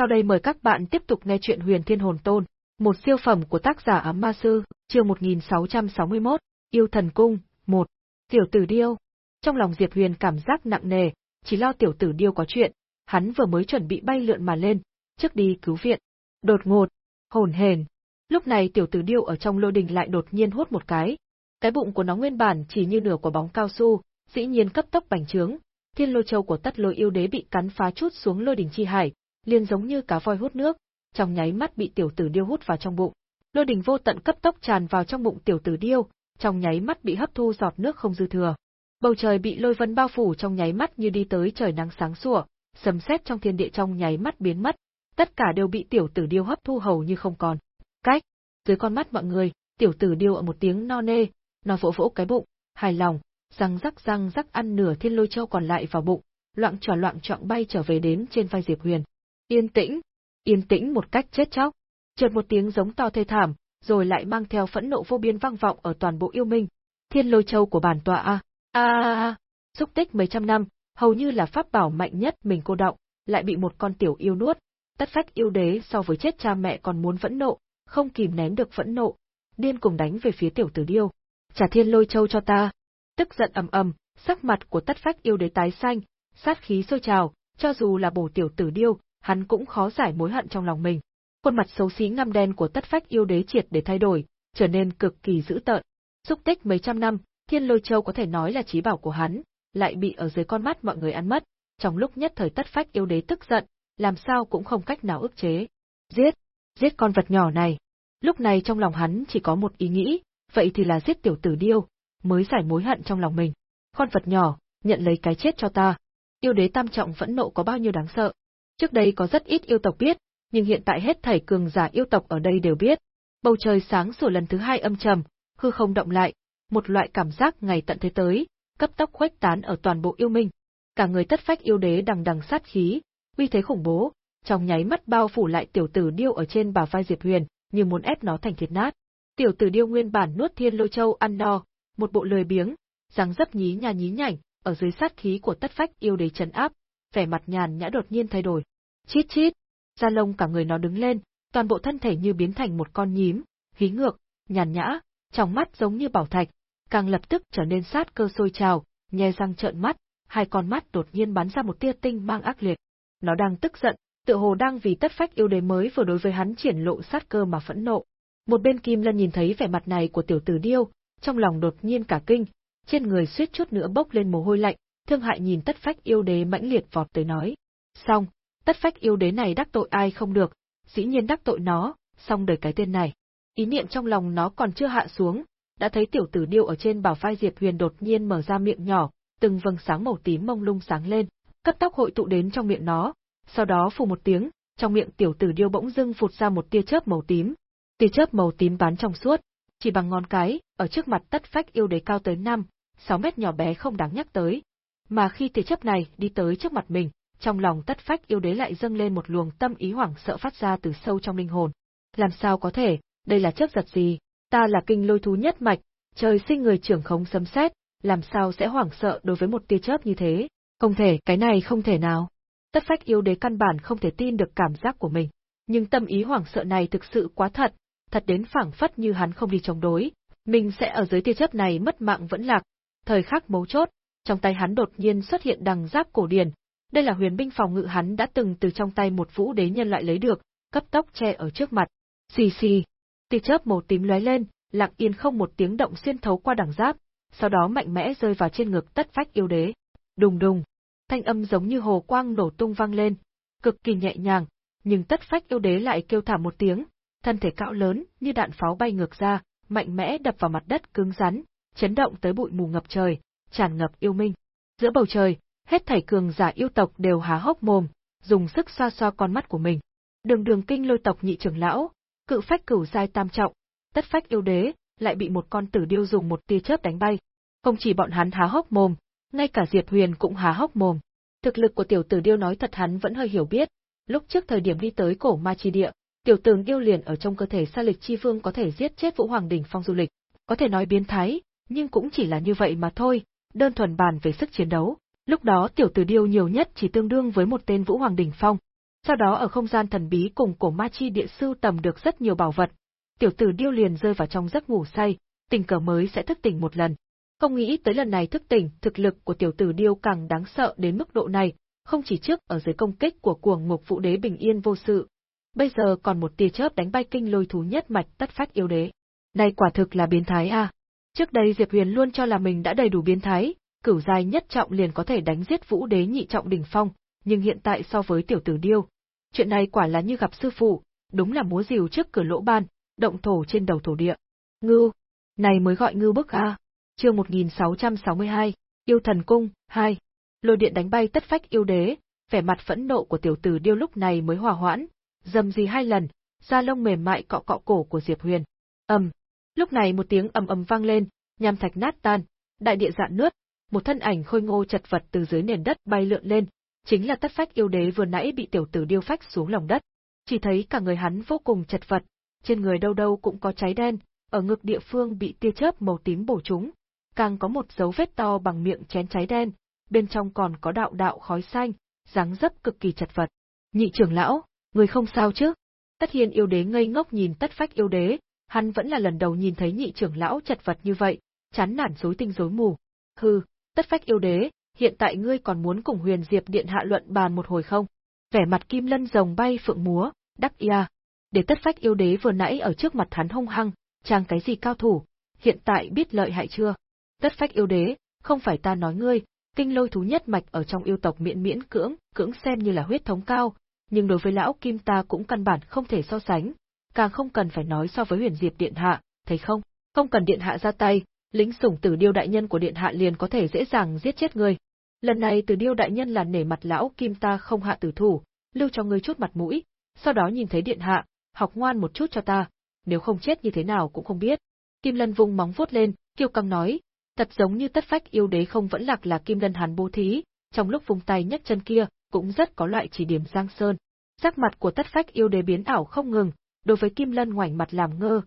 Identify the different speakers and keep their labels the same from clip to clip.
Speaker 1: Sau đây mời các bạn tiếp tục nghe chuyện Huyền Thiên Hồn Tôn, một siêu phẩm của tác giả Ám Ma Sư, chương 1661, Yêu Thần Cung, 1. Tiểu tử điêu. Trong lòng Diệp Huyền cảm giác nặng nề, chỉ lo tiểu tử điêu có chuyện, hắn vừa mới chuẩn bị bay lượn mà lên, trước đi cứu viện. Đột ngột, hồn hền. Lúc này tiểu tử điêu ở trong lô đình lại đột nhiên hốt một cái. Cái bụng của nó nguyên bản chỉ như nửa quả bóng cao su, dĩ nhiên cấp tốc bành trướng. Thiên lôi châu của tất lôi yêu đế bị cắn phá chút xuống lôi đỉnh chi hải, liền giống như cá voi hút nước, trong nháy mắt bị tiểu tử điêu hút vào trong bụng. Lôi đình vô tận cấp tốc tràn vào trong bụng tiểu tử điêu, trong nháy mắt bị hấp thu giọt nước không dư thừa. Bầu trời bị lôi vân bao phủ trong nháy mắt như đi tới trời nắng sáng sủa, sấm sét trong thiên địa trong nháy mắt biến mất, tất cả đều bị tiểu tử điêu hấp thu hầu như không còn. Cách, dưới con mắt mọi người, tiểu tử điêu ở một tiếng no nê, nó vỗ vỗ cái bụng, hài lòng, răng rắc răng rắc ăn nửa thiên lôi châu còn lại vào bụng, loạn trò loạn trọng bay trở về đến trên vai Diệp Huyền. Yên tĩnh, yên tĩnh một cách chết chóc. Chợt một tiếng giống to thê thảm, rồi lại mang theo phẫn nộ vô biên vang vọng ở toàn bộ yêu minh. Thiên lôi châu của bản tọa a, a a a, xúc tích mấy trăm năm, hầu như là pháp bảo mạnh nhất mình cô động, lại bị một con tiểu yêu nuốt. Tất phách yêu đế so với chết cha mẹ còn muốn phẫn nộ, không kìm nén được phẫn nộ, điên cùng đánh về phía tiểu tử điêu. Trả thiên lôi châu cho ta. Tức giận ầm ầm, sắc mặt của tất phách yêu đế tái xanh, sát khí sôi trào, cho dù là bổ tiểu tử điêu, hắn cũng khó giải mối hận trong lòng mình. Khuôn mặt xấu xí ngăm đen của tất phách yêu đế triệt để thay đổi, trở nên cực kỳ dữ tợn. Xúc tích mấy trăm năm, Thiên Lôi Châu có thể nói là trí bảo của hắn, lại bị ở dưới con mắt mọi người ăn mất. Trong lúc nhất thời tất phách yêu đế tức giận, làm sao cũng không cách nào ức chế. Giết, giết con vật nhỏ này. Lúc này trong lòng hắn chỉ có một ý nghĩ, vậy thì là giết tiểu tử điêu, mới giải mối hận trong lòng mình. Con vật nhỏ, nhận lấy cái chết cho ta. Yêu đế tam trọng vẫn nộ có bao nhiêu đáng sợ. Trước đây có rất ít yêu tộc biết, nhưng hiện tại hết thảy cường giả yêu tộc ở đây đều biết. Bầu trời sáng sủa lần thứ hai âm trầm, hư không động lại, một loại cảm giác ngày tận thế tới, cấp tốc khuếch tán ở toàn bộ yêu minh. Cả người tất phách yêu đế đằng đằng sát khí, uy thế khủng bố, trong nháy mắt bao phủ lại tiểu tử điêu ở trên bả vai Diệp Huyền, như muốn ép nó thành thịt nát. Tiểu tử điêu nguyên bản nuốt thiên lôi châu ăn no, một bộ lười biếng, dáng dấp nhí nha nhí nhảnh, ở dưới sát khí của tất phách yêu đế trấn áp, vẻ mặt nhàn nhã đột nhiên thay đổi. Chít chít, da lông cả người nó đứng lên, toàn bộ thân thể như biến thành một con nhím, hí ngược, nhàn nhã, trong mắt giống như bảo thạch, càng lập tức trở nên sát cơ sôi trào, nhe răng trợn mắt, hai con mắt đột nhiên bắn ra một tia tinh mang ác liệt. Nó đang tức giận, tựa hồ đang vì tất phách yêu đế mới vừa đối với hắn triển lộ sát cơ mà phẫn nộ. Một bên Kim Lân nhìn thấy vẻ mặt này của tiểu tử điêu, trong lòng đột nhiên cả kinh, trên người suýt chút nữa bốc lên mồ hôi lạnh, thương hại nhìn tất phách yêu đế mãnh liệt vọt tới nói. Xong, tất phách yêu đế này đắc tội ai không được, dĩ nhiên đắc tội nó, xong đời cái tên này. Ý niệm trong lòng nó còn chưa hạ xuống, đã thấy tiểu tử điêu ở trên bảo vai Diệp Huyền đột nhiên mở ra miệng nhỏ, từng vầng sáng màu tím mông lung sáng lên, cấp tóc hội tụ đến trong miệng nó, sau đó phù một tiếng, trong miệng tiểu tử điêu bỗng dưng phụt ra một tia chớp màu tím. Tia chớp màu tím bán trong suốt, chỉ bằng ngón cái, ở trước mặt tất phách yêu đế cao tới 5, 6 mét nhỏ bé không đáng nhắc tới. Mà khi tia chớp này đi tới trước mặt mình, trong lòng tất phách yêu đế lại dâng lên một luồng tâm ý hoảng sợ phát ra từ sâu trong linh hồn. Làm sao có thể, đây là chớp giật gì, ta là kinh lôi thú nhất mạch, trời sinh người trưởng khống sấm sét, làm sao sẽ hoảng sợ đối với một tia chớp như thế? Không thể, cái này không thể nào. Tất phách yêu đế căn bản không thể tin được cảm giác của mình. Nhưng tâm ý hoảng sợ này thực sự quá thật, thật đến phảng phất như hắn không đi chống đối, mình sẽ ở dưới tia chớp này mất mạng vẫn lạc. Thời khắc mấu chốt, trong tay hắn đột nhiên xuất hiện đằng giáp cổ điển. Đây là huyền binh phòng ngự hắn đã từng từ trong tay một vũ đế nhân loại lấy được, cấp tốc che ở trước mặt. Xì xì, tia chớp màu tím lóe lên, lặng yên không một tiếng động xuyên thấu qua đẳng giáp, sau đó mạnh mẽ rơi vào trên ngực tất phách yêu đế. Đùng đùng, thanh âm giống như hồ quang nổ tung vang lên, cực kỳ nhẹ nhàng, nhưng tất phách yêu đế lại kêu thảm một tiếng, thân thể cạo lớn như đạn pháo bay ngược ra, mạnh mẽ đập vào mặt đất cứng rắn, chấn động tới bụi mù ngập trời, tràn ngập yêu minh. Giữa bầu trời, hết thảy cường giả yêu tộc đều há hốc mồm, dùng sức xoa xoa con mắt của mình. Đường đường kinh lôi tộc nhị trưởng lão, cự phách cửu giai tam trọng, tất phách yêu đế, lại bị một con tử điêu dùng một tia chớp đánh bay. Không chỉ bọn hắn há hốc mồm, ngay cả Diệp Huyền cũng há hốc mồm. Thực lực của tiểu tử điêu nói thật hắn vẫn hơi hiểu biết, lúc trước thời điểm đi tới cổ ma chi địa, tiểu tường điêu liền ở trong cơ thể sa lịch chi vương có thể giết chết vũ hoàng đỉnh phong du lịch, có thể nói biến thái, nhưng cũng chỉ là như vậy mà thôi, đơn thuần bàn về sức chiến đấu. Lúc đó tiểu tử điêu nhiều nhất chỉ tương đương với một tên vũ hoàng đỉnh phong. Sau đó ở không gian thần bí cùng cổ ma chi địa sư tầm được rất nhiều bảo vật. Tiểu tử điêu liền rơi vào trong giấc ngủ say, tình cờ mới sẽ thức tỉnh một lần. Không nghĩ tới lần này thức tỉnh, thực lực của tiểu tử điêu càng đáng sợ đến mức độ này, không chỉ trước ở dưới công kích của cuồng ngục vũ đế bình yên vô sự. Bây giờ còn một tia chớp đánh bay kinh lôi thú nhất mạch tất phát yêu đế. Này quả thực là biến thái a. Trước đây Diệp Huyền luôn cho là mình đã đầy đủ biến thái, cửu giai nhất trọng liền có thể đánh giết vũ đế nhị trọng đỉnh phong, nhưng hiện tại so với tiểu tử điêu, chuyện này quả là như gặp sư phụ, đúng là múa rìu trước cửa lỗ ban, động thổ trên đầu thổ địa. Ngưu, này mới gọi ngưu bức a. Chương 1662, Yêu thần cung 2. Lôi điện đánh bay tất phách yêu đế, vẻ mặt phẫn nộ của tiểu tử điêu lúc này mới hòa hoãn, dầm gì hai lần, da lông mềm mại cọ cọ cổ của Diệp Huyền. Ầm. Lúc này một tiếng ầm ầm vang lên, nham thạch nát tan, đại địa dạn nước, một thân ảnh khôi ngô chật vật từ dưới nền đất bay lượn lên, chính là tất phách yêu đế vừa nãy bị tiểu tử điêu phách xuống lòng đất. Chỉ thấy cả người hắn vô cùng chật vật, trên người đâu đâu cũng có cháy đen, ở ngực địa phương bị tia chớp màu tím bổ trúng, càng có một dấu vết to bằng miệng chén cháy đen, bên trong còn có đạo đạo khói xanh, dáng dấp cực kỳ chật vật. Nhị trưởng lão, người không sao chứ? Tất Hiên yêu đế ngây ngốc nhìn tất phách yêu đế, hắn vẫn là lần đầu nhìn thấy nhị trưởng lão chật vật như vậy, chán nản rối tinh rối mù. Hừ, tất phách yêu đế, hiện tại ngươi còn muốn cùng huyền diệp điện hạ luận bàn một hồi không? Vẻ mặt kim lân rồng bay phượng múa, đắc ia. Để tất phách yêu đế vừa nãy ở trước mặt hắn hung hăng, chàng cái gì cao thủ, hiện tại biết lợi hại chưa? Tất phách yêu đế, không phải ta nói ngươi, kinh lôi thú nhất mạch ở trong yêu tộc miễn miễn cưỡng, cưỡng xem như là huyết thống cao, nhưng đối với lão kim ta cũng căn bản không thể so sánh, càng không cần phải nói so với huyền diệp điện hạ, thấy không? Không cần điện hạ ra tay, lính sủng tử điêu đại nhân của điện hạ liền có thể dễ dàng giết chết ngươi. Lần này tử điêu đại nhân là nể mặt lão kim ta không hạ tử thủ, lưu cho ngươi chút mặt mũi, sau đó nhìn thấy điện hạ, học ngoan một chút cho ta, nếu không chết như thế nào cũng không biết. Kim Lân vung móng vuốt lên, kiêu căng nói, thật giống như tất phách yêu đế không vẫn lạc là Kim Lân Hàn bố thí, trong lúc vung tay nhấc chân kia, cũng rất có loại chỉ điểm giang sơn. Sắc mặt của tất phách yêu đế biến ảo không ngừng, đối với Kim Lân ngoảnh mặt làm ngơ,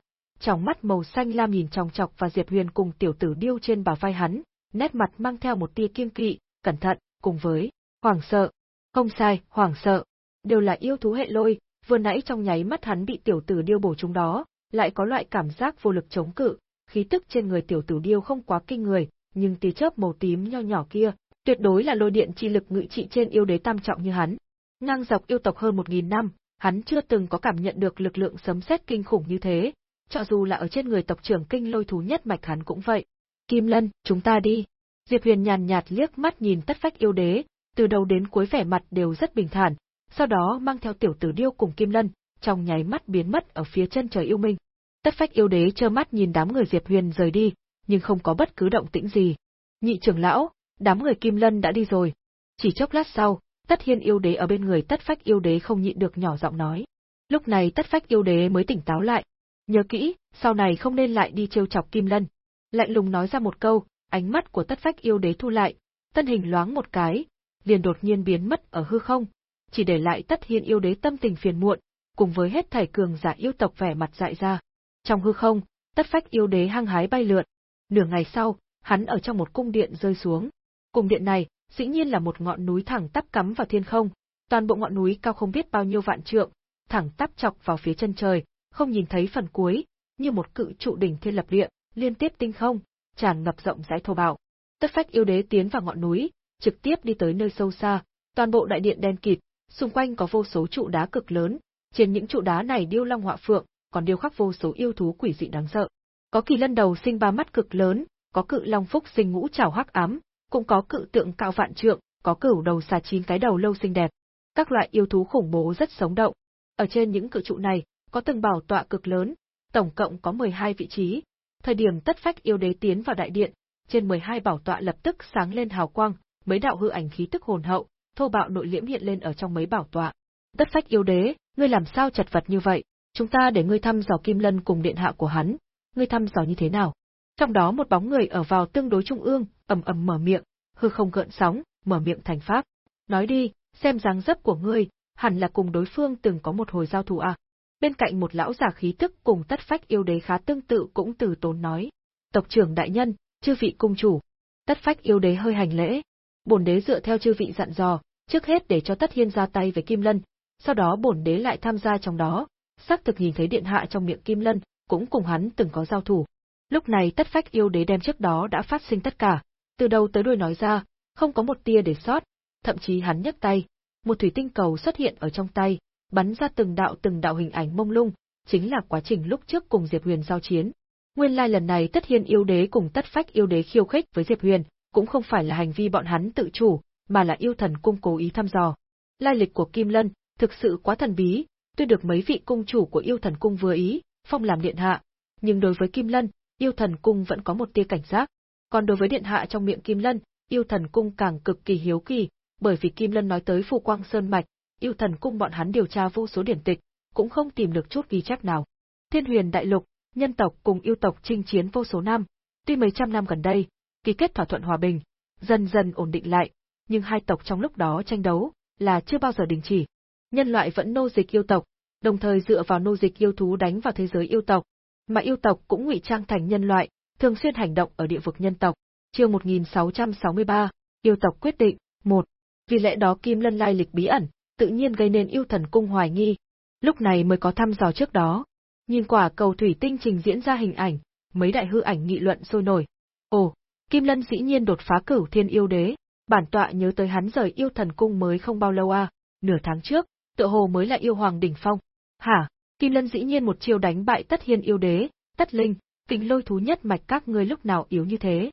Speaker 1: trong mắt màu xanh lam nhìn chòng chọc và Diệp Huyền cùng tiểu tử điêu trên bả vai hắn, nét mặt mang theo một tia kiêng kỵ, cẩn thận, cùng với hoảng sợ. Không sai, hoảng sợ, đều là yêu thú hệ lôi, vừa nãy trong nháy mắt hắn bị tiểu tử điêu bổ chúng đó, lại có loại cảm giác vô lực chống cự, khí tức trên người tiểu tử điêu không quá kinh người, nhưng tia chớp màu tím nho nhỏ kia, tuyệt đối là lôi điện chi lực ngự trị trên yêu đế tam trọng như hắn. Ngang dọc yêu tộc hơn một nghìn năm, hắn chưa từng có cảm nhận được lực lượng sấm sét kinh khủng như thế, cho dù là ở trên người tộc trưởng kinh lôi thú nhất mạch hắn cũng vậy. Kim Lân, chúng ta đi. Diệp Huyền nhàn nhạt liếc mắt nhìn tất phách yêu đế, từ đầu đến cuối vẻ mặt đều rất bình thản, sau đó mang theo tiểu tử điêu cùng Kim Lân, trong nháy mắt biến mất ở phía chân trời yêu minh. Tất phách yêu đế trơ mắt nhìn đám người Diệp Huyền rời đi, nhưng không có bất cứ động tĩnh gì. Nhị trưởng lão, đám người Kim Lân đã đi rồi. Chỉ chốc lát sau, Tất Hiên yêu đế ở bên người Tất Phách yêu đế không nhịn được nhỏ giọng nói. Lúc này Tất Phách yêu đế mới tỉnh táo lại. Nhớ kỹ, sau này không nên lại đi trêu chọc Kim Lân. Lạnh lùng nói ra một câu, ánh mắt của Tất Phách yêu đế thu lại, thân hình loáng một cái, liền đột nhiên biến mất ở hư không, chỉ để lại Tất Hiên yêu đế tâm tình phiền muộn, cùng với hết thảy cường giả yêu tộc vẻ mặt dại ra. Trong hư không, Tất Phách yêu đế hăng hái bay lượn. Nửa ngày sau, hắn ở trong một cung điện rơi xuống. Cung điện này, dĩ nhiên là một ngọn núi thẳng tắp cắm vào thiên không, toàn bộ ngọn núi cao không biết bao nhiêu vạn trượng, thẳng tắp chọc vào phía chân trời, không nhìn thấy phần cuối, như một cự trụ đỉnh thiên lập địa, liên tiếp tinh không, tràn ngập rộng rãi thô bạo. Tất phách yêu đế tiến vào ngọn núi, trực tiếp đi tới nơi sâu xa, toàn bộ đại điện đen kịt, xung quanh có vô số trụ đá cực lớn, trên những trụ đá này điêu long họa phượng, còn điêu khắc vô số yêu thú quỷ dị đáng sợ. Có kỳ lân đầu sinh ba mắt cực lớn, có cự long phúc sinh ngũ trảo hắc ám, cũng có cự tượng cao vạn trượng, có cửu đầu xà chín cái đầu lâu xinh đẹp. Các loại yêu thú khủng bố rất sống động. Ở trên những cự trụ này, có từng bảo tọa cực lớn, tổng cộng có 12 vị trí. Thời điểm tất phách yêu đế tiến vào đại điện, trên 12 bảo tọa lập tức sáng lên hào quang, mấy đạo hư ảnh khí tức hồn hậu, thô bạo nội liễm hiện lên ở trong mấy bảo tọa. Tất phách yêu đế, ngươi làm sao chật vật như vậy? Chúng ta để ngươi thăm dò Kim Lân cùng điện hạ của hắn, ngươi thăm dò như thế nào? Trong đó một bóng người ở vào tương đối trung ương, ầm ầm mở miệng, hư không gợn sóng, mở miệng thành pháp. Nói đi, xem dáng dấp của ngươi, hẳn là cùng đối phương từng có một hồi giao thủ à. Bên cạnh một lão già khí tức cùng tất phách yêu đế khá tương tự cũng từ tốn nói. Tộc trưởng đại nhân, chư vị cung chủ. Tất phách yêu đế hơi hành lễ. Bổn đế dựa theo chư vị dặn dò, trước hết để cho tất hiên ra tay với Kim Lân, sau đó bổn đế lại tham gia trong đó, xác thực nhìn thấy điện hạ trong miệng Kim Lân, cũng cùng hắn từng có giao thủ. Lúc này tất phách yêu đế đem trước đó đã phát sinh tất cả, từ đầu tới đuôi nói ra, không có một tia để sót, thậm chí hắn nhấc tay, một thủy tinh cầu xuất hiện ở trong tay, bắn ra từng đạo từng đạo hình ảnh mông lung, chính là quá trình lúc trước cùng Diệp Huyền giao chiến. Nguyên lai lần này Tất Hiên yêu đế cùng Tất Phách yêu đế khiêu khích với Diệp Huyền, cũng không phải là hành vi bọn hắn tự chủ, mà là yêu thần cung cố ý thăm dò. Lai lịch của Kim Lân thực sự quá thần bí, tuy được mấy vị cung chủ của yêu thần cung vừa ý, phong làm điện hạ, nhưng đối với Kim Lân, yêu thần cung vẫn có một tia cảnh giác. Còn đối với điện hạ trong miệng Kim Lân, yêu thần cung càng cực kỳ hiếu kỳ, bởi vì Kim Lân nói tới Phù Quang Sơn Mạch, yêu thần cung bọn hắn điều tra vô số điển tịch, cũng không tìm được chút ghi chép nào. Thiên huyền đại lục, nhân tộc cùng yêu tộc chinh chiến vô số năm, tuy mấy trăm năm gần đây, ký kết thỏa thuận hòa bình, dần dần ổn định lại, nhưng hai tộc trong lúc đó tranh đấu, là chưa bao giờ đình chỉ. Nhân loại vẫn nô dịch yêu tộc, đồng thời dựa vào nô dịch yêu thú đánh vào thế giới yêu tộc, mà yêu tộc cũng ngụy trang thành nhân loại, thường xuyên hành động ở địa vực nhân tộc. Chương 1663, yêu tộc quyết định, 1. Vì lẽ đó Kim Lân lai lịch bí ẩn, tự nhiên gây nên yêu thần cung hoài nghi. Lúc này mới có thăm dò trước đó. Nhìn quả cầu thủy tinh trình diễn ra hình ảnh, mấy đại hư ảnh nghị luận sôi nổi. Ồ, Kim Lân dĩ nhiên đột phá cửu thiên yêu đế, bản tọa nhớ tới hắn rời yêu thần cung mới không bao lâu à, nửa tháng trước, tựa hồ mới là yêu hoàng đỉnh phong. Hả, Kim Lân dĩ nhiên một chiêu đánh bại tất hiên yêu đế, tất linh, kính lôi thú nhất mạch các ngươi lúc nào yếu như thế.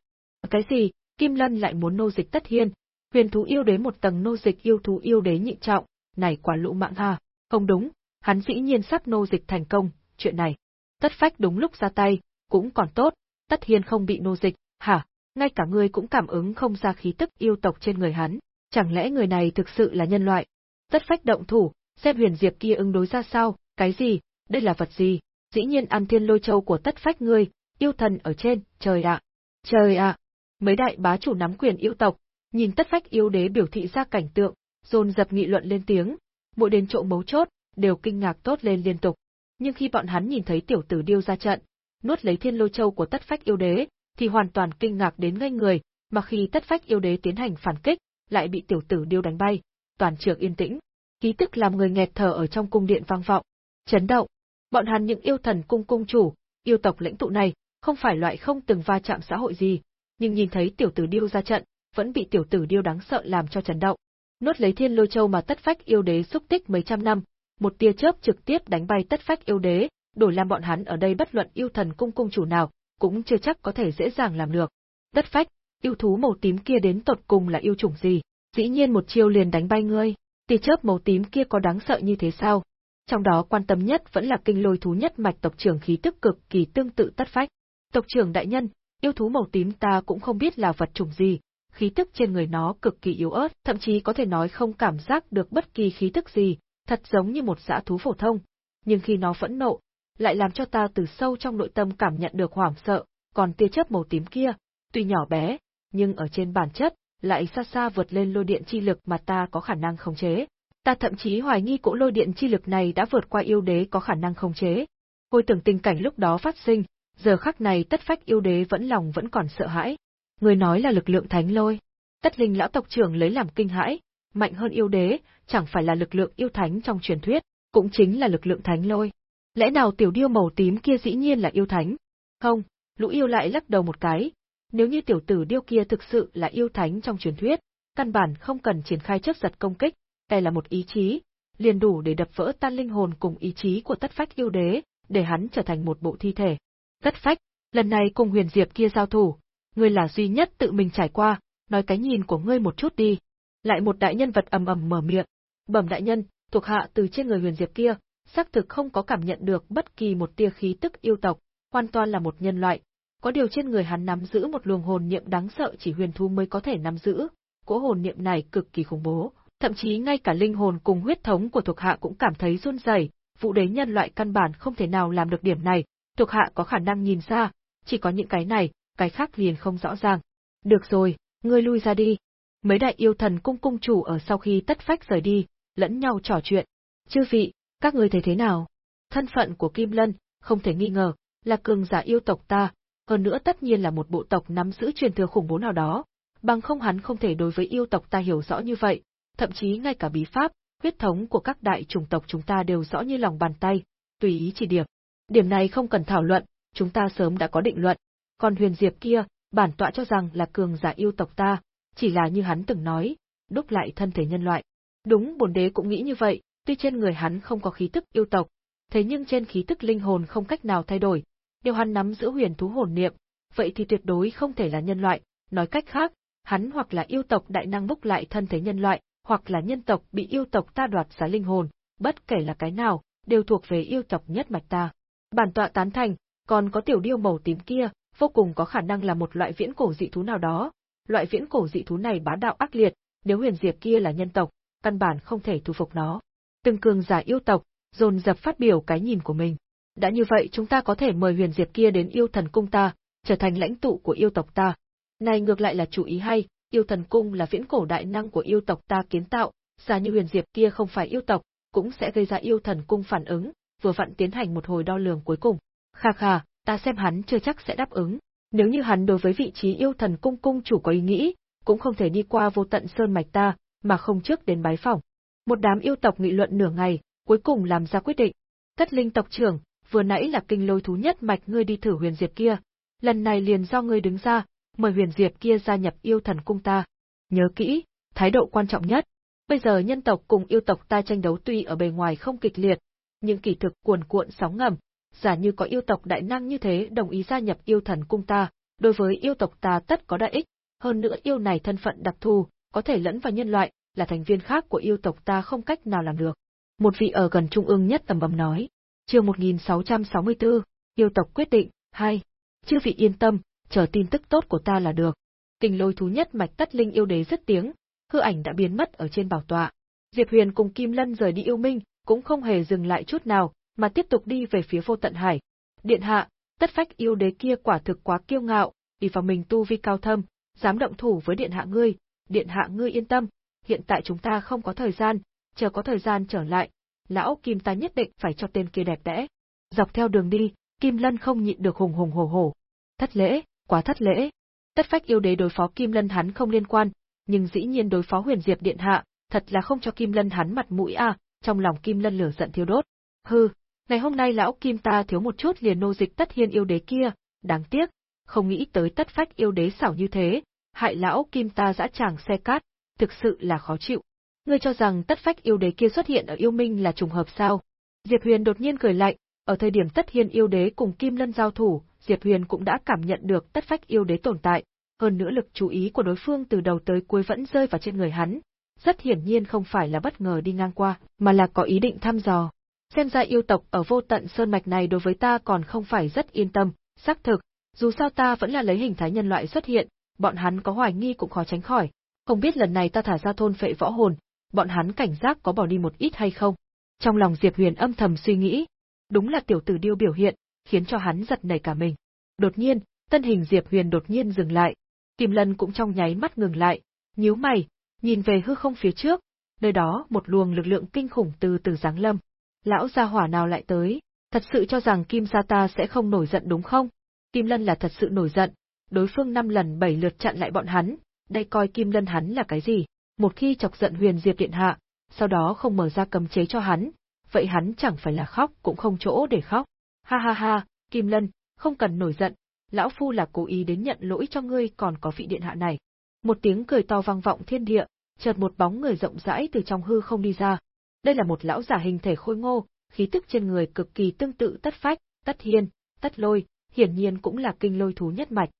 Speaker 1: Cái gì, Kim Lân lại muốn nô dịch tất hiên, huyền thú yêu đế một tầng nô dịch yêu thú yêu đế nhị trọng, này quả lũ mạng ha, không đúng, hắn dĩ nhiên sắp nô dịch thành công, chuyện này. Tất phách đúng lúc ra tay, cũng còn tốt, tất hiên không bị nô dịch, hả, ngay cả ngươi cũng cảm ứng không ra khí tức yêu tộc trên người hắn, chẳng lẽ người này thực sự là nhân loại? Tất phách động thủ, xem huyền diệp kia ứng đối ra sao, cái gì, đây là vật gì? Dĩ nhiên ăn thiên lôi châu của tất phách ngươi, yêu thần ở trên, trời ạ, trời ạ. Mấy đại bá chủ nắm quyền yêu tộc, nhìn tất phách yêu đế biểu thị ra cảnh tượng, dồn dập nghị luận lên tiếng, mỗi đến chỗ mấu chốt, đều kinh ngạc tốt lên liên tục. Nhưng khi bọn hắn nhìn thấy tiểu tử điêu ra trận, nuốt lấy thiên lôi châu của tất phách yêu đế, thì hoàn toàn kinh ngạc đến ngây người, mà khi tất phách yêu đế tiến hành phản kích, lại bị tiểu tử điêu đánh bay, toàn trường yên tĩnh. Ký tức làm người nghẹt thở ở trong cung điện vang vọng, chấn động. Bọn hắn những yêu thần cung cung chủ, yêu tộc lãnh tụ này, không phải loại không từng va chạm xã hội gì, nhưng nhìn thấy tiểu tử điêu ra trận, vẫn bị tiểu tử điêu đáng sợ làm cho chấn động. Nuốt lấy thiên lôi châu mà tất phách yêu đế xúc tích mấy trăm năm, một tia chớp trực tiếp đánh bay tất phách yêu đế, đổi làm bọn hắn ở đây bất luận yêu thần cung cung chủ nào, cũng chưa chắc có thể dễ dàng làm được. Tất phách, yêu thú màu tím kia đến tột cùng là yêu chủng gì? Dĩ nhiên một chiêu liền đánh bay ngươi, tia chớp màu tím kia có đáng sợ như thế sao? Trong đó quan tâm nhất vẫn là kinh lôi thú nhất mạch tộc trưởng khí tức cực kỳ tương tự tất phách. Tộc trưởng đại nhân, yêu thú màu tím ta cũng không biết là vật chủng gì, khí tức trên người nó cực kỳ yếu ớt, thậm chí có thể nói không cảm giác được bất kỳ khí tức gì, thật giống như một dã thú phổ thông. Nhưng khi nó phẫn nộ, lại làm cho ta từ sâu trong nội tâm cảm nhận được hoảng sợ, còn tia chớp màu tím kia, tuy nhỏ bé, nhưng ở trên bản chất, lại xa xa vượt lên lôi điện chi lực mà ta có khả năng khống chế. Ta thậm chí hoài nghi cỗ lôi điện chi lực này đã vượt qua yêu đế có khả năng khống chế. Hồi tưởng tình cảnh lúc đó phát sinh, giờ khắc này tất phách yêu đế vẫn lòng vẫn còn sợ hãi. Người nói là lực lượng thánh lôi. Tất linh lão tộc trưởng lấy làm kinh hãi, mạnh hơn yêu đế, chẳng phải là lực lượng yêu thánh trong truyền thuyết, cũng chính là lực lượng thánh lôi. Lẽ nào tiểu điêu màu tím kia dĩ nhiên là yêu thánh? Không, lũ yêu lại lắc đầu một cái. Nếu như tiểu tử điêu kia thực sự là yêu thánh trong truyền thuyết, căn bản không cần triển khai chấp giật công kích, đây là một ý chí, liền đủ để đập vỡ tan linh hồn cùng ý chí của tất phách yêu đế, để hắn trở thành một bộ thi thể. Tất phách, lần này cùng huyền diệp kia giao thủ, ngươi là duy nhất tự mình trải qua, nói cái nhìn của ngươi một chút đi. Lại một đại nhân vật ầm ầm mở miệng. Bẩm đại nhân, thuộc hạ từ trên người huyền diệp kia, xác thực không có cảm nhận được bất kỳ một tia khí tức yêu tộc, hoàn toàn là một nhân loại. Có điều trên người hắn nắm giữ một luồng hồn niệm đáng sợ chỉ huyền thu mới có thể nắm giữ, cỗ hồn niệm này cực kỳ khủng bố, thậm chí ngay cả linh hồn cùng huyết thống của thuộc hạ cũng cảm thấy run rẩy, vụ đế nhân loại căn bản không thể nào làm được điểm này, thuộc hạ có khả năng nhìn ra, chỉ có những cái này, cái khác liền không rõ ràng. Được rồi, ngươi lui ra đi. Mấy đại yêu thần cung cung chủ ở sau khi tất phách rời đi, lẫn nhau trò chuyện. Chư vị, các ngươi thấy thế nào? Thân phận của Kim Lân, không thể nghi ngờ, là cường giả yêu tộc ta, hơn nữa tất nhiên là một bộ tộc nắm giữ truyền thừa khủng bố nào đó, bằng không hắn không thể đối với yêu tộc ta hiểu rõ như vậy, thậm chí ngay cả bí pháp, huyết thống của các đại chủng tộc chúng ta đều rõ như lòng bàn tay, tùy ý chỉ điểm. Điểm này không cần thảo luận, chúng ta sớm đã có định luận. Còn huyền diệp kia, bản tọa cho rằng là cường giả yêu tộc ta, chỉ là như hắn từng nói, đúc lại thân thể nhân loại. Đúng bổn đế cũng nghĩ như vậy, tuy trên người hắn không có khí tức yêu tộc, thế nhưng trên khí tức linh hồn không cách nào thay đổi, nếu hắn nắm giữ huyền thú hồn niệm, vậy thì tuyệt đối không thể là nhân loại, nói cách khác, hắn hoặc là yêu tộc đại năng bốc lại thân thể nhân loại, hoặc là nhân tộc bị yêu tộc ta đoạt giá linh hồn, bất kể là cái nào, đều thuộc về yêu tộc nhất mạch ta. Bản tọa tán thành, còn có tiểu điêu màu tím kia, vô cùng có khả năng là một loại viễn cổ dị thú nào đó. Loại viễn cổ dị thú này bá đạo ác liệt, nếu huyền diệp kia là nhân tộc, căn bản không thể thu phục nó. Từng cường giả yêu tộc, dồn dập phát biểu cái nhìn của mình. Đã như vậy chúng ta có thể mời huyền diệp kia đến yêu thần cung ta, trở thành lãnh tụ của yêu tộc ta. Này ngược lại là chủ ý hay, yêu thần cung là viễn cổ đại năng của yêu tộc ta kiến tạo, giả như huyền diệp kia không phải yêu tộc, cũng sẽ gây ra yêu thần cung phản ứng, vừa vặn tiến hành một hồi đo lường cuối cùng. Kha kha, ta xem hắn chưa chắc sẽ đáp ứng. Nếu như hắn đối với vị trí yêu thần cung cung chủ có ý nghĩ, cũng không thể đi qua vô tận sơn mạch ta, mà không trước đến bái phỏng. Một đám yêu tộc nghị luận nửa ngày, cuối cùng làm ra quyết định. Tất linh tộc trưởng, vừa nãy là kinh lôi thú nhất mạch ngươi đi thử huyền diệp kia, lần này liền do ngươi đứng ra, mời huyền diệp kia gia nhập yêu thần cung ta. Nhớ kỹ, thái độ quan trọng nhất. Bây giờ nhân tộc cùng yêu tộc ta tranh đấu tuy ở bề ngoài không kịch liệt, nhưng kỳ thực cuồn cuộn sóng ngầm, giả như có yêu tộc đại năng như thế đồng ý gia nhập yêu thần cung ta, đối với yêu tộc ta tất có đại ích, hơn nữa yêu này thân phận đặc thù, có thể lẫn vào nhân loại, là thành viên khác của yêu tộc ta không cách nào làm được. Một vị ở gần trung ương nhất tầm bầm nói. Chương 1664, yêu tộc quyết định, Hai, Chư vị yên tâm, chờ tin tức tốt của ta là được. Kình lôi thú nhất mạch tất linh yêu đế rất tiếng, hư ảnh đã biến mất ở trên bảo tọa. Diệp Huyền cùng Kim Lân rời đi yêu minh, cũng không hề dừng lại chút nào, mà tiếp tục đi về phía vô tận hải. Điện hạ, tất phách yêu đế kia quả thực quá kiêu ngạo, vì vào mình tu vi cao thâm, dám động thủ với điện hạ ngươi, điện hạ ngươi yên tâm, hiện tại chúng ta không có thời gian, chờ có thời gian trở lại, lão Kim ta nhất định phải cho tên kia đẹp đẽ. Dọc theo đường đi, Kim Lân không nhịn được hùng hùng hổ hổ. Thất lễ, quá thất lễ. Tất phách yêu đế đối phó Kim Lân hắn không liên quan, nhưng dĩ nhiên đối phó huyền diệp điện hạ, thật là không cho Kim Lân hắn mặt mũi à, trong lòng Kim Lân lửa giận thiêu đốt. Hừ, ngày hôm nay lão Kim ta thiếu một chút liền nô dịch tất hiên yêu đế kia, đáng tiếc, không nghĩ tới tất phách yêu đế xảo như thế, hại lão Kim ta dã tràng xe cát, thực sự là khó chịu. Ngươi cho rằng tất phách yêu đế kia xuất hiện ở yêu minh là trùng hợp sao? Diệp Huyền đột nhiên cười lạnh, ở thời điểm tất hiên yêu đế cùng Kim Lân giao thủ, Diệp Huyền cũng đã cảm nhận được tất phách yêu đế tồn tại, hơn nữa lực chú ý của đối phương từ đầu tới cuối vẫn rơi vào trên người hắn. Rất hiển nhiên không phải là bất ngờ đi ngang qua, mà là có ý định thăm dò. Xem ra yêu tộc ở vô tận sơn mạch này đối với ta còn không phải rất yên tâm, xác thực, dù sao ta vẫn là lấy hình thái nhân loại xuất hiện, bọn hắn có hoài nghi cũng khó tránh khỏi. Không biết lần này ta thả ra thôn phệ võ hồn, bọn hắn cảnh giác có bỏ đi một ít hay không? Trong lòng Diệp Huyền âm thầm suy nghĩ, đúng là tiểu tử điêu biểu hiện, khiến cho hắn giật nảy cả mình. Đột nhiên, thân hình Diệp Huyền đột nhiên dừng lại, Kim Lân cũng trong nháy mắt ngừng lại, nhíu mày, nhìn về hư không phía trước, nơi đó một luồng lực lượng kinh khủng từ từ giáng lâm. Lão gia hỏa nào lại tới? Thật sự cho rằng Kim gia ta sẽ không nổi giận đúng không? Kim Lân là thật sự nổi giận, đối phương năm lần bảy lượt chặn lại bọn hắn, đây coi Kim Lân hắn là cái gì? Một khi chọc giận Huyền Diệp điện hạ, sau đó không mở ra cấm chế cho hắn, vậy hắn chẳng phải là khóc cũng không chỗ để khóc. Ha ha ha, Kim Lân, không cần nổi giận, lão phu là cố ý đến nhận lỗi cho ngươi còn có vị điện hạ này. Một tiếng cười to vang vọng thiên địa, chợt một bóng người rộng rãi từ trong hư không đi ra. Đây là một lão giả hình thể khôi ngô, khí tức trên người cực kỳ tương tự tất phách, tất hiên, tất lôi, hiển nhiên cũng là kinh lôi thú nhất mạch.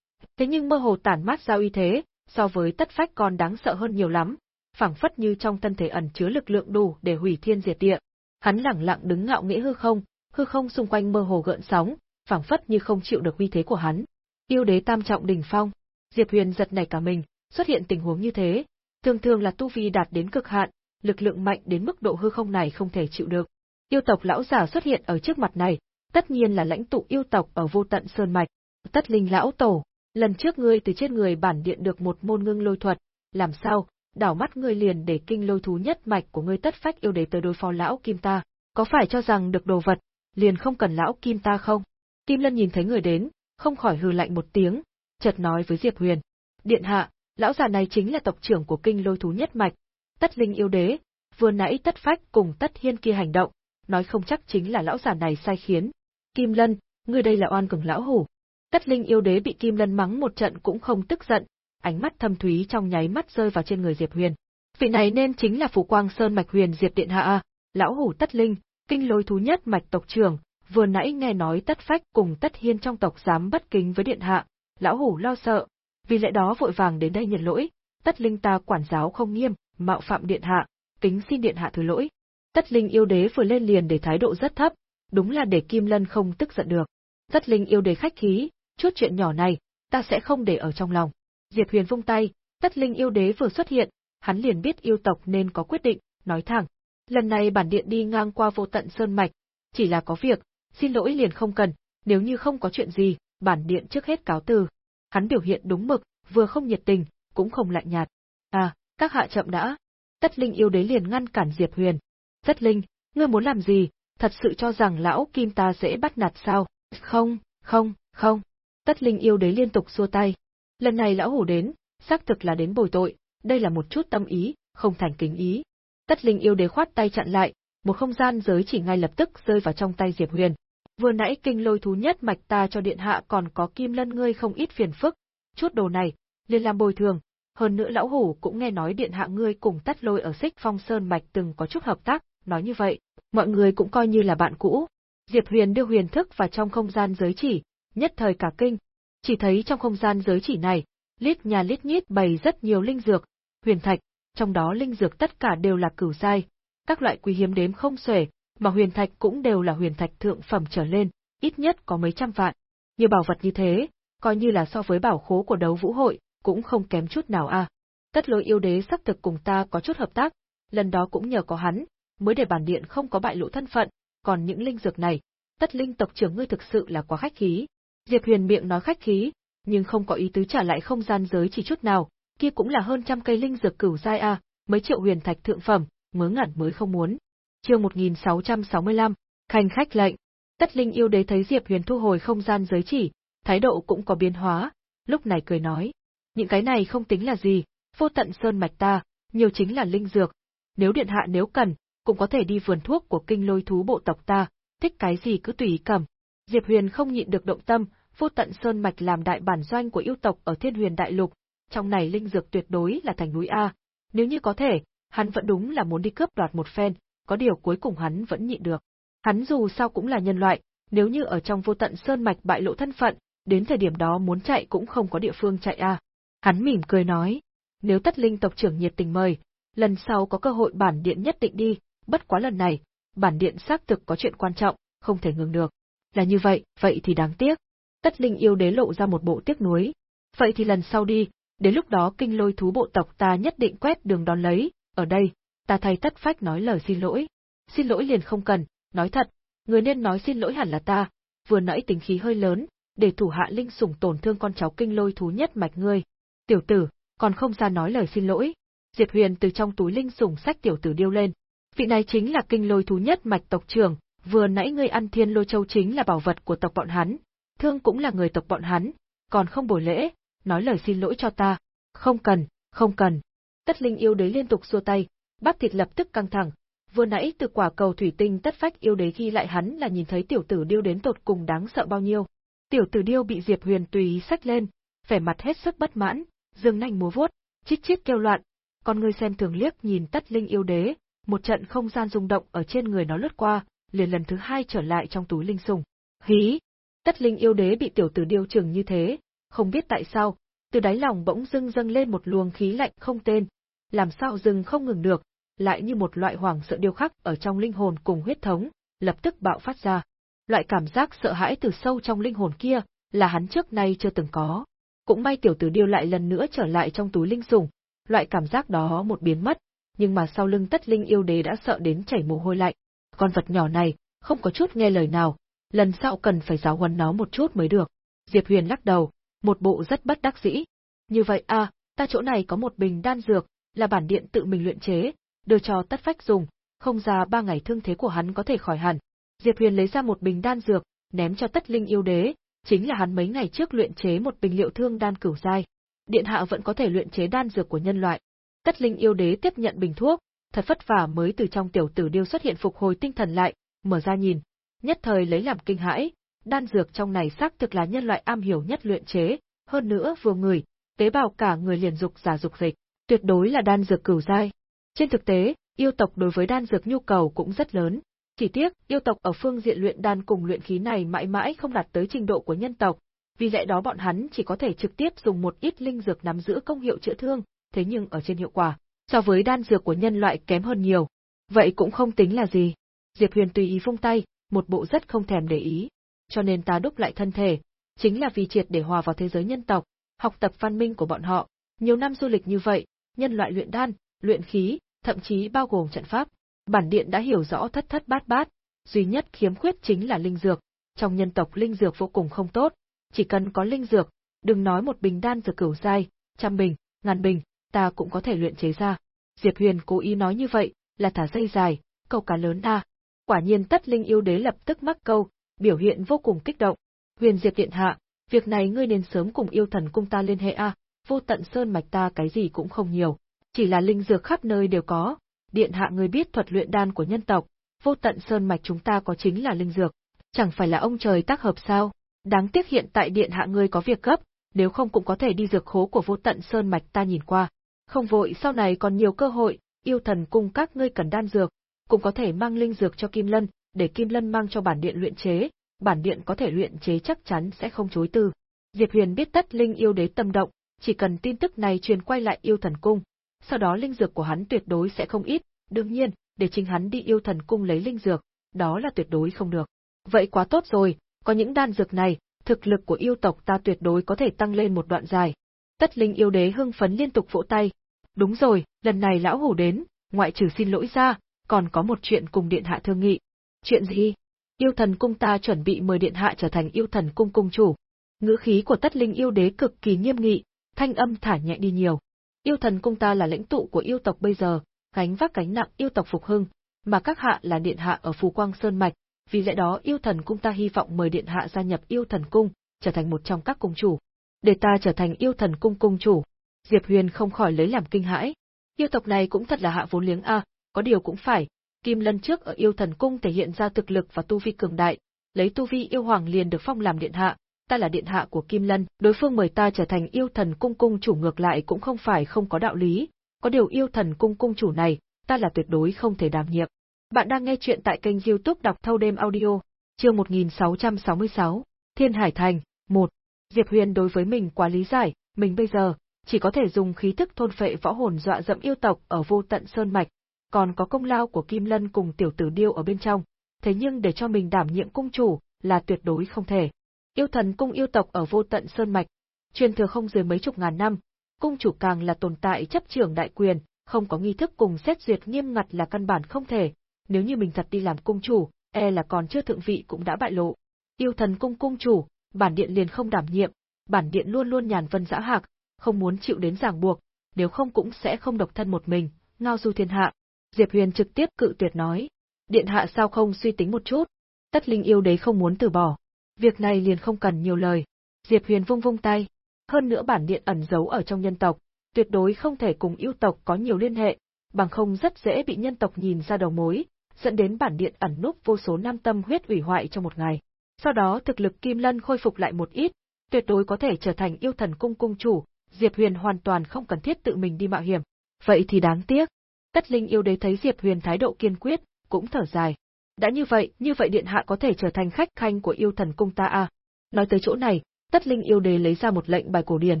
Speaker 1: Thế nhưng mơ hồ tản mát ra uy thế, so với tất phách còn đáng sợ hơn nhiều lắm, phảng phất như trong thân thể ẩn chứa lực lượng đủ để hủy thiên diệt địa. Hắn lẳng lặng đứng ngạo nghễ hư không, hư không xung quanh mơ hồ gợn sóng, phảng phất như không chịu được uy thế của hắn. Yêu đế tam trọng đỉnh phong, Diệp Huyền giật nảy cả mình, xuất hiện tình huống như thế, thường thường là tu vi đạt đến cực hạn, lực lượng mạnh đến mức độ hư không này không thể chịu được. Yêu tộc lão giả xuất hiện ở trước mặt này, tất nhiên là lãnh tụ yêu tộc ở vô tận sơn mạch. Tất linh lão tổ, lần trước ngươi từ trên người bản điện được một môn ngưng lôi thuật, làm sao, đảo mắt ngươi liền để kinh lôi thú nhất mạch của ngươi tất phách yêu đế tới đối phó lão kim ta, có phải cho rằng được đồ vật, liền không cần lão kim ta không? Kim Lân nhìn thấy người đến, không khỏi hừ lạnh một tiếng, chợt nói với Diệp Huyền. Điện hạ, lão già này chính là tộc trưởng của kinh lôi thú nhất mạch, tất linh yêu đế, vừa nãy tất phách cùng tất hiên kia hành động, nói không chắc chính là lão giả này sai khiến. Kim Lân, ngươi đây là oan cường lão hủ. Tất Linh yêu đế bị Kim Lân mắng một trận cũng không tức giận, ánh mắt thâm thúy trong nháy mắt rơi vào trên người Diệp Huyền. Vị này nên chính là Phủ Quang Sơn mạch Huyền Diệp Điện hạ a, lão hủ Tất Linh, kinh lôi thú nhất mạch tộc trưởng, vừa nãy nghe nói Tất Phách cùng Tất Hiên trong tộc dám bất kính với điện hạ, lão hủ lo sợ, vì lẽ đó vội vàng đến đây nhận lỗi, Tất Linh ta quản giáo không nghiêm, mạo phạm điện hạ, kính xin điện hạ thứ lỗi. Tất Linh yêu đế vừa lên liền để thái độ rất thấp, đúng là để Kim Lân không tức giận được. Tất Linh yêu đế khách khí, chút chuyện nhỏ này, ta sẽ không để ở trong lòng. Diệp Huyền vung tay, Tất Linh yêu đế vừa xuất hiện, hắn liền biết yêu tộc nên có quyết định, nói thẳng. Lần này bản điện đi ngang qua vô tận sơn mạch, chỉ là có việc, xin lỗi liền không cần, nếu như không có chuyện gì, bản điện trước hết cáo từ. Hắn biểu hiện đúng mực, vừa không nhiệt tình, cũng không lạnh nhạt. À, các hạ chậm đã. Tất Linh yêu đế liền ngăn cản Diệp Huyền. Tất Linh, ngươi muốn làm gì, thật sự cho rằng lão kim ta dễ bắt nạt sao? Không, không, không. Tất Linh yêu đế liên tục xua tay. Lần này lão hủ đến, xác thực là đến bồi tội, đây là một chút tâm ý, không thành kính ý. Tất Linh yêu đế khoát tay chặn lại, một không gian giới chỉ ngay lập tức rơi vào trong tay Diệp Huyền. Vừa nãy kinh lôi thú nhất mạch ta cho điện hạ còn có kim lân ngươi không ít phiền phức, chút đồ này, liền làm bồi thường, hơn nữa lão hủ cũng nghe nói điện hạ ngươi cùng tắt lôi ở xích phong sơn mạch từng có chút hợp tác, nói như vậy, mọi người cũng coi như là bạn cũ. Diệp Huyền đưa huyền thức vào trong không gian giới chỉ, nhất thời cả kinh, chỉ thấy trong không gian giới chỉ này, lít nhà lít nhít bày rất nhiều linh dược, huyền thạch, trong đó linh dược tất cả đều là cửu giai, các loại quý hiếm đếm không xuể, mà huyền thạch cũng đều là huyền thạch thượng phẩm trở lên, ít nhất có mấy trăm vạn. Nhiều bảo vật như thế, coi như là so với bảo khố của đấu vũ hội, cũng không kém chút nào a. À. Tất lôi yêu đế sắp thực cùng ta có chút hợp tác, lần đó cũng nhờ có hắn, mới để bản điện không có bại lộ thân phận, còn những linh dược này, tất linh tộc trưởng ngươi thực sự là quá khách khí. Diệp Huyền miệng nói khách khí, nhưng không có ý tứ trả lại không gian giới chỉ chút nào, kia cũng là hơn trăm cây linh dược cửu giai a, mấy triệu huyền thạch thượng phẩm, mớ ngẩn mới không muốn. Chương 1665, khanh khách lệnh. Tất Linh yêu đế thấy Diệp Huyền thu hồi không gian giới chỉ, thái độ cũng có biến hóa, lúc này cười nói, những cái này không tính là gì, vô tận sơn mạch ta, nhiều chính là linh dược, nếu điện hạ nếu cần, cũng có thể đi vườn thuốc của kinh lôi thú bộ tộc ta, thích cái gì cứ tùy ý cầm. Diệp Huyền không nhịn được động tâm, vô tận sơn mạch làm đại bản doanh của yêu tộc ở Thiên Huyền Đại Lục, trong này linh dược tuyệt đối là thành núi a, nếu như có thể, hắn vẫn đúng là muốn đi cướp đoạt một phen, có điều cuối cùng hắn vẫn nhịn được. Hắn dù sao cũng là nhân loại, nếu như ở trong vô tận sơn mạch bại lộ thân phận, đến thời điểm đó muốn chạy cũng không có địa phương chạy a. Hắn mỉm cười nói, nếu tất linh tộc trưởng nhiệt tình mời, lần sau có cơ hội bản điện nhất định đi, bất quá lần này, bản điện xác thực có chuyện quan trọng, không thể ngừng được. Là như vậy, vậy thì đáng tiếc. Tất linh yêu đế lộ ra một bộ tiếc nuối. Vậy thì lần sau đi, đến lúc đó kinh lôi thú bộ tộc ta nhất định quét đường đón lấy, ở đây, ta thay tất phách nói lời xin lỗi. Xin lỗi liền không cần, nói thật, người nên nói xin lỗi hẳn là ta, vừa nãy tính khí hơi lớn, để thủ hạ linh sủng tổn thương con cháu kinh lôi thú nhất mạch ngươi. Tiểu tử, còn không ra nói lời xin lỗi. Diệp Huyền từ trong túi linh sủng sách tiểu tử điêu lên. Vị này chính là kinh lôi thú nhất mạch tộc trưởng, vừa nãy ngươi ăn thiên lôi châu chính là bảo vật của tộc bọn hắn, thương cũng là người tộc bọn hắn, còn không bồi lễ, nói lời xin lỗi cho ta. Không cần, không cần. Tất linh yêu đế liên tục xua tay, bắp thịt lập tức căng thẳng. Vừa nãy từ quả cầu thủy tinh tất phách yêu đế ghi lại hắn là nhìn thấy tiểu tử điêu đến tột cùng đáng sợ bao nhiêu. Tiểu tử điêu bị Diệp Huyền tùy ý sách lên, vẻ mặt hết sức bất mãn, dương nanh múa vuốt, chít chít kêu loạn. Con người xem thường liếc nhìn tất linh yêu đế, một trận không gian rung động ở trên người nó lướt qua, liền lần thứ hai trở lại trong túi linh sùng. Hí! Tất linh yêu đế bị tiểu tử điêu chừng như thế, không biết tại sao, từ đáy lòng bỗng dưng dâng lên một luồng khí lạnh không tên, làm sao dừng không ngừng được, lại như một loại hoàng sợ điêu khắc ở trong linh hồn cùng huyết thống, lập tức bạo phát ra. Loại cảm giác sợ hãi từ sâu trong linh hồn kia, là hắn trước nay chưa từng có. Cũng may tiểu tử điêu lại lần nữa trở lại trong túi linh sủng, loại cảm giác đó một biến mất, nhưng mà sau lưng tất linh yêu đế đã sợ đến chảy mồ hôi lạnh. Con vật nhỏ này, không có chút nghe lời nào, lần sau cần phải giáo huấn nó một chút mới được. Diệp Huyền lắc đầu, một bộ rất bất đắc dĩ. Như vậy à, ta chỗ này có một bình đan dược, là bản điện tự mình luyện chế, đưa cho tất phách dùng, không ra ba ngày thương thế của hắn có thể khỏi hẳn. Diệp Huyền lấy ra một bình đan dược, ném cho tất linh yêu đế, chính là hắn mấy ngày trước luyện chế một bình liệu thương đan cửu giai. Điện hạ vẫn có thể luyện chế đan dược của nhân loại. Tất linh yêu đế tiếp nhận bình thuốc, thật vất vả mới từ trong tiểu tử điêu xuất hiện phục hồi tinh thần lại, mở ra nhìn, nhất thời lấy làm kinh hãi, đan dược trong này xác thực là nhân loại am hiểu nhất luyện chế, hơn nữa vừa người, tế bào cả người liền dục giả dục dịch, tuyệt đối là đan dược cửu giai. Trên thực tế, yêu tộc đối với đan dược nhu cầu cũng rất lớn, chỉ tiếc, yêu tộc ở phương diện luyện đan cùng luyện khí này mãi mãi không đạt tới trình độ của nhân tộc, vì lẽ đó bọn hắn chỉ có thể trực tiếp dùng một ít linh dược nắm giữ công hiệu chữa thương, thế nhưng ở trên hiệu quả, so với đan dược của nhân loại kém hơn nhiều. Vậy cũng không tính là gì. Diệp Huyền tùy ý vung tay, một bộ rất không thèm để ý. Cho nên ta đúc lại thân thể, chính là vì triệt để hòa vào thế giới nhân tộc, học tập văn minh của bọn họ. Nhiều năm du lịch như vậy, nhân loại luyện đan, luyện khí, thậm chí bao gồm trận pháp. Bản điện đã hiểu rõ thất thất bát bát, duy nhất khiếm khuyết chính là linh dược. Trong nhân tộc linh dược vô cùng không tốt, chỉ cần có linh dược, đừng nói một bình đan dược cửu giai, trăm bình, ngàn bình, ta cũng có thể luyện chế ra. Diệp Huyền cố ý nói như vậy, là thả dây dài, câu cá lớn a. Quả nhiên tất linh yêu đế lập tức mắc câu, biểu hiện vô cùng kích động. Huyền Diệp điện hạ, việc này ngươi nên sớm cùng yêu thần cung ta liên hệ a, vô tận sơn mạch ta cái gì cũng không nhiều, chỉ là linh dược khắp nơi đều có. Điện hạ người biết thuật luyện đan của nhân tộc, vô tận sơn mạch chúng ta có chính là linh dược, chẳng phải là ông trời tác hợp sao? Đáng tiếc hiện tại điện hạ ngươi có việc gấp, nếu không cũng có thể đi dược khố của vô tận sơn mạch ta nhìn qua. Không vội sau này còn nhiều cơ hội, yêu thần cung các ngươi cần đan dược, cũng có thể mang linh dược cho Kim Lân, để Kim Lân mang cho bản điện luyện chế, bản điện có thể luyện chế chắc chắn sẽ không chối từ. Diệp Huyền biết tất linh yêu đế tâm động, chỉ cần tin tức này truyền quay lại yêu thần cung, sau đó linh dược của hắn tuyệt đối sẽ không ít, đương nhiên, để chính hắn đi yêu thần cung lấy linh dược, đó là tuyệt đối không được. Vậy quá tốt rồi, có những đan dược này, thực lực của yêu tộc ta tuyệt đối có thể tăng lên một đoạn dài. Tất linh yêu đế hưng phấn liên tục vỗ tay. Đúng rồi, lần này lão hủ đến, ngoại trừ xin lỗi ra, còn có một chuyện cùng điện hạ thương nghị. Chuyện gì? Yêu thần cung ta chuẩn bị mời điện hạ trở thành yêu thần cung cung chủ. Ngữ khí của tất linh yêu đế cực kỳ nghiêm nghị, thanh âm thả nhẹ đi nhiều. Yêu thần cung ta là lãnh tụ của yêu tộc bây giờ, gánh vác gánh nặng yêu tộc phục hưng, mà các hạ là điện hạ ở Phù Quang Sơn Mạch, vì lẽ đó yêu thần cung ta hy vọng mời điện hạ gia nhập yêu thần cung, trở thành một trong các cung chủ. Để ta trở thành yêu thần cung cung chủ. Diệp Huyền không khỏi lấy làm kinh hãi. Yêu tộc này cũng thật là hạ vốn liếng a, có điều cũng phải. Kim Lân trước ở yêu thần cung thể hiện ra thực lực và tu vi cường đại, lấy tu vi yêu hoàng liền được phong làm điện hạ, ta là điện hạ của Kim Lân, đối phương mời ta trở thành yêu thần cung cung chủ ngược lại cũng không phải không có đạo lý, có điều yêu thần cung cung chủ này, ta là tuyệt đối không thể đảm nhiệm. Bạn đang nghe chuyện tại kênh youtube đọc thâu đêm audio, chương 1666, Thiên Hải Thành, 1. Diệp Huyền đối với mình quá lý giải, mình bây giờ, chỉ có thể dùng khí thức thôn phệ võ hồn dọa dẫm yêu tộc ở vô tận sơn mạch, còn có công lao của Kim Lân cùng tiểu tử điêu ở bên trong, thế nhưng để cho mình đảm nhiệm cung chủ, là tuyệt đối không thể. Yêu thần cung yêu tộc ở vô tận sơn mạch, truyền thừa không dưới mấy chục ngàn năm, cung chủ càng là tồn tại chấp trưởng đại quyền, không có nghi thức cùng xét duyệt nghiêm ngặt là căn bản không thể, nếu như mình thật đi làm cung chủ, e là còn chưa thượng vị cũng đã bại lộ. Yêu thần cung cung chủ, bản điện liền không đảm nhiệm, bản điện luôn luôn nhàn vân dã hạc, không muốn chịu đến ràng buộc, nếu không cũng sẽ không độc thân một mình, ngao du thiên hạ. Diệp Huyền trực tiếp cự tuyệt nói, điện hạ sao không suy tính một chút, tất linh yêu đế không muốn từ bỏ. Việc này liền không cần nhiều lời. Diệp Huyền vung vung tay, hơn nữa bản điện ẩn giấu ở trong nhân tộc, tuyệt đối không thể cùng yêu tộc có nhiều liên hệ, bằng không rất dễ bị nhân tộc nhìn ra đầu mối, dẫn đến bản điện ẩn núp vô số nam tâm huyết ủy hoại trong một ngày. Sau đó thực lực Kim Lân khôi phục lại một ít, tuyệt đối có thể trở thành yêu thần cung cung chủ, Diệp Huyền hoàn toàn không cần thiết tự mình đi mạo hiểm. Vậy thì đáng tiếc. Tất Linh yêu đế thấy Diệp Huyền thái độ kiên quyết, cũng thở dài. Đã như vậy, như vậy điện hạ có thể trở thành khách khanh của yêu thần cung ta à? Nói tới chỗ này, Tất Linh yêu đế lấy ra một lệnh bài cổ điển.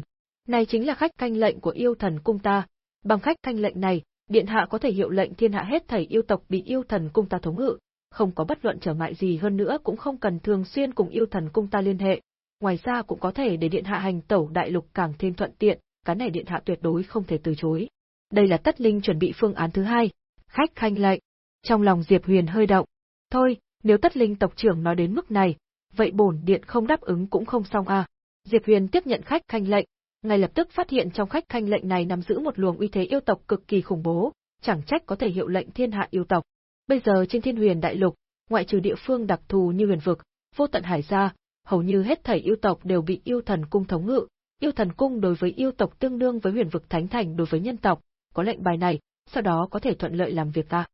Speaker 1: Này chính là khách khanh lệnh của yêu thần cung ta. Bằng khách khanh lệnh này, điện hạ có thể hiệu lệnh thiên hạ hết thảy yêu tộc bị yêu thần cung ta thống ngự, không có bất luận trở ngại gì hơn nữa cũng không cần thường xuyên cùng yêu thần cung ta liên hệ. Ngoài ra cũng có thể để điện hạ hành tẩu đại lục càng thêm thuận tiện, cái này điện hạ tuyệt đối không thể từ chối. Đây là tất linh chuẩn bị phương án thứ hai, khách khanh lệnh. Trong lòng Diệp Huyền hơi động. Thôi, nếu tất linh tộc trưởng nói đến mức này, vậy bổn điện không đáp ứng cũng không xong à. Diệp Huyền tiếp nhận khách khanh lệnh, ngay lập tức phát hiện trong khách khanh lệnh này nắm giữ một luồng uy thế yêu tộc cực kỳ khủng bố, chẳng trách có thể hiệu lệnh thiên hạ yêu tộc. Bây giờ trên Thiên Huyền đại lục, ngoại trừ địa phương đặc thù như huyền vực, vô tận hải gia, hầu như hết thảy yêu tộc đều bị yêu thần cung thống ngự. Yêu thần cung đối với yêu tộc tương đương với huyền vực thánh thành đối với nhân tộc, có lệnh bài này, sau đó có thể thuận lợi làm việc ta.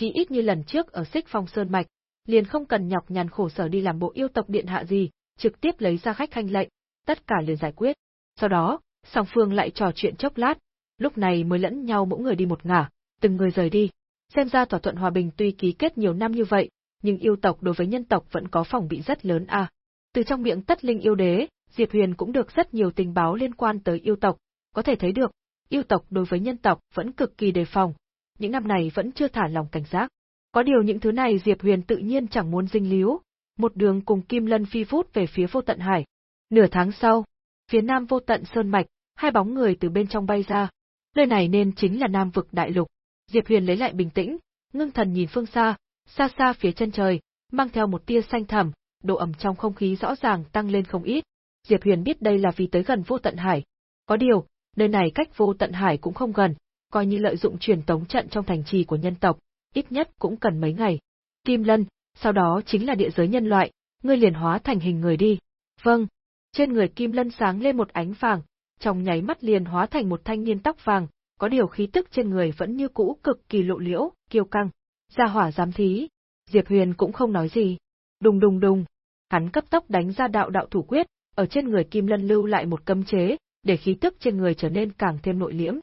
Speaker 1: Chỉ ít như lần trước ở Xích Phong Sơn Mạch, liền không cần nhọc nhằn khổ sở đi làm bộ yêu tộc điện hạ gì, trực tiếp lấy ra khách khanh lệnh, tất cả liền giải quyết. Sau đó, song phương lại trò chuyện chốc lát, lúc này mới lẫn nhau mỗi người đi một ngả, từng người rời đi. Xem ra thỏa thuận hòa bình tuy ký kết nhiều năm như vậy, nhưng yêu tộc đối với nhân tộc vẫn có phòng bị rất lớn à. Từ trong miệng tất linh yêu đế, Diệp Huyền cũng được rất nhiều tình báo liên quan tới yêu tộc, có thể thấy được, yêu tộc đối với nhân tộc vẫn cực kỳ đề phòng, những năm này vẫn chưa thả lòng cảnh giác. Có điều những thứ này Diệp Huyền tự nhiên chẳng muốn dinh líu, một đường cùng Kim Lân phi phút về phía vô tận hải. Nửa tháng sau, phía nam vô tận sơn mạch, hai bóng người từ bên trong bay ra. Nơi này nên chính là Nam vực đại lục. Diệp Huyền lấy lại bình tĩnh, ngưng thần nhìn phương xa, xa xa phía chân trời, mang theo một tia xanh thẳm, độ ẩm trong không khí rõ ràng tăng lên không ít. Diệp Huyền biết đây là vì tới gần vô tận hải. Có điều, nơi này cách vô tận hải cũng không gần, coi như lợi dụng truyền tống trận trong thành trì của nhân tộc, ít nhất cũng cần mấy ngày. Kim Lân, sau đó chính là địa giới nhân loại, ngươi liền hóa thành hình người đi. Vâng. Trên người Kim Lân sáng lên một ánh vàng, trong nháy mắt liền hóa thành một thanh niên tóc vàng, có điều khí tức trên người vẫn như cũ cực kỳ lộ liễu, kiêu căng. Ra hỏa giám thí. Diệp Huyền cũng không nói gì. Đùng đùng đùng. Hắn cấp tốc đánh ra đạo đạo thủ quyết, ở trên người Kim Lân lưu lại một cấm chế, để khí tức trên người trở nên càng thêm nội liễm.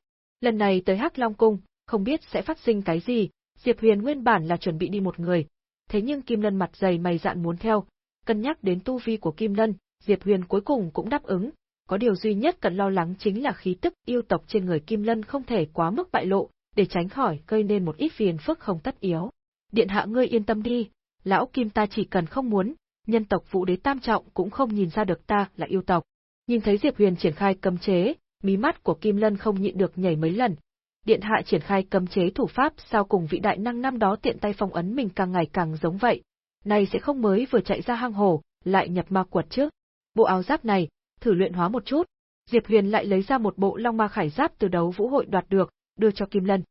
Speaker 1: Lần này tới Hắc Long Cung, không biết sẽ phát sinh cái gì, Diệp Huyền nguyên bản là chuẩn bị đi một người, thế nhưng Kim Lân mặt dày mày dạn muốn theo, cân nhắc đến tu vi của Kim Lân, Diệp Huyền cuối cùng cũng đáp ứng, có điều duy nhất cần lo lắng chính là khí tức yêu tộc trên người Kim Lân không thể quá mức bại lộ, để tránh khỏi gây nên một ít phiền phức không tất yếu. Điện hạ ngươi yên tâm đi, lão Kim ta chỉ cần không muốn, nhân tộc vũ đế tam trọng cũng không nhìn ra được ta là yêu tộc. Nhìn thấy Diệp Huyền triển khai cấm chế, mí mắt của Kim Lân không nhịn được nhảy mấy lần. Điện hạ triển khai cấm chế thủ pháp sao cùng vị đại năng năm đó tiện tay phong ấn mình càng ngày càng giống vậy. Này sẽ không mới vừa chạy ra hang hồ, lại nhập ma quật chứ? Bộ áo giáp này, thử luyện hóa một chút. Diệp Huyền lại lấy ra một bộ long ma khải giáp từ đấu vũ hội đoạt được, đưa cho Kim Lân.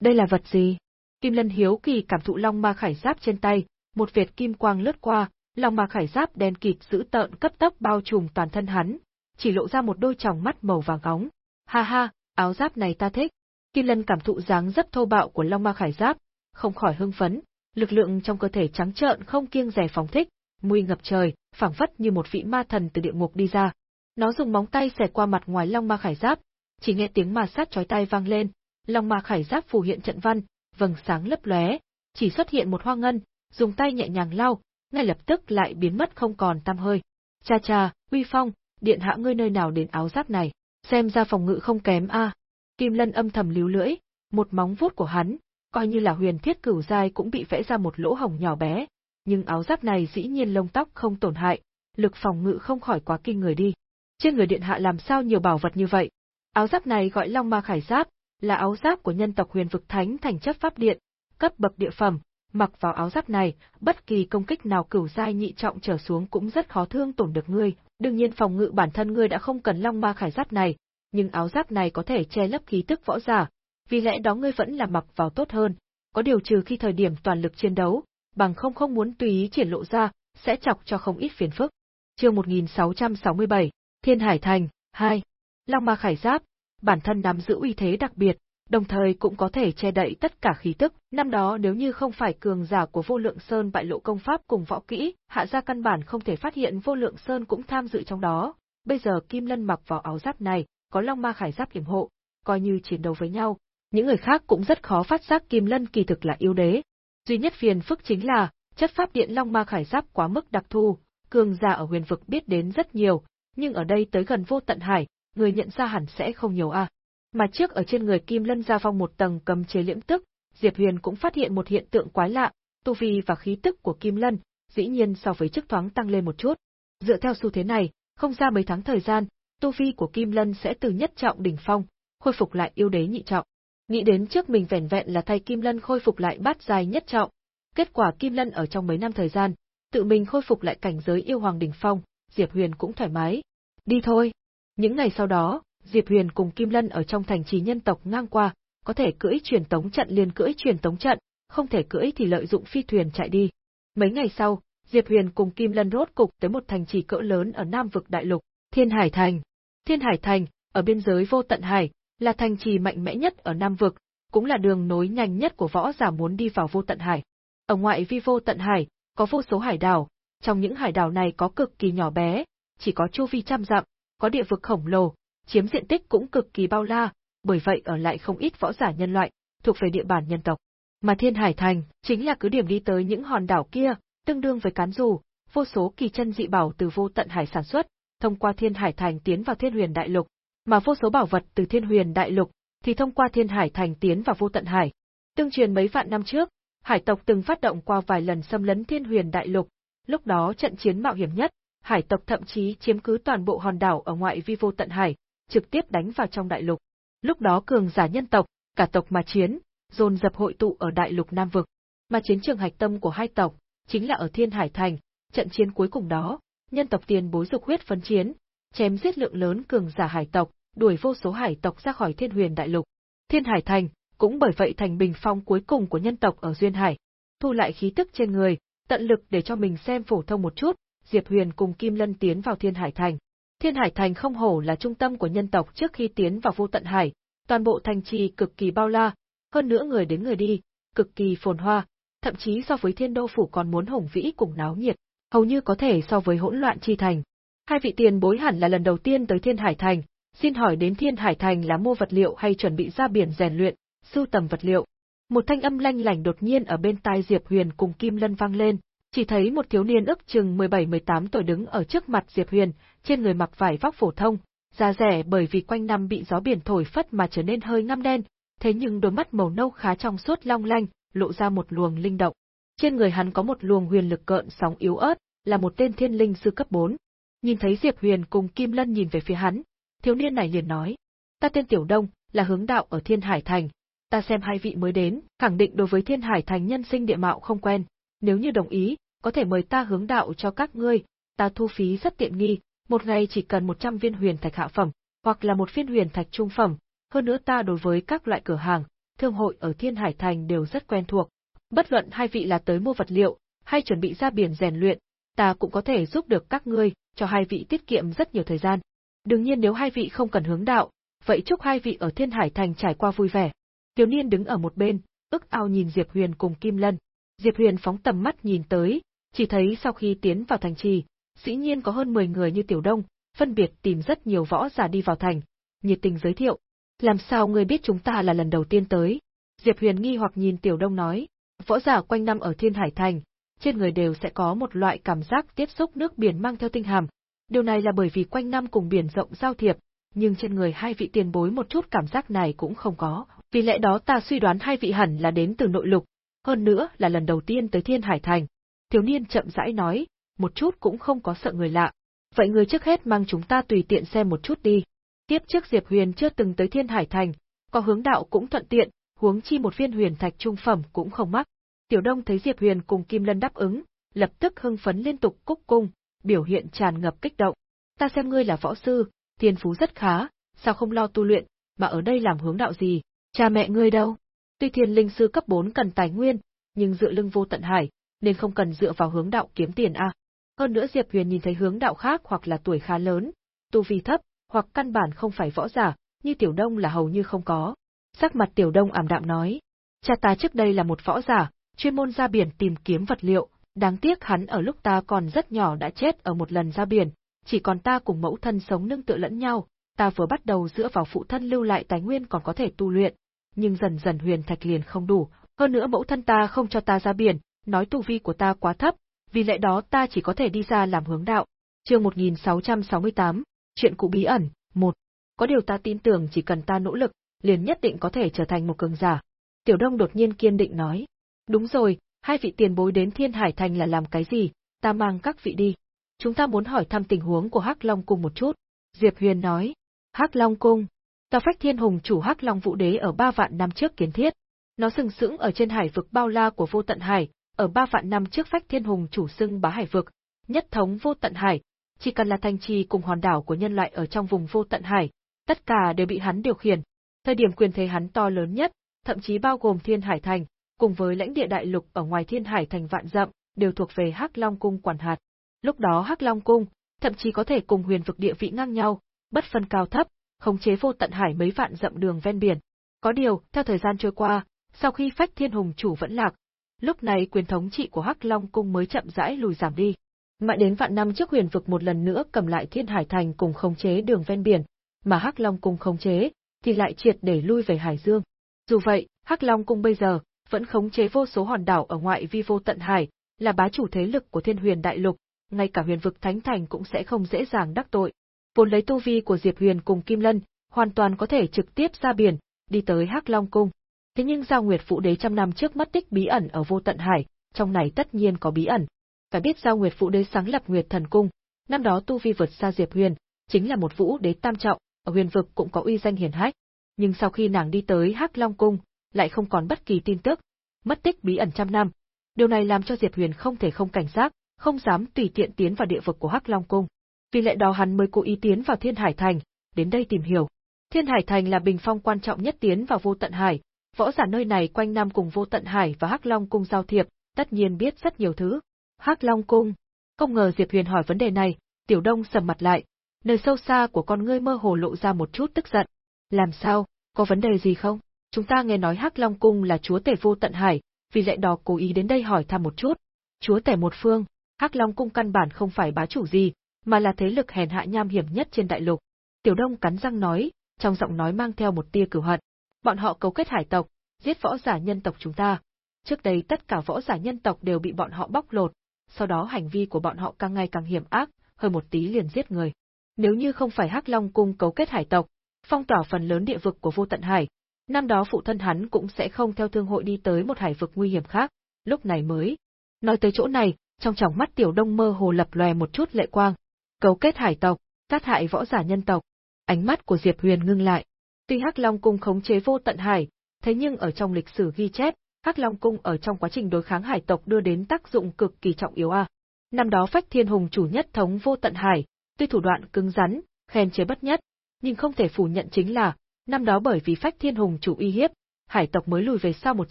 Speaker 1: Đây là vật gì? Kim Lân hiếu kỳ cảm thụ long ma khải giáp trên tay, một vệt kim quang lướt qua, long ma khải giáp đen kịt giữ tợn cấp tốc bao trùm toàn thân hắn, chỉ lộ ra một đôi tròng mắt màu vàng óng. Ha ha, áo giáp này ta thích. Kim Lân cảm thụ dáng dấp thô bạo của long ma khải giáp, không khỏi hưng phấn, lực lượng trong cơ thể trắng trợn không kiêng dè phóng thích, mùi ngập trời, phảng phất như một vị ma thần từ địa ngục đi ra. Nó dùng móng tay xẻ qua mặt ngoài long ma khải giáp, chỉ nghe tiếng ma sát chói tai vang lên, long ma khải giáp phù hiện trận văn, vầng sáng lấp lóe, chỉ xuất hiện một hoa ngân, dùng tay nhẹ nhàng lau, ngay lập tức lại biến mất không còn tăm hơi. Cha cha, uy phong, điện hạ ngươi nơi nào đến áo giáp này, xem ra phòng ngự không kém a. Kim Lân âm thầm líu lưỡi, một móng vuốt của hắn, coi như là huyền thiết cửu giai cũng bị vẽ ra một lỗ hổng nhỏ bé, nhưng áo giáp này dĩ nhiên lông tóc không tổn hại, lực phòng ngự không khỏi quá kinh người đi. Trên người điện hạ làm sao nhiều bảo vật như vậy? Áo giáp này gọi Long Ma Khải Giáp, là áo giáp của nhân tộc Huyền vực thánh thành chấp pháp điện, cấp bậc địa phẩm, mặc vào áo giáp này, bất kỳ công kích nào cửu giai nhị trọng trở xuống cũng rất khó thương tổn được ngươi, đương nhiên phòng ngự bản thân ngươi đã không cần Long Ma Khải Giáp này, nhưng áo giáp này có thể che lấp khí tức võ giả, vì lẽ đó ngươi vẫn là mặc vào tốt hơn, có điều trừ khi thời điểm toàn lực chiến đấu, bằng không không muốn tùy ý triển lộ ra, sẽ chọc cho không ít phiền phức. Chương 1667, Thiên Hải Thành 2. Long Ma Khải Giáp, bản thân nắm giữ uy thế đặc biệt, đồng thời cũng có thể che đậy tất cả khí tức. Năm đó nếu như không phải cường giả của Vô Lượng Sơn bại lộ công pháp cùng võ kỹ, hạ gia căn bản không thể phát hiện Vô Lượng Sơn cũng tham dự trong đó. Bây giờ Kim Lân mặc vào áo giáp này, có Long Ma Khải Giáp yểm hộ, coi như chiến đấu với nhau, những người khác cũng rất khó phát giác Kim Lân kỳ thực là yêu đế. Duy nhất phiền phức chính là, chất pháp điện Long Ma Khải Giáp quá mức đặc thù, cường giả ở huyền vực biết đến rất nhiều, nhưng ở đây tới gần vô tận hải, người nhận ra hẳn sẽ không nhiều a. Mà trước ở trên người Kim Lân gia phong một tầng cầm chế liễm tức, Diệp Huyền cũng phát hiện một hiện tượng quái lạ, tu vi và khí tức của Kim Lân, dĩ nhiên so với trước thoáng tăng lên một chút. Dựa theo xu thế này, không ra mấy tháng thời gian, tu vi của Kim Lân sẽ từ nhất trọng đỉnh phong, khôi phục lại yêu đế nhị trọng. Nghĩ đến trước mình vẻn vẹn là thay Kim Lân khôi phục lại bát dài nhất trọng, kết quả Kim Lân ở trong mấy năm thời gian, tự mình khôi phục lại cảnh giới yêu hoàng đỉnh phong, Diệp Huyền cũng thoải mái. Đi thôi. Những ngày sau đó, Diệp Huyền cùng Kim Lân ở trong thành trì nhân tộc ngang qua, có thể cưỡi truyền tống trận liền cưỡi truyền tống trận, không thể cưỡi thì lợi dụng phi thuyền chạy đi. Mấy ngày sau, Diệp Huyền cùng Kim Lân rốt cục tới một thành trì cỡ lớn ở Nam vực đại lục, Thiên Hải Thành. Thiên Hải Thành, ở biên giới vô tận hải, là thành trì mạnh mẽ nhất ở Nam vực, cũng là đường nối nhanh nhất của võ giả muốn đi vào vô tận hải. Ở ngoại vi vô tận hải, có vô số hải đảo, trong những hải đảo này có cực kỳ nhỏ bé, chỉ có chu vi trăm dặm, có địa vực khổng lồ, chiếm diện tích cũng cực kỳ bao la, bởi vậy ở lại không ít võ giả nhân loại, thuộc về địa bàn nhân tộc. Mà Thiên Hải Thành chính là cứ điểm đi tới những hòn đảo kia, tương đương với cán dù, vô số kỳ chân dị bảo từ vô tận hải sản xuất, thông qua Thiên Hải Thành tiến vào Thiên Huyền Đại Lục, mà vô số bảo vật từ Thiên Huyền Đại Lục thì thông qua Thiên Hải Thành tiến vào vô tận hải. Tương truyền mấy vạn năm trước, hải tộc từng phát động qua vài lần xâm lấn Thiên Huyền Đại Lục, lúc đó trận chiến mạo hiểm nhất, hải tộc thậm chí chiếm cứ toàn bộ hòn đảo ở ngoại vi vô tận hải, trực tiếp đánh vào trong đại lục. Lúc đó cường giả nhân tộc, cả tộc mà chiến, dồn dập hội tụ ở đại lục Nam vực. Mà chiến trường hạch tâm của hai tộc chính là ở Thiên Hải Thành, trận chiến cuối cùng đó, nhân tộc tiền bối dục huyết phấn chiến, chém giết lượng lớn cường giả hải tộc, đuổi vô số hải tộc ra khỏi Thiên Huyền đại lục. Thiên Hải Thành cũng bởi vậy thành bình phong cuối cùng của nhân tộc ở duyên hải. Thu lại khí tức trên người, tận lực để cho mình xem phổ thông một chút, Diệp Huyền cùng Kim Lân tiến vào Thiên Hải Thành. Thiên Hải Thành không hổ là trung tâm của nhân tộc trước khi tiến vào vô tận hải, toàn bộ thành trì cực kỳ bao la, hơn nữa người đến người đi, cực kỳ phồn hoa, thậm chí so với Thiên Đô phủ còn muốn hùng vĩ cùng náo nhiệt, hầu như có thể so với hỗn loạn chi thành. Hai vị tiền bối hẳn là lần đầu tiên tới Thiên Hải Thành, xin hỏi đến Thiên Hải Thành là mua vật liệu hay chuẩn bị ra biển rèn luyện, sưu tầm vật liệu. Một thanh âm lanh lảnh đột nhiên ở bên tai Diệp Huyền cùng Kim Lân vang lên, chỉ thấy một thiếu niên ước chừng 17-18 tuổi đứng ở trước mặt Diệp Huyền, trên người mặc vải vóc phổ thông, da rẻ bởi vì quanh năm bị gió biển thổi phất mà trở nên hơi ngăm đen, thế nhưng đôi mắt màu nâu khá trong suốt long lanh, lộ ra một luồng linh động. Trên người hắn có một luồng huyền lực cợn sóng yếu ớt, là một tên thiên linh sư cấp 4. Nhìn thấy Diệp Huyền cùng Kim Lân nhìn về phía hắn, thiếu niên này liền nói: "Ta tên Tiểu Đông, là hướng đạo ở Thiên Hải Thành. Ta xem hai vị mới đến, khẳng định đối với Thiên Hải Thành nhân sinh địa mạo không quen, nếu như đồng ý, có thể mời ta hướng đạo cho các ngươi, ta thu phí rất tiện nghi, một ngày chỉ cần 100 viên huyền thạch hạ phẩm, hoặc là một viên huyền thạch trung phẩm, hơn nữa ta đối với các loại cửa hàng, thương hội ở Thiên Hải Thành đều rất quen thuộc. Bất luận hai vị là tới mua vật liệu, hay chuẩn bị ra biển rèn luyện, ta cũng có thể giúp được các ngươi, cho hai vị tiết kiệm rất nhiều thời gian. Đương nhiên nếu hai vị không cần hướng đạo, vậy chúc hai vị ở Thiên Hải Thành trải qua vui vẻ. Tiểu niên đứng ở một bên, ức ao nhìn Diệp Huyền cùng Kim Lân. Diệp Huyền phóng tầm mắt nhìn tới, chỉ thấy sau khi tiến vào thành trì, dĩ nhiên có hơn 10 người như Tiểu Đông, phân biệt tìm rất nhiều võ giả đi vào thành, nhiệt tình giới thiệu. Làm sao ngươi biết chúng ta là lần đầu tiên tới? Diệp Huyền nghi hoặc nhìn Tiểu Đông nói, võ giả quanh năm ở Thiên Hải Thành, trên người đều sẽ có một loại cảm giác tiếp xúc nước biển mang theo tinh hàm. Điều này là bởi vì quanh năm cùng biển rộng giao thiệp, nhưng trên người hai vị tiền bối một chút cảm giác này cũng không có. Vì lẽ đó ta suy đoán hai vị hẳn là đến từ nội lục, hơn nữa là lần đầu tiên tới Thiên Hải Thành. Thiếu niên chậm rãi nói, một chút cũng không có sợ người lạ. Vậy người trước hết mang chúng ta tùy tiện xem một chút đi. Tiếp trước Diệp Huyền chưa từng tới Thiên Hải Thành, có hướng đạo cũng thuận tiện, huống chi một viên huyền thạch trung phẩm cũng không mắc. Tiểu Đông thấy Diệp Huyền cùng Kim Lân đáp ứng, lập tức hưng phấn liên tục cúc cung, biểu hiện tràn ngập kích động. Ta xem ngươi là võ sư, thiên phú rất khá, sao không lo tu luyện, mà ở đây làm hướng đạo gì? Cha mẹ ngươi đâu? Tuy thiên linh sư cấp 4 cần tài nguyên, nhưng dựa lưng vô tận hải, nên không cần dựa vào hướng đạo kiếm tiền a. Hơn nữa Diệp Huyền nhìn thấy hướng đạo khác hoặc là tuổi khá lớn, tu vi thấp, hoặc căn bản không phải võ giả, như Tiểu Đông là hầu như không có. Sắc mặt Tiểu Đông ảm đạm nói, cha ta trước đây là một võ giả, chuyên môn ra biển tìm kiếm vật liệu, đáng tiếc hắn ở lúc ta còn rất nhỏ đã chết ở một lần ra biển, chỉ còn ta cùng mẫu thân sống nương tựa lẫn nhau, ta vừa bắt đầu dựa vào phụ thân lưu lại tài nguyên còn có thể tu luyện, nhưng dần dần huyền thạch liền không đủ, hơn nữa mẫu thân ta không cho ta ra biển, nói tu vi của ta quá thấp, vì lẽ đó ta chỉ có thể đi ra làm hướng đạo. Chương 1668, chuyện cụ bí ẩn, 1. Có điều ta tin tưởng chỉ cần ta nỗ lực, liền nhất định có thể trở thành một cường giả. Tiểu Đông đột nhiên kiên định nói. Đúng rồi, hai vị tiền bối đến Thiên Hải Thành là làm cái gì, ta mang các vị đi. Chúng ta muốn hỏi thăm tình huống của Hắc Long Cung một chút. Diệp Huyền nói. Hắc Long Cung. Ta phách thiên hùng chủ Hắc Long Vũ Đế ở ba vạn năm trước kiến thiết. Nó sừng sững ở trên hải vực bao la của vô tận hải, ở ba vạn năm trước phách thiên hùng chủ xưng bá hải vực, nhất thống vô tận hải, chỉ cần là thành trì cùng hòn đảo của nhân loại ở trong vùng vô tận hải, tất cả đều bị hắn điều khiển. Thời điểm quyền thế hắn to lớn nhất, thậm chí bao gồm Thiên Hải Thành, cùng với lãnh địa đại lục ở ngoài Thiên Hải Thành vạn dặm, đều thuộc về Hắc Long cung quản hạt. Lúc đó Hắc Long cung, thậm chí có thể cùng huyền vực địa vị ngang nhau, bất phân cao thấp, khống chế vô tận hải mấy vạn dặm đường ven biển. Có điều, theo thời gian trôi qua, sau khi Phách Thiên Hùng chủ vẫn lạc, lúc này quyền thống trị của Hắc Long cung mới chậm rãi lùi giảm đi. Mãi đến vạn năm trước huyền vực một lần nữa cầm lại Thiên Hải Thành cùng khống chế đường ven biển, mà Hắc Long cung khống chế, thì lại triệt để lui về Hải Dương. Dù vậy, Hắc Long cung bây giờ vẫn khống chế vô số hòn đảo ở ngoại vi vô tận hải, là bá chủ thế lực của Thiên Huyền Đại Lục, ngay cả Huyền vực Thánh Thành cũng sẽ không dễ dàng đắc tội. Vốn lấy tu vi của Diệp Huyền cùng Kim Lân, hoàn toàn có thể trực tiếp ra biển, đi tới Hắc Long cung. Thế nhưng Giao Nguyệt Phụ Đế trăm năm trước mất tích bí ẩn ở vô tận hải, trong này tất nhiên có bí ẩn. Phải biết Giao Nguyệt Phụ Đế sáng lập Nguyệt Thần cung, năm đó tu vi vượt xa Diệp Huyền, chính là một vũ đế tam trọng, ở huyền vực cũng có uy danh hiển hách. Nhưng sau khi nàng đi tới Hắc Long cung, lại không còn bất kỳ tin tức, mất tích bí ẩn trăm năm. Điều này làm cho Diệp Huyền không thể không cảnh giác, không dám tùy tiện tiến vào địa vực của Hắc Long cung. Vì lẽ đó hắn mới cố ý tiến vào Thiên Hải thành, đến đây tìm hiểu. Thiên Hải thành là bình phong quan trọng nhất tiến vào Vô Tận Hải, võ giả nơi này quanh năm cùng Vô Tận Hải và Hắc Long cung giao thiệp, tất nhiên biết rất nhiều thứ. Hắc Long cung. Không ngờ Diệp Huyền hỏi vấn đề này, Tiểu Đông sầm mặt lại, nơi sâu xa của con ngươi mơ hồ lộ ra một chút tức giận. Làm sao, có vấn đề gì không? Chúng ta nghe nói Hắc Long cung là chúa tể Vô Tận Hải, vì lẽ đó cố ý đến đây hỏi thăm một chút. Chúa tể một phương, Hắc Long cung căn bản không phải bá chủ gì, mà là thế lực hèn hạ nham hiểm nhất trên đại lục. Tiểu Đông cắn răng nói, trong giọng nói mang theo một tia cửu hận. Bọn họ cấu kết hải tộc, giết võ giả nhân tộc chúng ta. Trước đây tất cả võ giả nhân tộc đều bị bọn họ bóc lột, sau đó hành vi của bọn họ càng ngày càng hiểm ác, hơi một tí liền giết người. Nếu như không phải Hắc Long cung cấu kết hải tộc, phong tỏa phần lớn địa vực của Vô Tận Hải, năm đó phụ thân hắn cũng sẽ không theo thương hội đi tới một hải vực nguy hiểm khác, lúc này mới. Nói tới chỗ này, trong tròng mắt Tiểu Đông mơ hồ lập lòe một chút lệ quang. Cấu kết hải tộc, sát hại võ giả nhân tộc. Ánh mắt của Diệp Huyền ngưng lại. Tuy Hắc Long cung khống chế vô tận hải, thế nhưng ở trong lịch sử ghi chép, Hắc Long cung ở trong quá trình đối kháng hải tộc đưa đến tác dụng cực kỳ trọng yếu a. Năm đó Phách Thiên Hùng chủ nhất thống vô tận hải, tuy thủ đoạn cứng rắn, khen chế bất nhất, nhưng không thể phủ nhận chính là, năm đó bởi vì Phách Thiên Hùng chủ uy hiếp, hải tộc mới lùi về sau một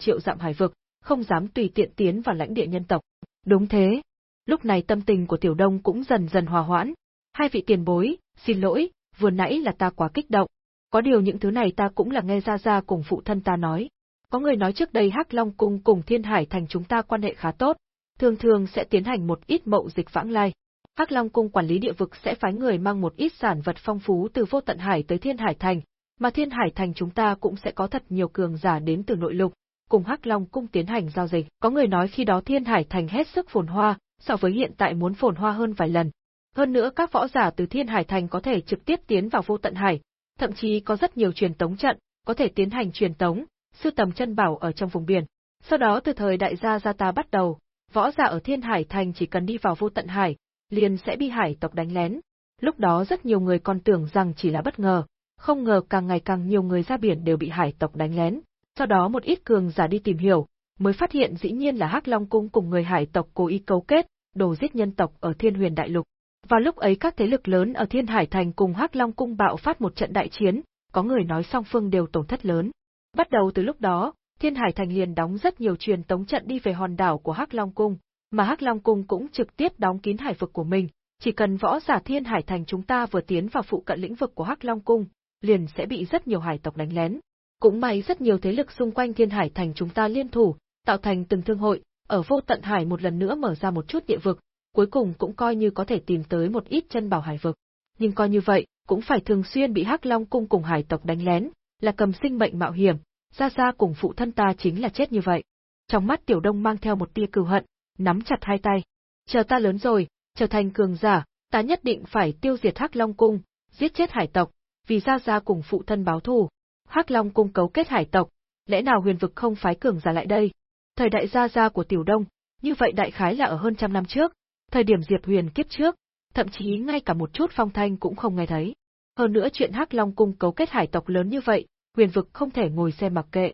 Speaker 1: triệu dặm hải vực, không dám tùy tiện tiến vào lãnh địa nhân tộc. Đúng thế. Lúc này tâm tình của Tiểu Đông cũng dần dần hòa hoãn. Hai vị tiền bối, xin lỗi, vừa nãy là ta quá kích động. Có điều những thứ này ta cũng là nghe ra ra cùng phụ thân ta nói. Có người nói trước đây Hắc Long cung cùng Thiên Hải thành chúng ta quan hệ khá tốt, thường thường sẽ tiến hành một ít mậu dịch vãng lai. Hắc Long cung quản lý địa vực sẽ phái người mang một ít sản vật phong phú từ vô tận hải tới Thiên Hải thành, mà Thiên Hải thành chúng ta cũng sẽ có thật nhiều cường giả đến từ nội lục, cùng Hắc Long cung tiến hành giao dịch. Có người nói khi đó Thiên Hải thành hết sức phồn hoa, so với hiện tại muốn phồn hoa hơn vài lần. Hơn nữa các võ giả từ Thiên Hải thành có thể trực tiếp tiến vào vô tận hải, thậm chí có rất nhiều truyền tống trận, có thể tiến hành truyền tống, sưu tầm chân bảo ở trong vùng biển. Sau đó từ thời đại gia gia ta bắt đầu, võ giả ở Thiên Hải thành chỉ cần đi vào vô tận hải, liền sẽ bị hải tộc đánh lén. Lúc đó rất nhiều người còn tưởng rằng chỉ là bất ngờ, không ngờ càng ngày càng nhiều người ra biển đều bị hải tộc đánh lén. Sau đó một ít cường giả đi tìm hiểu, mới phát hiện dĩ nhiên là Hắc Long cung cùng người hải tộc cố ý cấu kết, đồ giết nhân tộc ở Thiên Huyền Đại Lục. Vào lúc ấy các thế lực lớn ở Thiên Hải Thành cùng Hắc Long cung bạo phát một trận đại chiến, có người nói song phương đều tổn thất lớn. Bắt đầu từ lúc đó, Thiên Hải Thành liền đóng rất nhiều truyền tống trận đi về hòn đảo của Hắc Long cung, mà Hắc Long cung cũng trực tiếp đóng kín hải vực của mình, chỉ cần võ giả Thiên Hải Thành chúng ta vừa tiến vào phụ cận lĩnh vực của Hắc Long cung, liền sẽ bị rất nhiều hải tộc đánh lén. Cũng may rất nhiều thế lực xung quanh Thiên Hải Thành chúng ta liên thủ, tạo thành từng thương hội, ở vô tận hải một lần nữa mở ra một chút địa vực, cuối cùng cũng coi như có thể tìm tới một ít chân bảo hải vực. Nhưng coi như vậy, cũng phải thường xuyên bị Hắc Long cung cùng hải tộc đánh lén, là cầm sinh mệnh mạo hiểm, ra ra cùng phụ thân ta chính là chết như vậy. Trong mắt Tiểu Đông mang theo một tia cừu hận, nắm chặt hai tay. Chờ ta lớn rồi, trở thành cường giả, ta nhất định phải tiêu diệt Hắc Long cung, giết chết hải tộc, vì ra ra cùng phụ thân báo thù. Hắc Long cung cấu kết hải tộc, lẽ nào huyền vực không phái cường giả lại đây? Thời đại gia gia của Tiểu Đông, như vậy đại khái là ở hơn trăm năm trước, thời điểm Diệp Huyền kiếp trước, thậm chí ngay cả một chút phong thanh cũng không nghe thấy. Hơn nữa chuyện Hắc Long cung cấu kết hải tộc lớn như vậy, huyền vực không thể ngồi xem mặc kệ.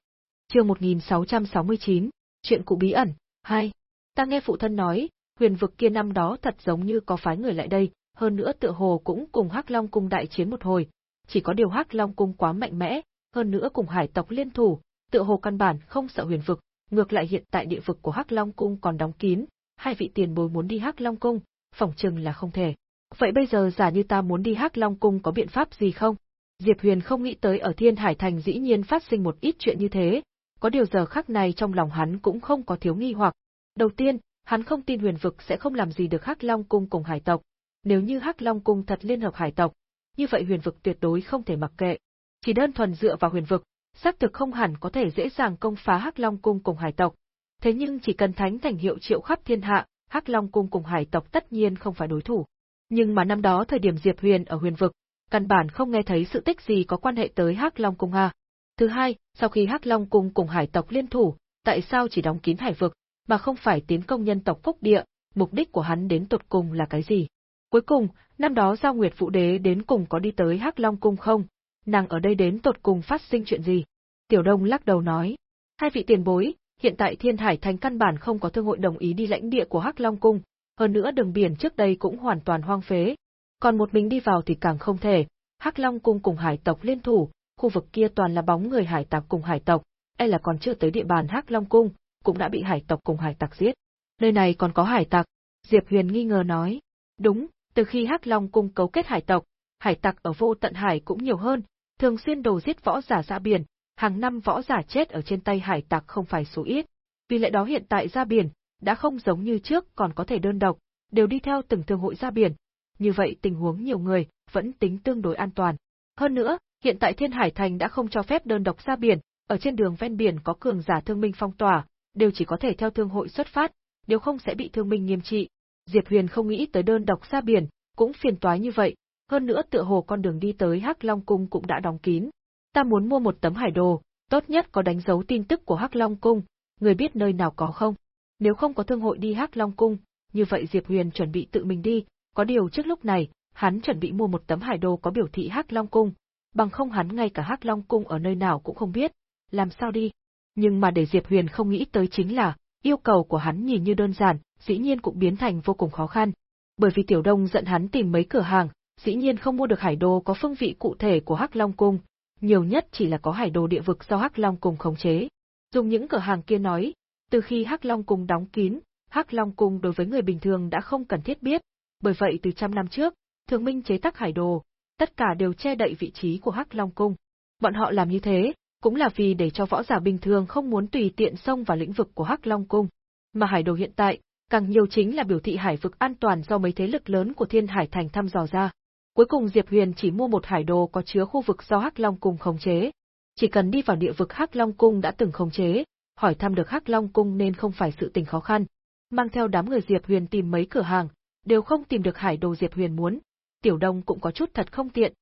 Speaker 1: Chương 1669, chuyện cụ bí ẩn, 2. Ta nghe phụ thân nói, huyền vực kia năm đó thật giống như có phái người lại đây, hơn nữa tựa hồ cũng cùng Hắc Long cung đại chiến một hồi, chỉ có điều Hắc Long cung quá mạnh mẽ, hơn nữa cùng hải tộc liên thủ, tựa hồ căn bản không sợ huyền vực, ngược lại hiện tại địa vực của Hắc Long cung còn đóng kín, hai vị tiền bối muốn đi Hắc Long cung, phỏng chừng là không thể. Vậy bây giờ giả như ta muốn đi Hắc Long cung có biện pháp gì không? Diệp Huyền không nghĩ tới ở Thiên Hải Thành dĩ nhiên phát sinh một ít chuyện như thế, có điều giờ khắc này trong lòng hắn cũng không có thiếu nghi hoặc. Đầu tiên, hắn không tin huyền vực sẽ không làm gì được Hắc Long Cung cùng hải tộc. Nếu như Hắc Long Cung thật liên hợp hải tộc, như vậy huyền vực tuyệt đối không thể mặc kệ. Chỉ đơn thuần dựa vào huyền vực, xác thực không hẳn có thể dễ dàng công phá Hắc Long Cung cùng hải tộc. Thế nhưng chỉ cần thánh thành hiệu triệu khắp thiên hạ, Hắc Long Cung cùng hải tộc tất nhiên không phải đối thủ. Nhưng mà năm đó thời điểm Diệp Huyền ở huyền vực, căn bản không nghe thấy sự tích gì có quan hệ tới Hắc Long Cung a. Thứ hai, sau khi Hắc Long Cung cùng hải tộc liên thủ, tại sao chỉ đóng kín hải vực, mà không phải tiến công nhân tộc phúc địa, mục đích của hắn đến tột cùng là cái gì? Cuối cùng, năm đó Giao Nguyệt Phụ Đế đến cùng có đi tới Hắc Long Cung không? Nàng ở đây đến tột cùng phát sinh chuyện gì? Tiểu Đông lắc đầu nói. Hai vị tiền bối, hiện tại Thiên Hải Thành căn bản không có thương hội đồng ý đi lãnh địa của Hắc Long Cung, hơn nữa đường biển trước đây cũng hoàn toàn hoang phế. Còn một mình đi vào thì càng không thể, Hắc Long Cung cùng hải tộc liên thủ, khu vực kia toàn là bóng người hải tặc cùng hải tộc, e là còn chưa tới địa bàn Hắc Long Cung, cũng đã bị hải tộc cùng hải tặc giết. Nơi này còn có hải tặc, Diệp Huyền nghi ngờ nói. Đúng, từ khi Hắc Long Cung cấu kết hải tộc, hải tặc ở vô tận hải cũng nhiều hơn, thường xuyên đồ giết võ giả ra biển, hàng năm võ giả chết ở trên tay hải tặc không phải số ít. Vì lẽ đó hiện tại ra biển, đã không giống như trước còn có thể đơn độc, đều đi theo từng thương hội ra biển. Như vậy tình huống nhiều người, vẫn tính tương đối an toàn. Hơn nữa, hiện tại Thiên Hải Thành đã không cho phép đơn độc ra biển, ở trên đường ven biển có cường giả thương minh phong tỏa, đều chỉ có thể theo thương hội xuất phát, nếu không sẽ bị thương minh nghiêm trị. Diệp Huyền không nghĩ tới đơn độc ra biển, cũng phiền toái như vậy, hơn nữa tựa hồ con đường đi tới Hắc Long Cung cũng đã đóng kín. Ta muốn mua một tấm hải đồ, tốt nhất có đánh dấu tin tức của Hắc Long Cung, người biết nơi nào có không? Nếu không có thương hội đi Hắc Long Cung, như vậy Diệp Huyền chuẩn bị tự mình đi, có điều trước lúc này, hắn chuẩn bị mua một tấm hải đồ có biểu thị Hắc Long Cung, bằng không hắn ngay cả Hắc Long Cung ở nơi nào cũng không biết, làm sao đi? Nhưng mà để Diệp Huyền không nghĩ tới chính là, yêu cầu của hắn nhìn như đơn giản, dĩ nhiên cũng biến thành vô cùng khó khăn. Bởi vì Tiểu Đông dẫn hắn tìm mấy cửa hàng, dĩ nhiên không mua được hải đồ có phương vị cụ thể của Hắc Long Cung, nhiều nhất chỉ là có hải đồ địa vực do Hắc Long Cung khống chế. Dùng những cửa hàng kia nói, từ khi Hắc Long Cung đóng kín, Hắc Long Cung đối với người bình thường đã không cần thiết biết, bởi vậy từ trăm năm trước, Thường Minh chế tác hải đồ, tất cả đều che đậy vị trí của Hắc Long Cung. Bọn họ làm như thế, cũng là vì để cho võ giả bình thường không muốn tùy tiện xông vào lĩnh vực của Hắc Long Cung. Mà hải đồ hiện tại, càng nhiều chính là biểu thị hải vực an toàn do mấy thế lực lớn của Thiên Hải Thành thăm dò ra. Cuối cùng Diệp Huyền chỉ mua một hải đồ có chứa khu vực do Hắc Long Cung khống chế. Chỉ cần đi vào địa vực Hắc Long Cung đã từng khống chế, hỏi thăm được Hắc Long Cung nên không phải sự tình khó khăn. Mang theo đám người Diệp Huyền tìm mấy cửa hàng, đều không tìm được hải đồ Diệp Huyền muốn. Tiểu Đông cũng có chút thật không tiện.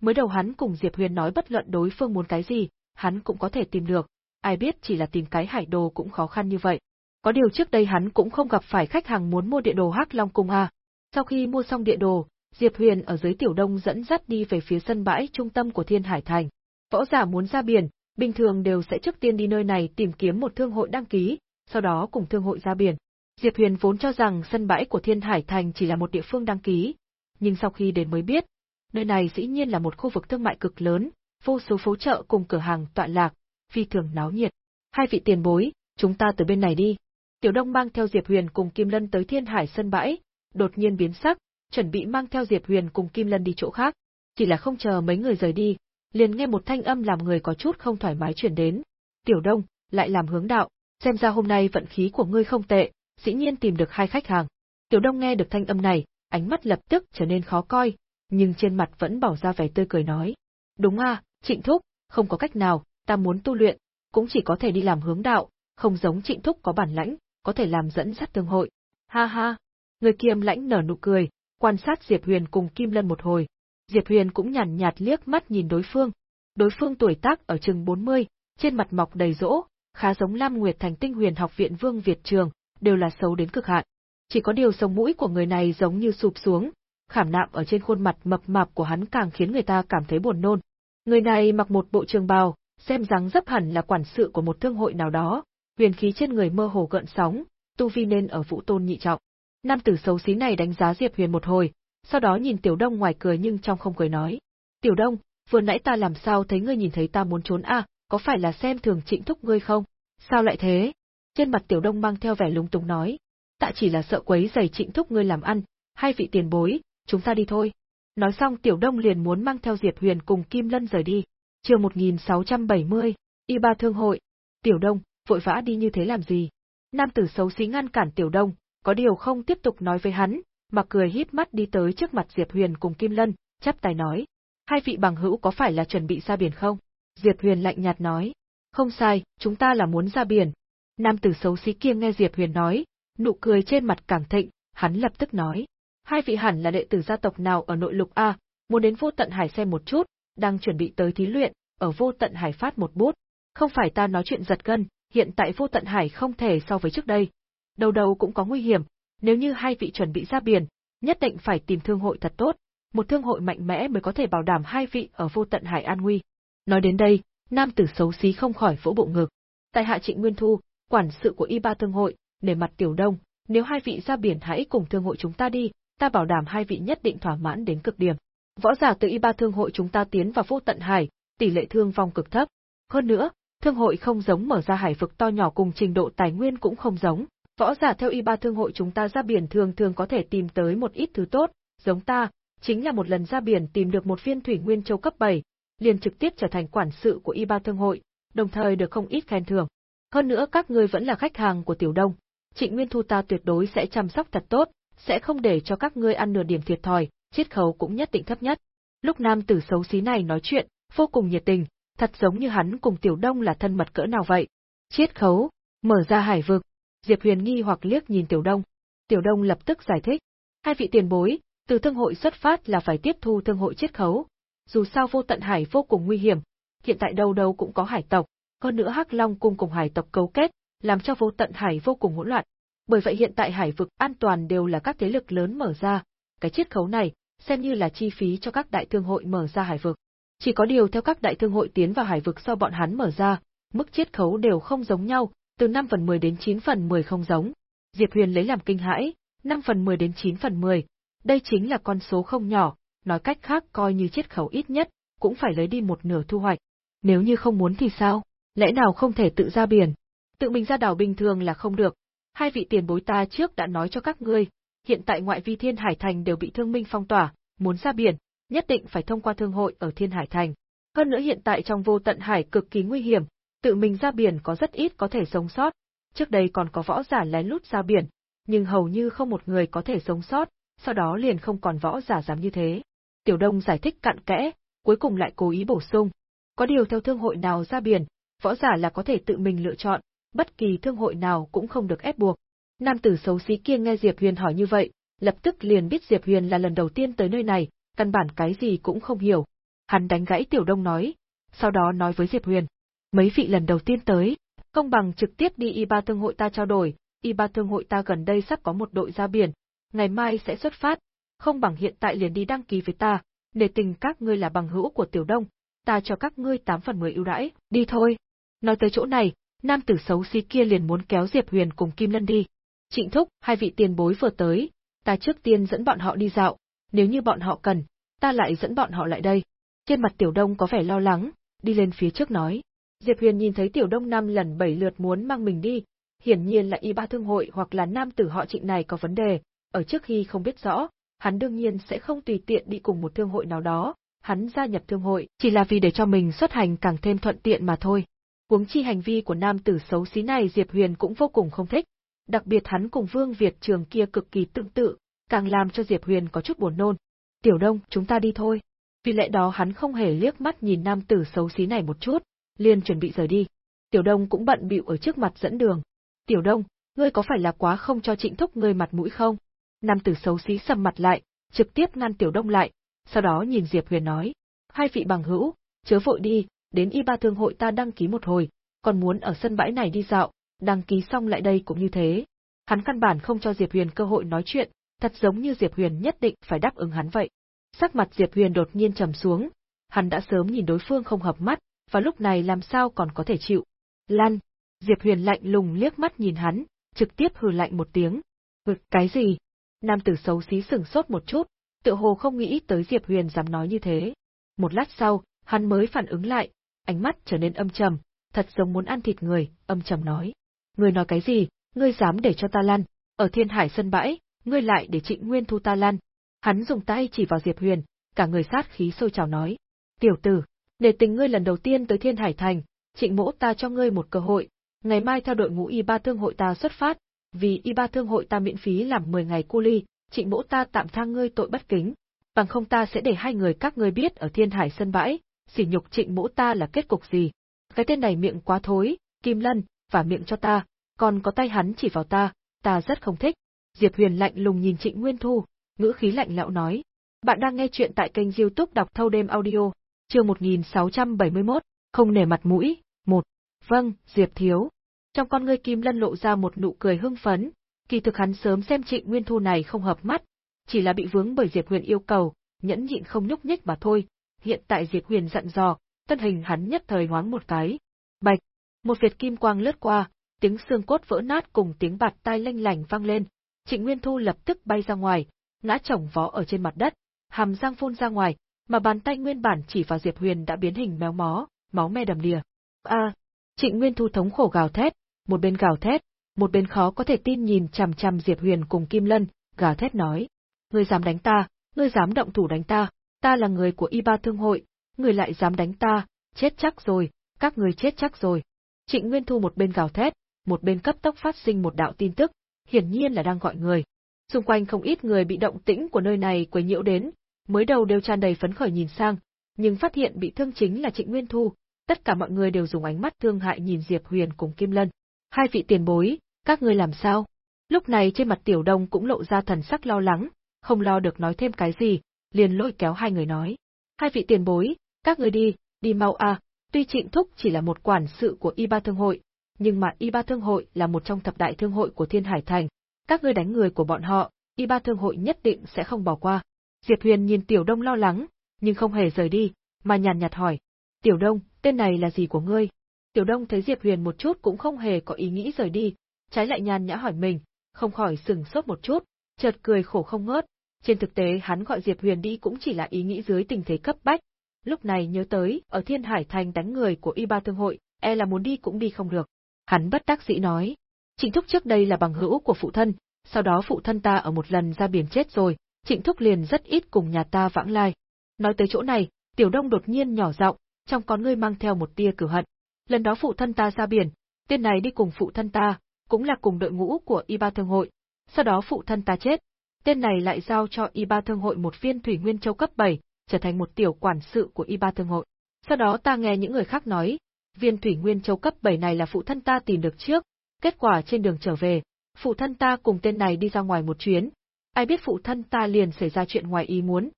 Speaker 1: Mới đầu hắn cùng Diệp Huyền nói bất luận đối phương muốn cái gì, hắn cũng có thể tìm được, ai biết chỉ là tìm cái hải đồ cũng khó khăn như vậy. Có điều trước đây hắn cũng không gặp phải khách hàng muốn mua địa đồ Hắc Long Cung à? Sau khi mua xong địa đồ, Diệp Huyền ở dưới Tiểu Đông dẫn dắt đi về phía sân bãi trung tâm của Thiên Hải Thành. Võ giả muốn ra biển, bình thường đều sẽ trước tiên đi nơi này tìm kiếm một thương hội đăng ký, sau đó cùng thương hội ra biển. Diệp Huyền vốn cho rằng sân bãi của Thiên Hải Thành chỉ là một địa phương đăng ký, nhưng sau khi đến mới biết, nơi này dĩ nhiên là một khu vực thương mại cực lớn, vô số phố chợ cùng cửa hàng tọa lạc, phi thường náo nhiệt. Hai vị tiền bối, chúng ta từ bên này đi. Tiểu Đông mang theo Diệp Huyền cùng Kim Lân tới Thiên Hải sân bãi, đột nhiên biến sắc, chuẩn bị mang theo Diệp Huyền cùng Kim Lân đi chỗ khác, chỉ là không chờ mấy người rời đi, liền nghe một thanh âm làm người có chút không thoải mái truyền đến. Tiểu Đông, lại làm hướng đạo, xem ra hôm nay vận khí của ngươi không tệ, dĩ nhiên tìm được hai khách hàng. Tiểu Đông nghe được thanh âm này, ánh mắt lập tức trở nên khó coi, nhưng trên mặt vẫn bỏ ra vẻ tươi cười nói. Đúng à, Trịnh Thúc, không có cách nào, ta muốn tu luyện, cũng chỉ có thể đi làm hướng đạo, không giống Trịnh Thúc có bản lãnh, có thể làm dẫn dắt tương hội. Ha ha, người kiêm lãnh nở nụ cười, quan sát Diệp Huyền cùng Kim Lân một hồi. Diệp Huyền cũng nhàn nhạt liếc mắt nhìn đối phương. Đối phương tuổi tác ở chừng 40, trên mặt mọc đầy rỗ, khá giống Lam Nguyệt Thành Tinh Huyền Học viện Vương Việt Trường, đều là xấu đến cực hạn. Chỉ có điều sống mũi của người này giống như sụp xuống, khảm nạm ở trên khuôn mặt mập mạp của hắn càng khiến người ta cảm thấy buồn nôn. Người này mặc một bộ trường bào, xem dáng dấp hẳn là quản sự của một thương hội nào đó, huyền khí trên người mơ hồ gợn sóng, tu vi nên ở vũ tôn nhị trọng. Nam tử xấu xí này đánh giá Diệp Huyền một hồi, sau đó nhìn Tiểu Đông ngoài cười nhưng trong không cười nói. Tiểu Đông, vừa nãy ta làm sao thấy ngươi nhìn thấy ta muốn trốn à, có phải là xem thường trịnh thúc ngươi không? Sao lại thế? Trên mặt Tiểu Đông mang theo vẻ lúng túng nói. Ta chỉ là sợ quấy giày trịnh thúc ngươi làm ăn, hai vị tiền bối, chúng ta đi thôi. Nói xong Tiểu Đông liền muốn mang theo Diệp Huyền cùng Kim Lân rời đi. Chương 1670, Y Ba Thương hội. Tiểu Đông, vội vã đi như thế làm gì? Nam tử xấu xí ngăn cản Tiểu Đông, có điều không tiếp tục nói với hắn, mà cười híp mắt đi tới trước mặt Diệp Huyền cùng Kim Lân, chắp tay nói: "Hai vị bằng hữu có phải là chuẩn bị ra biển không?" Diệp Huyền lạnh nhạt nói: "Không sai, chúng ta là muốn ra biển." Nam tử xấu xí kia nghe Diệp Huyền nói, nụ cười trên mặt càng thịnh, hắn lập tức nói: "Hai vị hẳn là đệ tử gia tộc nào ở nội lục a, muốn đến Vô Tận Hải xem một chút, đang chuẩn bị tới thí luyện, ở Vô Tận Hải phát một bút. Không phải ta nói chuyện giật gân, hiện tại Vô Tận Hải không thể so với trước đây. Đầu đầu cũng có nguy hiểm, nếu như hai vị chuẩn bị ra biển, nhất định phải tìm thương hội thật tốt, một thương hội mạnh mẽ mới có thể bảo đảm hai vị ở Vô Tận Hải an nguy." Nói đến đây, nam tử xấu xí không khỏi vỗ bộ ngực. Tại hạ Trịnh Nguyên Thu, quản sự của Y Ba Thương hội, để mặt Tiểu Đông, nếu hai vị ra biển hãy cùng thương hội chúng ta đi, ta bảo đảm hai vị nhất định thỏa mãn đến cực điểm. Võ giả từ Y Ba Thương hội chúng ta tiến vào vô tận hải, tỷ lệ thương vong cực thấp. Hơn nữa, thương hội không giống mở ra hải vực to nhỏ cùng trình độ tài nguyên cũng không giống. Võ giả theo Y Ba Thương hội chúng ta ra biển thường thường có thể tìm tới một ít thứ tốt, giống ta, chính là một lần ra biển tìm được một viên thủy nguyên châu cấp 7, liền trực tiếp trở thành quản sự của Y Ba Thương hội, đồng thời được không ít khen thưởng. Hơn nữa các ngươi vẫn là khách hàng của Tiểu Đông, Trịnh Nguyên Thu ta tuyệt đối sẽ chăm sóc thật tốt, sẽ không để cho các ngươi ăn nửa điểm thiệt thòi, chiết khấu cũng nhất định thấp nhất. Lúc nam tử xấu xí này nói chuyện, vô cùng nhiệt tình, thật giống như hắn cùng Tiểu Đông là thân mật cỡ nào vậy. Chiết khấu, mở ra hải vực. Diệp Huyền nghi hoặc liếc nhìn Tiểu Đông. Tiểu Đông lập tức giải thích. Hai vị tiền bối, từ thương hội xuất phát là phải tiếp thu thương hội chiết khấu. Dù sao vô tận hải vô cùng nguy hiểm, hiện tại đâu đâu cũng có hải tộc, hơn nữa Hắc Long cung cùng hải tộc cấu kết, làm cho vô tận hải vô cùng hỗn loạn. Bởi vậy hiện tại hải vực an toàn đều là các thế lực lớn mở ra, cái chiết khấu này xem như là chi phí cho các đại thương hội mở ra hải vực. Chỉ có điều theo các đại thương hội tiến vào hải vực sau bọn hắn mở ra, mức chiết khấu đều không giống nhau, từ 5 phần 10 đến 9 phần 10 không giống. Diệp Huyền lấy làm kinh hãi, 5 phần 10 đến 9 phần 10, đây chính là con số không nhỏ, nói cách khác coi như chiết khấu ít nhất, cũng phải lấy đi một nửa thu hoạch. Nếu như không muốn thì sao? Lẽ nào không thể tự ra biển? Tự mình ra đảo bình thường là không được. Hai vị tiền bối ta trước đã nói cho các ngươi, hiện tại ngoại vi Thiên Hải Thành đều bị thương minh phong tỏa, muốn ra biển, nhất định phải thông qua thương hội ở Thiên Hải Thành. Hơn nữa hiện tại trong vô tận hải cực kỳ nguy hiểm, tự mình ra biển có rất ít có thể sống sót. Trước đây còn có võ giả lén lút ra biển, nhưng hầu như không một người có thể sống sót, sau đó liền không còn võ giả dám như thế. Tiểu Đông giải thích cặn kẽ, cuối cùng lại cố ý bổ sung. Có điều theo thương hội nào ra biển, võ giả là có thể tự mình lựa chọn, bất kỳ thương hội nào cũng không được ép buộc. Nam tử xấu xí kia nghe Diệp Huyền hỏi như vậy, lập tức liền biết Diệp Huyền là lần đầu tiên tới nơi này, căn bản cái gì cũng không hiểu. Hắn đánh gãy Tiểu Đông nói, sau đó nói với Diệp Huyền, mấy vị lần đầu tiên tới, không bằng trực tiếp đi Y Ba Thương hội ta trao đổi, Y Ba Thương hội ta gần đây sắp có một đội ra biển, ngày mai sẽ xuất phát, không bằng hiện tại liền đi đăng ký với ta, để tình các ngươi là bằng hữu của Tiểu Đông, ta cho các ngươi 8 phần 10 ưu đãi, đi thôi. Nói tới chỗ này, nam tử xấu xí kia liền muốn kéo Diệp Huyền cùng Kim Lân đi. Trịnh Thúc, hai vị tiền bối vừa tới, ta trước tiên dẫn bọn họ đi dạo, nếu như bọn họ cần, ta lại dẫn bọn họ lại đây. Trên mặt Tiểu Đông có vẻ lo lắng, đi lên phía trước nói. Diệp Huyền nhìn thấy Tiểu Đông năm lần bảy lượt muốn mang mình đi, hiển nhiên là y ba thương hội hoặc là nam tử họ trịnh này có vấn đề, ở trước khi không biết rõ, hắn đương nhiên sẽ không tùy tiện đi cùng một thương hội nào đó, hắn gia nhập thương hội chỉ là vì để cho mình xuất hành càng thêm thuận tiện mà thôi. Huống chi hành vi của nam tử xấu xí này Diệp Huyền cũng vô cùng không thích, đặc biệt hắn cùng Vương Việt Trường kia cực kỳ tương tự, càng làm cho Diệp Huyền có chút buồn nôn. Tiểu Đông, chúng ta đi thôi. Vì lẽ đó hắn không hề liếc mắt nhìn nam tử xấu xí này một chút, liền chuẩn bị rời đi. Tiểu Đông cũng bận bịu ở trước mặt dẫn đường. Tiểu Đông, ngươi có phải là quá không cho trịnh thúc ngươi mặt mũi không? Nam tử xấu xí sầm mặt lại, trực tiếp ngăn Tiểu Đông lại, sau đó nhìn Diệp Huyền nói, hai vị bằng hữu, chớ vội đi, đến y ba thương hội ta đăng ký một hồi, còn muốn ở sân bãi này đi dạo, đăng ký xong lại đây cũng như thế. Hắn căn bản không cho Diệp Huyền cơ hội nói chuyện, thật giống như Diệp Huyền nhất định phải đáp ứng hắn vậy. Sắc mặt Diệp Huyền đột nhiên trầm xuống, hắn đã sớm nhìn đối phương không hợp mắt, và lúc này làm sao còn có thể chịu. Lan, Diệp Huyền lạnh lùng liếc mắt nhìn hắn, trực tiếp hừ lạnh một tiếng. Hừ, cái gì? Nam tử xấu xí sửng sốt một chút, tựa hồ không nghĩ tới Diệp Huyền dám nói như thế. Một lát sau, hắn mới phản ứng lại, ánh mắt trở nên âm trầm, thật giống muốn ăn thịt người, âm trầm nói. Ngươi nói cái gì, ngươi dám để cho ta lăn, ở thiên hải sân bãi, ngươi lại để trịnh nguyên thu ta lăn. Hắn dùng tay chỉ vào Diệp Huyền, cả người sát khí sôi trào nói. Tiểu tử, để tình ngươi lần đầu tiên tới Thiên Hải Thành, trịnh mỗ ta cho ngươi một cơ hội, ngày mai theo đội ngũ Y Ba Thương hội ta xuất phát, vì Y Ba Thương hội ta miễn phí làm 10 ngày cu ly, trịnh mỗ ta tạm tha ngươi tội bất kính, bằng không ta sẽ để hai người các ngươi biết ở Thiên Hải sân bãi, sỉ nhục trịnh mỗ ta là kết cục gì. Cái tên này miệng quá thối, Kim Lân, và miệng cho ta, còn có tay hắn chỉ vào ta, ta rất không thích. Diệp Huyền lạnh lùng nhìn Trịnh Nguyên Thu, ngữ khí lạnh lẽo nói. Bạn đang nghe chuyện tại kênh youtube đọc thâu đêm audio, chương 1671, không nể mặt mũi, một. Vâng, Diệp Thiếu. Trong con ngươi Kim Lân lộ ra một nụ cười hưng phấn, kỳ thực hắn sớm xem Trịnh Nguyên Thu này không hợp mắt, chỉ là bị vướng bởi Diệp Huyền yêu cầu, nhẫn nhịn không nhúc nhích mà thôi. Hiện tại Diệp Huyền giận dò, thân hình hắn nhất thời hoáng một cái. Bạch, một việt kim quang lướt qua, tiếng xương cốt vỡ nát cùng tiếng bạt tai lanh lành vang lên. Trịnh Nguyên Thu lập tức bay ra ngoài, ngã chồng vó ở trên mặt đất, hàm răng phun ra ngoài, mà bàn tay nguyên bản chỉ vào Diệp Huyền đã biến hình méo mó, máu me đầm đìa. A! Trịnh Nguyên Thu thống khổ gào thét, một bên gào thét, một bên khó có thể tin nhìn chằm chằm Diệp Huyền cùng Kim Lân, gào thét nói: "Ngươi dám đánh ta, ngươi dám động thủ đánh ta, ta là người của Y Ba Thương hội, ngươi lại dám đánh ta, chết chắc rồi, các ngươi chết chắc rồi." Trịnh Nguyên Thu một bên gào thét, một bên cấp tốc phát sinh một đạo tin tức, hiển nhiên là đang gọi người. Xung quanh không ít người bị động tĩnh của nơi này quấy nhiễu đến, mới đầu đều tràn đầy phấn khởi nhìn sang, nhưng phát hiện bị thương chính là Trịnh Nguyên Thu, tất cả mọi người đều dùng ánh mắt thương hại nhìn Diệp Huyền cùng Kim Lân. Hai vị tiền bối, các ngươi làm sao? Lúc này trên mặt Tiểu Đông cũng lộ ra thần sắc lo lắng, không lo được nói thêm cái gì, liền lôi kéo hai người nói. Hai vị tiền bối, các ngươi đi, đi mau a, tuy Trịnh Thúc chỉ là một quản sự của Y Ba Thương hội, nhưng mà Y Ba Thương hội là một trong thập đại thương hội của Thiên Hải Thành, các ngươi đánh người của bọn họ, Y Ba Thương hội nhất định sẽ không bỏ qua. Diệp Huyền nhìn Tiểu Đông lo lắng, nhưng không hề rời đi, mà nhàn nhạt hỏi, Tiểu Đông, tên này là gì của ngươi? Tiểu Đông thấy Diệp Huyền một chút cũng không hề có ý nghĩ rời đi, trái lại nhàn nhã hỏi mình, không khỏi sừng sốt một chút, chợt cười khổ không ngớt. Trên thực tế hắn gọi Diệp Huyền đi cũng chỉ là ý nghĩ dưới tình thế cấp bách. Lúc này nhớ tới, ở Thiên Hải Thành đánh người của Y Ba Thương hội, e là muốn đi cũng đi không được. Hắn bất đắc dĩ nói, Trịnh Thúc trước đây là bằng hữu của phụ thân, sau đó phụ thân ta ở một lần ra biển chết rồi, Trịnh Thúc liền rất ít cùng nhà ta vãng lai. Nói tới chỗ này, Tiểu Đông đột nhiên nhỏ giọng, trong con ngươi mang theo một tia cửu hận. Lần đó phụ thân ta ra biển, tên này đi cùng phụ thân ta, cũng là cùng đội ngũ của Y Ba Thương hội. Sau đó phụ thân ta chết, tên này lại giao cho Y Ba Thương hội một viên thủy nguyên châu cấp 7, trở thành một tiểu quản sự của Y Ba Thương hội. Sau đó ta nghe những người khác nói, viên thủy nguyên châu cấp 7 này là phụ thân ta tìm được trước, kết quả trên đường trở về, phụ thân ta cùng tên này đi ra ngoài một chuyến, ai biết phụ thân ta liền xảy ra chuyện ngoài ý muốn.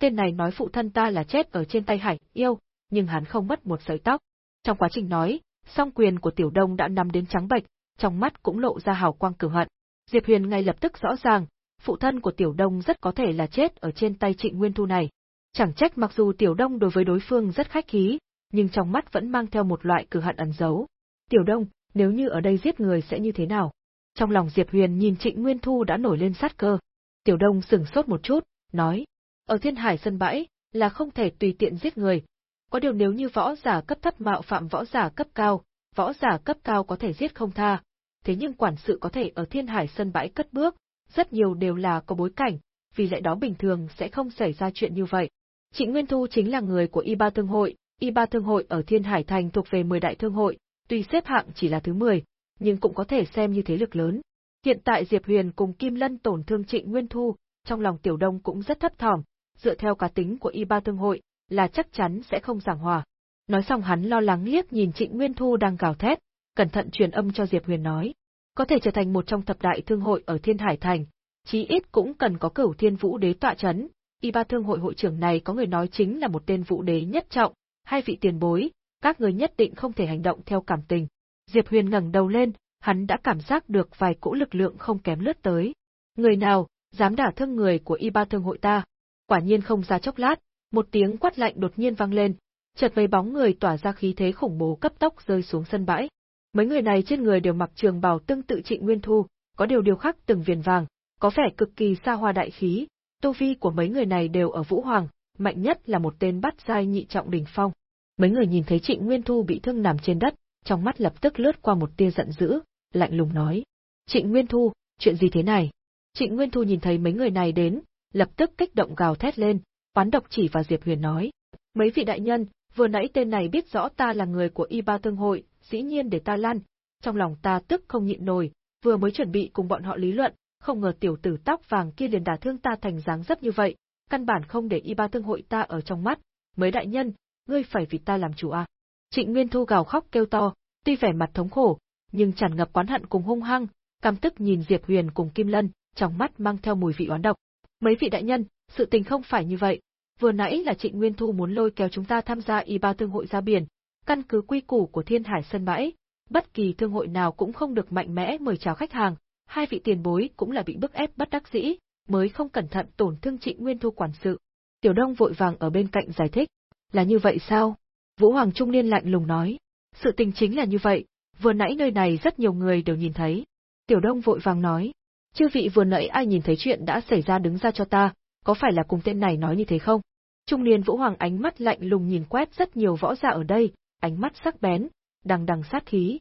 Speaker 1: Tên này nói phụ thân ta là chết ở trên tay hải yêu, nhưng hắn không mất một sợi tóc. Trong quá trình nói, song quyền của Tiểu Đông đã nắm đến trắng bệch, trong mắt cũng lộ ra hào quang cửu hận. Diệp Huyền ngay lập tức rõ ràng, phụ thân của Tiểu Đông rất có thể là chết ở trên tay Trịnh Nguyên Thu này. Chẳng trách mặc dù Tiểu Đông đối với đối phương rất khách khí, nhưng trong mắt vẫn mang theo một loại cử hận ẩn giấu. Tiểu Đông, nếu như ở đây giết người sẽ như thế nào? Trong lòng Diệp Huyền nhìn Trịnh Nguyên Thu đã nổi lên sát cơ. Tiểu Đông sừng sốt một chút, nói, ở thiên hải sân bãi, là không thể tùy tiện giết người. Có điều nếu như võ giả cấp thấp mạo phạm võ giả cấp cao, võ giả cấp cao có thể giết không tha. Thế nhưng quản sự có thể ở thiên hải sân bãi cất bước, rất nhiều đều là có bối cảnh, vì lẽ đó bình thường sẽ không xảy ra chuyện như vậy. Trịnh Nguyên Thu chính là người của Y Ba Thương hội, Y Ba Thương hội ở Thiên Hải Thành thuộc về 10 đại thương hội, tuy xếp hạng chỉ là thứ 10, nhưng cũng có thể xem như thế lực lớn. Hiện tại Diệp Huyền cùng Kim Lân tổn thương Trịnh Nguyên Thu, trong lòng Tiểu Đông cũng rất thấp thỏm, dựa theo cá tính của Y Ba Thương hội, là chắc chắn sẽ không giảng hòa. Nói xong hắn lo lắng liếc nhìn Trịnh Nguyên Thu đang gào thét, cẩn thận truyền âm cho Diệp Huyền nói, có thể trở thành một trong thập đại thương hội ở Thiên Hải Thành, chí ít cũng cần có cửu thiên vũ đế tọa chấn. Y ba thương hội hội trưởng này có người nói chính là một tên vũ đế nhất trọng, hai vị tiền bối, các người nhất định không thể hành động theo cảm tình. Diệp Huyền ngẩng đầu lên, hắn đã cảm giác được vài cỗ lực lượng không kém lướt tới. Người nào, dám đả thương người của y ba thương hội ta? Quả nhiên không ra chốc lát, một tiếng quát lạnh đột nhiên vang lên, chợt mấy bóng người tỏa ra khí thế khủng bố cấp tốc rơi xuống sân bãi. Mấy người này trên người đều mặc trường bào tương tự Trịnh Nguyên Thu, có điều điều khắc từng viền vàng, có vẻ cực kỳ xa hoa đại khí, tu vi của mấy người này đều ở Vũ Hoàng, mạnh nhất là một tên bắt giai nhị trọng đỉnh phong. Mấy người nhìn thấy Trịnh Nguyên Thu bị thương nằm trên đất, trong mắt lập tức lướt qua một tia giận dữ, lạnh lùng nói. Trịnh Nguyên Thu, chuyện gì thế này? Trịnh Nguyên Thu nhìn thấy mấy người này đến, lập tức kích động gào thét lên, Oán độc chỉ vào Diệp Huyền nói. Mấy vị đại nhân, vừa nãy tên này biết rõ ta là người của Y Ba Thương hội, dĩ nhiên để ta lăn. Trong lòng ta tức không nhịn nổi, vừa mới chuẩn bị cùng bọn họ lý luận, không ngờ tiểu tử tóc vàng kia liền đả thương ta thành dáng dấp như vậy, căn bản không để Y Ba Thương hội ta ở trong mắt. Mấy đại nhân, ngươi phải vì ta làm chủ à. Trịnh Nguyên Thu gào khóc kêu to, tuy vẻ mặt thống khổ, nhưng tràn ngập quán hận cùng hung hăng, căm tức nhìn Diệp Huyền cùng Kim Lân, trong mắt mang theo mùi vị oán độc. Mấy vị đại nhân, sự tình không phải như vậy. Vừa nãy là Trịnh Nguyên Thu muốn lôi kéo chúng ta tham gia y ba thương hội ra biển, căn cứ quy củ của Thiên Hải Sân Bãi, bất kỳ thương hội nào cũng không được mạnh mẽ mời chào khách hàng, hai vị tiền bối cũng là bị bức ép bất đắc dĩ, mới không cẩn thận tổn thương Trịnh Nguyên Thu quản sự. Tiểu Đông vội vàng ở bên cạnh giải thích, là như vậy sao? Vũ Hoàng Trung Niên lạnh lùng nói, sự tình chính là như vậy, vừa nãy nơi này rất nhiều người đều nhìn thấy. Tiểu Đông vội vàng nói, chư vị vừa nãy ai nhìn thấy chuyện đã xảy ra đứng ra cho ta, có phải là cùng tên này nói như thế không? Trung niên Vũ Hoàng ánh mắt lạnh lùng nhìn quét rất nhiều võ giả ở đây, ánh mắt sắc bén, đằng đằng sát khí.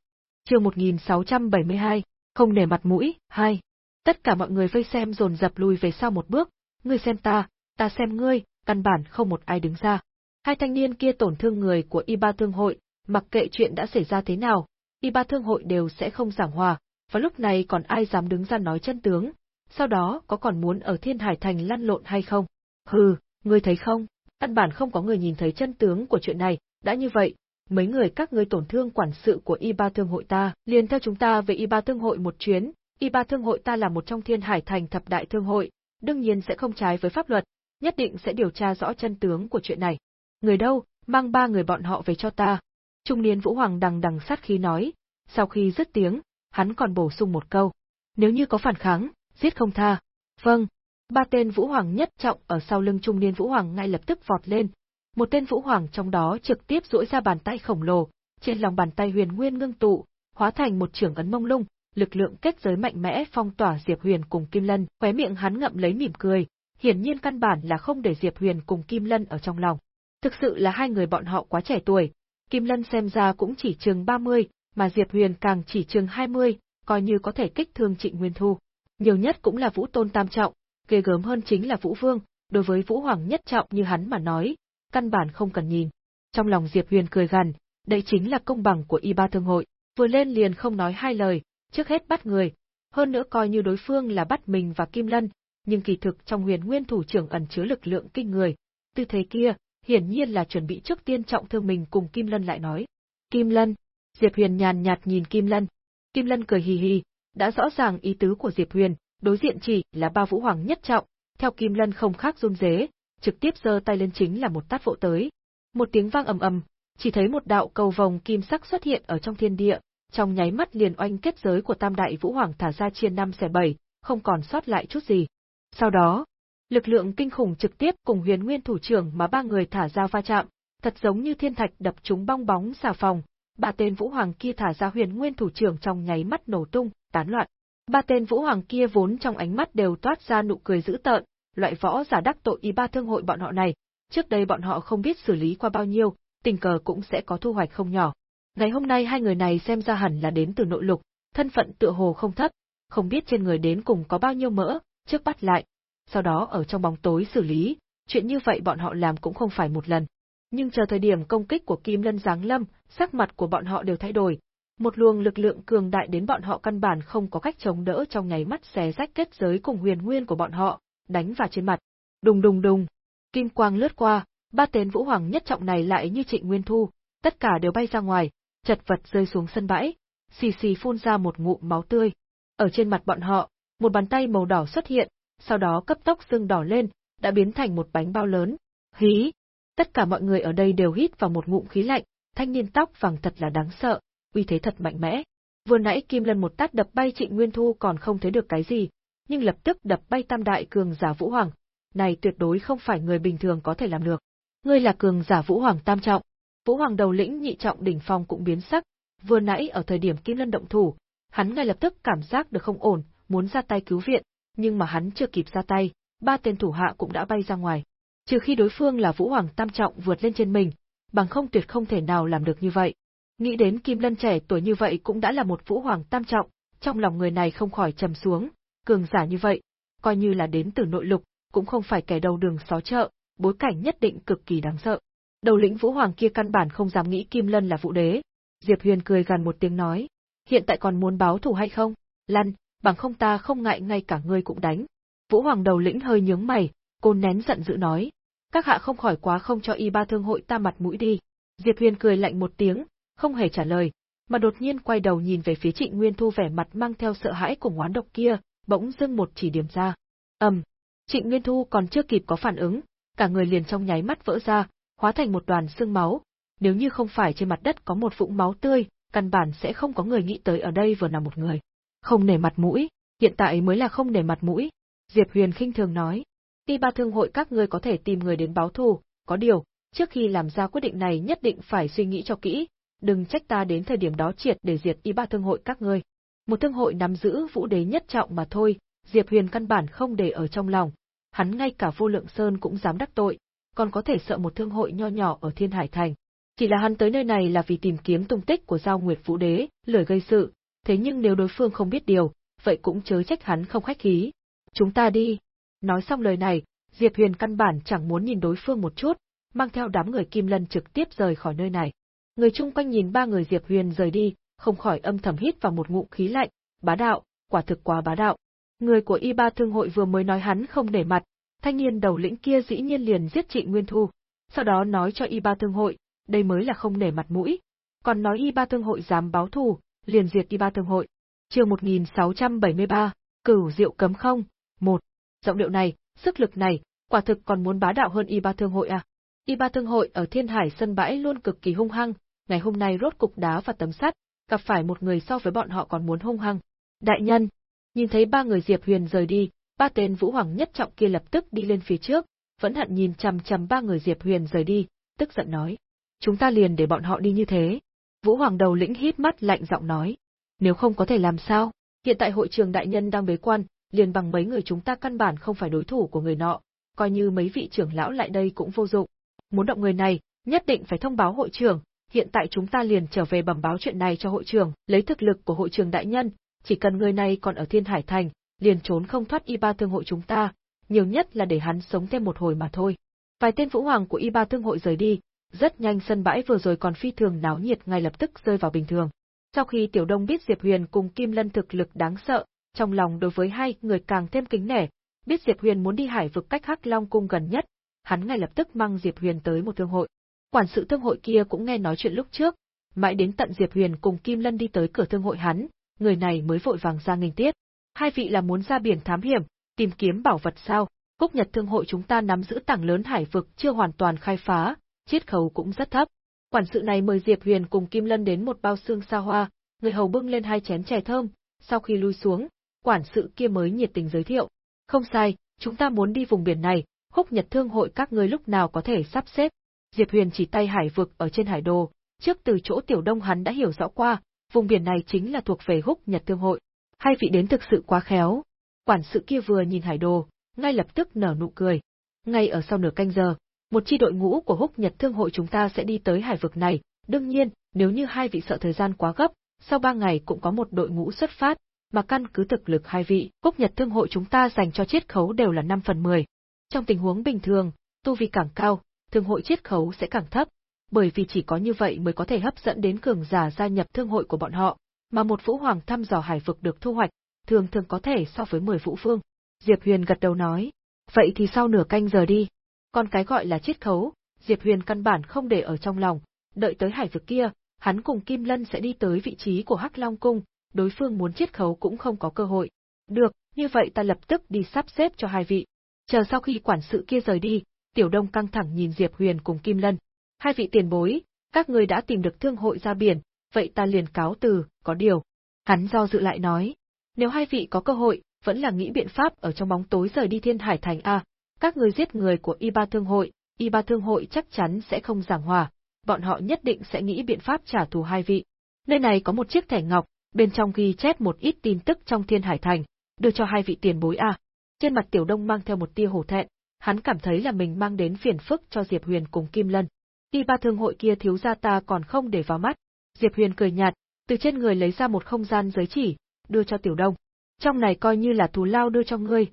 Speaker 1: Chương 1672, không nể mặt mũi, hai. Tất cả mọi người vây xem dồn dập lùi về sau một bước, ngươi xem ta, ta xem ngươi, căn bản không một ai đứng ra. Hai thanh niên kia tổn thương người của Y Ba Thương hội, mặc kệ chuyện đã xảy ra thế nào, Y Ba Thương hội đều sẽ không giảng hòa, và lúc này còn ai dám đứng ra nói chân tướng, sau đó có còn muốn ở Thiên Hải Thành lăn lộn hay không? Hừ, ngươi thấy không? Căn bản không có người nhìn thấy chân tướng của chuyện này, đã như vậy, mấy người các ngươi tổn thương quản sự của Y Ba Thương hội ta, liền theo chúng ta về Y Ba Thương hội một chuyến, Y Ba Thương hội ta là một trong Thiên Hải Thành thập đại thương hội, đương nhiên sẽ không trái với pháp luật, nhất định sẽ điều tra rõ chân tướng của chuyện này. Người đâu, mang ba người bọn họ về cho ta. Trung niên Vũ Hoàng đằng đằng sát khí nói, sau khi dứt tiếng, hắn còn bổ sung một câu. Nếu như có phản kháng, giết không tha. Vâng. Ba tên Vũ Hoàng nhất trọng ở sau lưng trung niên Vũ Hoàng ngay lập tức vọt lên. Một tên Vũ Hoàng trong đó trực tiếp duỗi ra bàn tay khổng lồ, trên lòng bàn tay huyền nguyên ngưng tụ, hóa thành một trưởng ấn mông lung, lực lượng kết giới mạnh mẽ phong tỏa Diệp Huyền cùng Kim Lân, khóe miệng hắn ngậm lấy mỉm cười, hiển nhiên căn bản là không để Diệp Huyền cùng Kim Lân ở trong lòng. Thực sự là hai người bọn họ quá trẻ tuổi, Kim Lân xem ra cũng chỉ chừng 30, mà Diệp Huyền càng chỉ chừng 20, coi như có thể kích thương Trịnh Nguyên Thu. Nhiều nhất cũng là Vũ Tôn tam trọng, ghê gớm hơn chính là Vũ Vương, đối với Vũ Hoàng nhất trọng như hắn mà nói, căn bản không cần nhìn. Trong lòng Diệp Huyền cười gằn, đây chính là công bằng của Y Ba Thương hội, vừa lên liền không nói hai lời, trước hết bắt người, hơn nữa coi như đối phương là bắt mình và Kim Lân, nhưng kỳ thực trong huyền nguyên thủ trưởng ẩn chứa lực lượng kinh người. Tư thế kia, hiển nhiên là chuẩn bị trước tiên trọng thương mình cùng Kim Lân lại nói. Kim Lân, Diệp Huyền nhàn nhạt nhìn Kim Lân. Kim Lân cười hì hì, đã rõ ràng ý tứ của Diệp Huyền, đối diện chỉ là ba vũ hoàng nhất trọng, theo Kim Lân không khác run rế, trực tiếp giơ tay lên chính là một tát vỗ tới. Một tiếng vang ầm ầm, chỉ thấy một đạo cầu vòng kim sắc xuất hiện ở trong thiên địa, trong nháy mắt liền oanh kết giới của Tam Đại Vũ Hoàng thả ra chia năm xẻ bảy, không còn sót lại chút gì. Sau đó, lực lượng kinh khủng trực tiếp cùng Huyền Nguyên thủ trưởng mà ba người thả ra va chạm, thật giống như thiên thạch đập trúng bong bóng xà phòng, ba tên Vũ Hoàng kia thả ra Huyền Nguyên thủ trưởng trong nháy mắt nổ tung, tán loạn. Ba tên Vũ Hoàng kia vốn trong ánh mắt đều toát ra nụ cười dữ tợn, loại võ giả đắc tội y ba thương hội bọn họ này, trước đây bọn họ không biết xử lý qua bao nhiêu, tình cờ cũng sẽ có thu hoạch không nhỏ. Ngày hôm nay hai người này xem ra hẳn là đến từ nội lục, thân phận tựa hồ không thấp, không biết trên người đến cùng có bao nhiêu mỡ, trước bắt lại, sau đó ở trong bóng tối xử lý, chuyện như vậy bọn họ làm cũng không phải một lần. Nhưng chờ thời điểm công kích của Kim Lân giáng lâm, sắc mặt của bọn họ đều thay đổi. Một luồng lực lượng cường đại đến bọn họ căn bản không có cách chống đỡ trong nháy mắt xé rách kết giới cùng huyền nguyên của bọn họ, đánh vào trên mặt. Đùng đùng đùng, kim quang lướt qua, ba tên vũ hoàng nhất trọng này lại như trịnh nguyên thu, tất cả đều bay ra ngoài, chật vật rơi xuống sân bãi, xì xì phun ra một ngụm máu tươi. Ở trên mặt bọn họ, một bàn tay màu đỏ xuất hiện, sau đó cấp tốc sưng đỏ lên, đã biến thành một bánh bao lớn. Hí! Tất cả mọi người ở đây đều hít vào một ngụm khí lạnh, thanh niên tóc vàng thật là đáng sợ, uy thế thật mạnh mẽ. Vừa nãy Kim Lân một tát đập bay Trịnh Nguyên Thu còn không thấy được cái gì, nhưng lập tức đập bay tam đại cường giả Vũ Hoàng. Này tuyệt đối không phải người bình thường có thể làm được. Ngươi là cường giả Vũ Hoàng tam trọng. Vũ Hoàng đầu lĩnh nhị trọng đỉnh phong cũng biến sắc, vừa nãy ở thời điểm Kim Lân động thủ, hắn ngay lập tức cảm giác được không ổn, muốn ra tay cứu viện, nhưng mà hắn chưa kịp ra tay, ba tên thủ hạ cũng đã bay ra ngoài. Trừ khi đối phương là Vũ Hoàng tam trọng vượt lên trên mình, bằng không tuyệt không thể nào làm được như vậy. Nghĩ đến Kim Lân trẻ tuổi như vậy cũng đã là một Vũ Hoàng tam trọng, trong lòng người này không khỏi trầm xuống, cường giả như vậy, coi như là đến từ nội lục, cũng không phải kẻ đầu đường xó chợ, bối cảnh nhất định cực kỳ đáng sợ. Đầu lĩnh Vũ Hoàng kia căn bản không dám nghĩ Kim Lân là Vũ Đế. Diệp Huyền cười gần một tiếng nói, hiện tại còn muốn báo thù hay không? Lăn, bằng không ta không ngại ngay cả ngươi cũng đánh. Vũ Hoàng đầu lĩnh hơi nhướng mày, cô nén giận dữ nói, các hạ không khỏi quá không cho y ba thương hội ta mặt mũi đi. Diệp Huyền cười lạnh một tiếng, không hề trả lời, mà đột nhiên quay đầu nhìn về phía Trịnh Nguyên Thu vẻ mặt mang theo sợ hãi cùng oán độc kia, bỗng dưng một chỉ điểm ra. ầm, Trịnh Nguyên Thu còn chưa kịp có phản ứng, cả người liền trong nháy mắt vỡ ra, hóa thành một đoàn xương máu. Nếu như không phải trên mặt đất có một vũng máu tươi, căn bản sẽ không có người nghĩ tới ở đây vừa nằm một người. Không nể mặt mũi, hiện tại mới là không nể mặt mũi. Diệp Huyền khinh thường nói. Ti ba thương hội các ngươi có thể tìm người đến báo thù, có điều, trước khi làm ra quyết định này nhất định phải suy nghĩ cho kỹ, đừng trách ta đến thời điểm đó triệt để diệt y ba thương hội các ngươi. Một thương hội nắm giữ vũ đế nhất trọng mà thôi, Diệp Huyền căn bản không để ở trong lòng, hắn ngay cả vô lượng sơn cũng dám đắc tội, còn có thể sợ một thương hội nho nhỏ ở Thiên Hải Thành. Chỉ là hắn tới nơi này là vì tìm kiếm tung tích của Giao Nguyệt Vũ Đế, lười gây sự, thế nhưng nếu đối phương không biết điều, vậy cũng chớ trách hắn không khách khí. Chúng ta đi. Nói xong lời này, Diệp Huyền căn bản chẳng muốn nhìn đối phương một chút, mang theo đám người Kim Lân trực tiếp rời khỏi nơi này. Người chung quanh nhìn ba người Diệp Huyền rời đi, không khỏi âm thầm hít vào một ngụm khí lạnh, bá đạo, quả thực quá bá đạo. Người của Y Ba Thương hội vừa mới nói hắn không để mặt, thanh niên đầu lĩnh kia dĩ nhiên liền giết Trị Nguyên Thu, sau đó nói cho Y Ba Thương hội, đây mới là không để mặt mũi. Còn nói Y Ba Thương hội dám báo thù, liền diệt Y Ba Thương hội. Chương 1673, Cửu Diệu cấm không, một. Giọng điệu này, sức lực này, quả thực còn muốn bá đạo hơn Y Ba Thương hội à? Y Ba Thương hội ở Thiên Hải sân bãi luôn cực kỳ hung hăng, ngày hôm nay rốt cục đá và tấm sắt, gặp phải một người so với bọn họ còn muốn hung hăng. Đại nhân, nhìn thấy ba người Diệp Huyền rời đi, ba tên Vũ Hoàng nhất trọng kia lập tức đi lên phía trước, vẫn hận nhìn chằm chằm ba người Diệp Huyền rời đi, tức giận nói: "Chúng ta liền để bọn họ đi như thế." Vũ Hoàng đầu lĩnh hít mắt lạnh giọng nói: "Nếu không có thể làm sao? Hiện tại hội trường đại nhân đang bế quan, liền bằng mấy người chúng ta căn bản không phải đối thủ của người nọ, coi như mấy vị trưởng lão lại đây cũng vô dụng. Muốn động người này, nhất định phải thông báo hội trưởng, hiện tại chúng ta liền trở về bẩm báo chuyện này cho hội trưởng, lấy thực lực của hội trưởng đại nhân, chỉ cần người này còn ở Thiên Hải Thành, liền trốn không thoát y ba thương hội chúng ta, nhiều nhất là để hắn sống thêm một hồi mà thôi. Vài tên vũ hoàng của y ba thương hội rời đi, rất nhanh sân bãi vừa rồi còn phi thường náo nhiệt ngay lập tức rơi vào bình thường. Sau khi Tiểu Đông biết Diệp Huyền cùng Kim Lân thực lực đáng sợ, trong lòng đối với hai người càng thêm kính nể, biết Diệp Huyền muốn đi hải vực cách Hắc Long cung gần nhất, hắn ngay lập tức mang Diệp Huyền tới một thương hội. Quản sự thương hội kia cũng nghe nói chuyện lúc trước, mãi đến tận Diệp Huyền cùng Kim Lân đi tới cửa thương hội hắn, người này mới vội vàng ra nghênh tiếp. Hai vị là muốn ra biển thám hiểm, tìm kiếm bảo vật sao? Cúc Nhật Thương hội chúng ta nắm giữ tảng lớn hải vực chưa hoàn toàn khai phá, chiết khấu cũng rất thấp. Quản sự này mời Diệp Huyền cùng Kim Lân đến một bao xương xa hoa, người hầu bưng lên hai chén chè thơm, sau khi lui xuống, quản sự kia mới nhiệt tình giới thiệu. Không sai, chúng ta muốn đi vùng biển này, Húc Nhật Thương hội các ngươi lúc nào có thể sắp xếp. Diệp Huyền chỉ tay hải vực ở trên hải đồ, trước từ chỗ Tiểu Đông hắn đã hiểu rõ qua, vùng biển này chính là thuộc về Húc Nhật Thương hội. Hai vị đến thực sự quá khéo. Quản sự kia vừa nhìn hải đồ, ngay lập tức nở nụ cười. Ngay ở sau nửa canh giờ, một chi đội ngũ của Húc Nhật Thương hội chúng ta sẽ đi tới hải vực này, đương nhiên, nếu như hai vị sợ thời gian quá gấp, sau ba ngày cũng có một đội ngũ xuất phát, mà căn cứ thực lực hai vị, Húc Nhật Thương hội chúng ta dành cho chiết khấu đều là 5 phần 10. Trong tình huống bình thường, tu vi càng cao, thương hội chiết khấu sẽ càng thấp, bởi vì chỉ có như vậy mới có thể hấp dẫn đến cường giả gia nhập thương hội của bọn họ, mà một vũ hoàng thăm dò hải vực được thu hoạch, thường thường có thể so với 10 vũ phương. Diệp Huyền gật đầu nói, vậy thì sau nửa canh giờ đi. Còn cái gọi là chiết khấu, Diệp Huyền căn bản không để ở trong lòng, đợi tới hải vực kia, hắn cùng Kim Lân sẽ đi tới vị trí của Hắc Long Cung, đối phương muốn chiết khấu cũng không có cơ hội. Được, như vậy ta lập tức đi sắp xếp cho hai vị. Chờ sau khi quản sự kia rời đi, Tiểu Đông căng thẳng nhìn Diệp Huyền cùng Kim Lân. Hai vị tiền bối, các người đã tìm được thương hội ra biển, vậy ta liền cáo từ, có điều. Hắn do dự lại nói, nếu hai vị có cơ hội, vẫn là nghĩ biện pháp ở trong bóng tối rời đi thiên hải thành A, các người giết người của Y Ba Thương hội, Y Ba Thương hội chắc chắn sẽ không giảng hòa, bọn họ nhất định sẽ nghĩ biện pháp trả thù hai vị. Nơi này có một chiếc thẻ ngọc, bên trong ghi chép một ít tin tức trong thiên hải thành, đưa cho hai vị tiền bối A. Trên mặt Tiểu Đông mang theo một tia hổ thẹn, hắn cảm thấy là mình mang đến phiền phức cho Diệp Huyền cùng Kim Lân. Y Ba Thương hội kia thiếu gia ta còn không để vào mắt, Diệp Huyền cười nhạt, từ trên người lấy ra một không gian giới chỉ, đưa cho Tiểu Đông. Trong này coi như là thù lao đưa cho ngươi,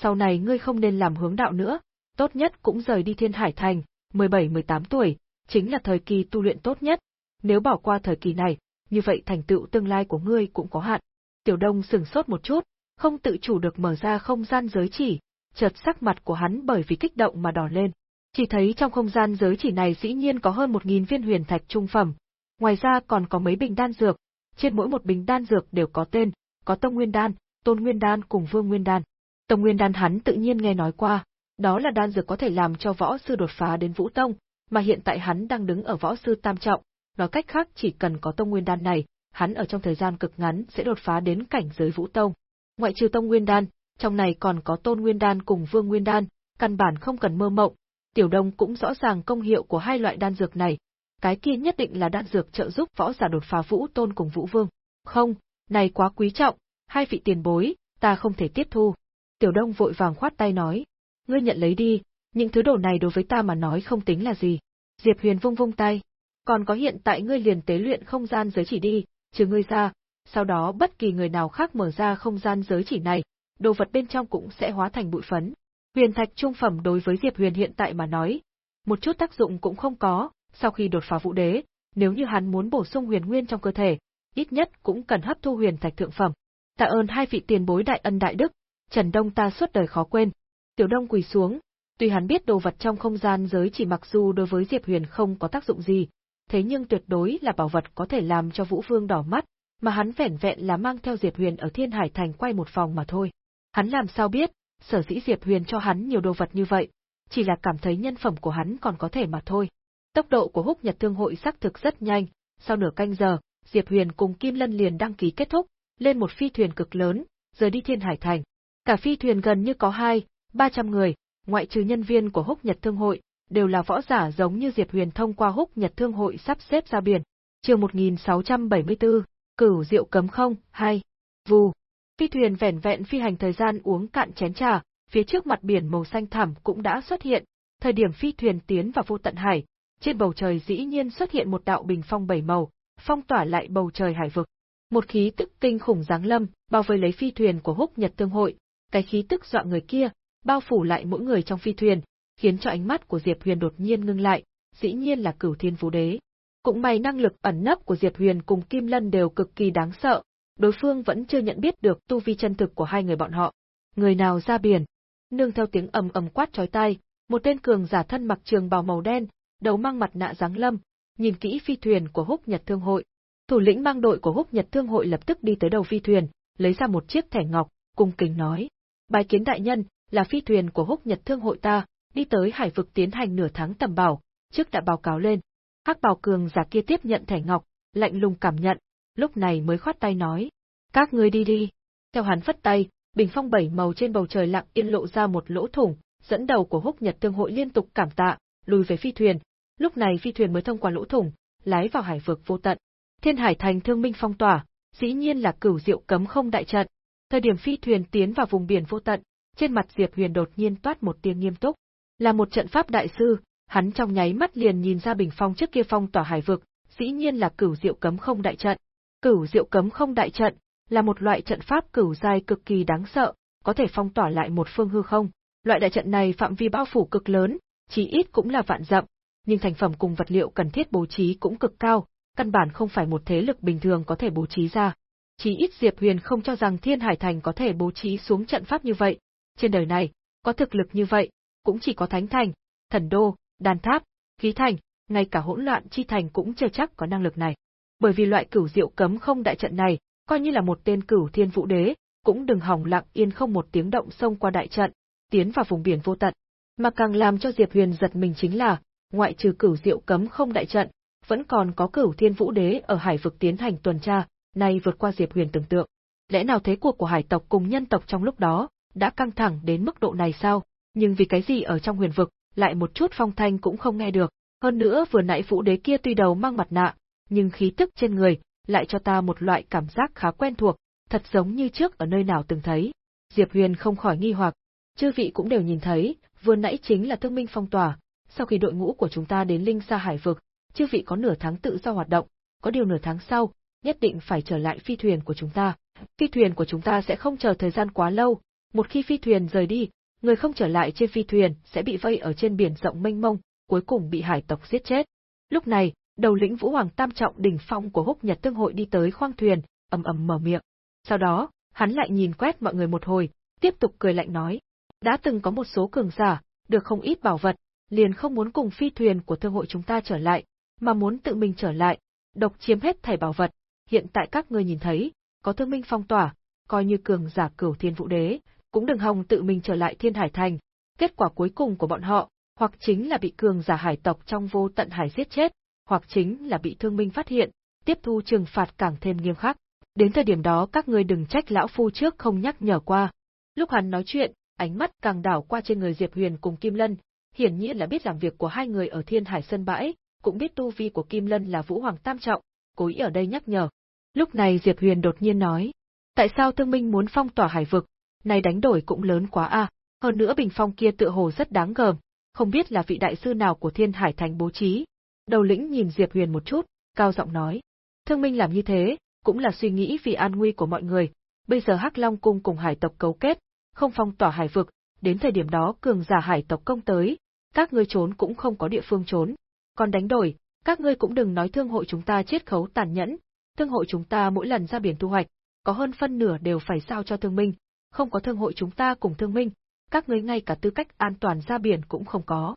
Speaker 1: sau này ngươi không nên làm hướng đạo nữa, tốt nhất cũng rời đi Thiên Hải Thành, 17-18 tuổi, chính là thời kỳ tu luyện tốt nhất. Nếu bỏ qua thời kỳ này, như vậy thành tựu tương lai của ngươi cũng có hạn. Tiểu Đông sừng sốt một chút, không tự chủ được mở ra không gian giới chỉ, chợt sắc mặt của hắn bởi vì kích động mà đỏ lên. Chỉ thấy trong không gian giới chỉ này dĩ nhiên có hơn một nghìn viên huyền thạch trung phẩm, ngoài ra còn có mấy bình đan dược, trên mỗi một bình đan dược đều có tên, có Tông Nguyên đan, Tôn Nguyên đan cùng Vương Nguyên đan. Tông Nguyên đan hắn tự nhiên nghe nói qua, đó là đan dược có thể làm cho võ sư đột phá đến Vũ Tông, mà hiện tại hắn đang đứng ở võ sư tam trọng, nói cách khác chỉ cần có Tông Nguyên đan này, hắn ở trong thời gian cực ngắn sẽ đột phá đến cảnh giới Vũ Tông. Ngoại trừ Tông Nguyên đan, trong này còn có Tôn Nguyên đan cùng Vương Nguyên đan, căn bản không cần mơ mộng. Tiểu Đông cũng rõ ràng công hiệu của hai loại đan dược này, cái kia nhất định là đan dược trợ giúp võ giả đột phá Vũ Tôn cùng Vũ Vương. Không, này quá quý trọng, hai vị tiền bối, ta không thể tiếp thu. Tiểu Đông vội vàng khoát tay nói, ngươi nhận lấy đi, những thứ đồ này đối với ta mà nói không tính là gì. Diệp Huyền vung vung tay, còn có hiện tại ngươi liền tế luyện không gian giới chỉ đi, trừ ngươi ra, sau đó bất kỳ người nào khác mở ra không gian giới chỉ này, đồ vật bên trong cũng sẽ hóa thành bụi phấn. Huyền thạch trung phẩm đối với Diệp Huyền hiện tại mà nói, một chút tác dụng cũng không có, sau khi đột phá vũ đế, nếu như hắn muốn bổ sung huyền nguyên trong cơ thể, ít nhất cũng cần hấp thu huyền thạch thượng phẩm. Tạ ơn hai vị tiền bối đại ân đại đức, Trần Đông ta suốt đời khó quên. Tiểu Đông quỳ xuống, tuy hắn biết đồ vật trong không gian giới chỉ mặc dù đối với Diệp Huyền không có tác dụng gì, thế nhưng tuyệt đối là bảo vật có thể làm cho Vũ Vương đỏ mắt, mà hắn vẻn vẹn là mang theo Diệp Huyền ở Thiên Hải Thành quay một vòng mà thôi. Hắn làm sao biết, sở dĩ Diệp Huyền cho hắn nhiều đồ vật như vậy, chỉ là cảm thấy nhân phẩm của hắn còn có thể mà thôi. Tốc độ của húc nhật thương hội xác thực rất nhanh, sau nửa canh giờ, Diệp Huyền cùng Kim Lân liền đăng ký kết thúc, lên một phi thuyền cực lớn, rời đi Thiên Hải Thành. Cả phi thuyền gần như có hai, ba trăm người, ngoại trừ nhân viên của húc nhật thương hội, đều là võ giả giống như Diệp Huyền thông qua húc nhật thương hội sắp xếp ra biển. Trường 1674, Cửu Diệu Cấm Không, hai, Vù. Phi thuyền vẻn vẹn phi hành thời gian uống cạn chén trà, phía trước mặt biển màu xanh thẳm cũng đã xuất hiện, thời điểm phi thuyền tiến vào vô tận hải, trên bầu trời dĩ nhiên xuất hiện một đạo bình phong bảy màu, phong tỏa lại bầu trời hải vực. Một khí tức kinh khủng giáng lâm, bao vây lấy phi thuyền của Húc Nhật Tương hội, cái khí tức dọa người kia, bao phủ lại mỗi người trong phi thuyền, khiến cho ánh mắt của Diệp Huyền đột nhiên ngưng lại, dĩ nhiên là Cửu Thiên Vũ Đế. Cũng may năng lực ẩn nấp của Diệp Huyền cùng Kim Lân đều cực kỳ đáng sợ, đối phương vẫn chưa nhận biết được tu vi chân thực của hai người bọn họ. Người nào ra biển? Nương theo tiếng ầm ầm quát chói tai, một tên cường giả thân mặc trường bào màu đen, đầu mang mặt nạ giáng lâm, nhìn kỹ phi thuyền của Húc Nhật Thương hội. Thủ lĩnh mang đội của Húc Nhật Thương hội lập tức đi tới đầu phi thuyền, lấy ra một chiếc thẻ ngọc, cung kính nói: "Bài kiến đại nhân, là phi thuyền của Húc Nhật Thương hội ta, đi tới hải vực tiến hành nửa tháng tầm bảo, trước đã báo cáo lên." Hắc bào cường giả kia tiếp nhận thẻ ngọc, lạnh lùng cảm nhận, lúc này mới khoát tay nói: "Các ngươi đi đi." Theo hắn phất tay, bình phong bảy màu trên bầu trời lặng yên lộ ra một lỗ thủng, dẫn đầu của Húc Nhật Thương hội liên tục cảm tạ, lùi về phi thuyền, lúc này phi thuyền mới thông qua lỗ thủng, lái vào hải vực vô tận. Thiên Hải thành thương minh phong tỏa, dĩ nhiên là cửu diệu cấm không đại trận. Thời điểm phi thuyền tiến vào vùng biển vô tận, trên mặt Diệp Huyền đột nhiên toát một tiếng nghiêm túc. Là một trận pháp đại sư, hắn trong nháy mắt liền nhìn ra bình phong trước kia phong tỏa hải vực, dĩ nhiên là cửu diệu cấm không đại trận. Cửu diệu cấm không đại trận là một loại trận pháp cửu giai cực kỳ đáng sợ, có thể phong tỏa lại một phương hư không. Loại đại trận này phạm vi bao phủ cực lớn, chỉ ít cũng là vạn dặm, nhưng thành phẩm cùng vật liệu cần thiết bố trí cũng cực cao, căn bản không phải một thế lực bình thường có thể bố trí ra. Chỉ ít Diệp Huyền không cho rằng Thiên Hải Thành có thể bố trí xuống trận pháp như vậy. Trên đời này, có thực lực như vậy, cũng chỉ có Thánh Thành, Thần Đô, Đàn Tháp, Khí Thành, ngay cả hỗn loạn chi thành cũng chưa chắc có năng lực này. Bởi vì loại cửu diệu cấm không đại trận này, coi như là một tên cửu thiên vũ đế, cũng đừng hỏng lặng yên không một tiếng động xông qua đại trận, tiến vào vùng biển vô tận. Mà càng làm cho Diệp Huyền giật mình chính là, ngoại trừ cửu diệu cấm không đại trận, vẫn còn có cửu thiên vũ đế ở hải vực tiến hành tuần tra, nay vượt qua Diệp Huyền tưởng tượng. Lẽ nào thế cuộc của hải tộc cùng nhân tộc trong lúc đó, đã căng thẳng đến mức độ này sao? Nhưng vì cái gì ở trong huyền vực, lại một chút phong thanh cũng không nghe được. Hơn nữa vừa nãy vũ đế kia tuy đầu mang mặt nạ, nhưng khí tức trên người, lại cho ta một loại cảm giác khá quen thuộc, thật giống như trước ở nơi nào từng thấy. Diệp Huyền không khỏi nghi hoặc, chư vị cũng đều nhìn thấy, vừa nãy chính là thương minh phong tỏa, sau khi đội ngũ của chúng ta đến Linh Sa Hải vực, chư vị có nửa tháng tự do hoạt động, có điều nửa tháng sau, nhất định phải trở lại phi thuyền của chúng ta. Phi thuyền của chúng ta sẽ không chờ thời gian quá lâu, một khi phi thuyền rời đi, người không trở lại trên phi thuyền sẽ bị vây ở trên biển rộng mênh mông, cuối cùng bị hải tộc giết chết. Lúc này, đầu lĩnh Vũ Hoàng Tam trọng đỉnh phong của Húc Nhật Tương hội đi tới khoang thuyền, ầm ầm mở miệng. Sau đó, hắn lại nhìn quét mọi người một hồi, tiếp tục cười lạnh nói: "Đã từng có một số cường giả, được không ít bảo vật, liền không muốn cùng phi thuyền của thương hội chúng ta trở lại, mà muốn tự mình trở lại, độc chiếm hết thảy bảo vật. Hiện tại các ngươi nhìn thấy, có thương minh phong tỏa, coi như cường giả cửu thiên vũ đế, cũng đừng hòng tự mình trở lại thiên hải thành. Kết quả cuối cùng của bọn họ, hoặc chính là bị cường giả hải tộc trong vô tận hải giết chết, hoặc chính là bị thương minh phát hiện, tiếp thu trừng phạt càng thêm nghiêm khắc. Đến thời điểm đó các ngươi đừng trách lão phu trước không nhắc nhở qua. Lúc hắn nói chuyện, ánh mắt càng đảo qua trên người Diệp Huyền cùng Kim Lân, hiển nhiên là biết làm việc của hai người ở Thiên Hải sân bãi, cũng biết tu vi của Kim Lân là Vũ Hoàng Tam trọng, cố ý ở đây nhắc nhở. Lúc này Diệp Huyền đột nhiên nói, tại sao Thương Minh muốn phong tỏa hải vực, này đánh đổi cũng lớn quá a, hơn nữa bình phong kia tựa hồ rất đáng gờm, không biết là vị đại sư nào của Thiên Hải Thành bố trí. Đầu lĩnh nhìn Diệp Huyền một chút, cao giọng nói, Thương Minh làm như thế, cũng là suy nghĩ vì an nguy của mọi người, bây giờ Hắc Long cung cùng hải tộc cấu kết, không phong tỏa hải vực, đến thời điểm đó cường giả hải tộc công tới, các ngươi trốn cũng không có địa phương trốn. Còn đánh đổi, các ngươi cũng đừng nói thương hội chúng ta chết khấu tàn nhẫn, thương hội chúng ta mỗi lần ra biển thu hoạch, có hơn phân nửa đều phải giao cho thương minh, không có thương hội chúng ta cùng thương minh, các ngươi ngay cả tư cách an toàn ra biển cũng không có.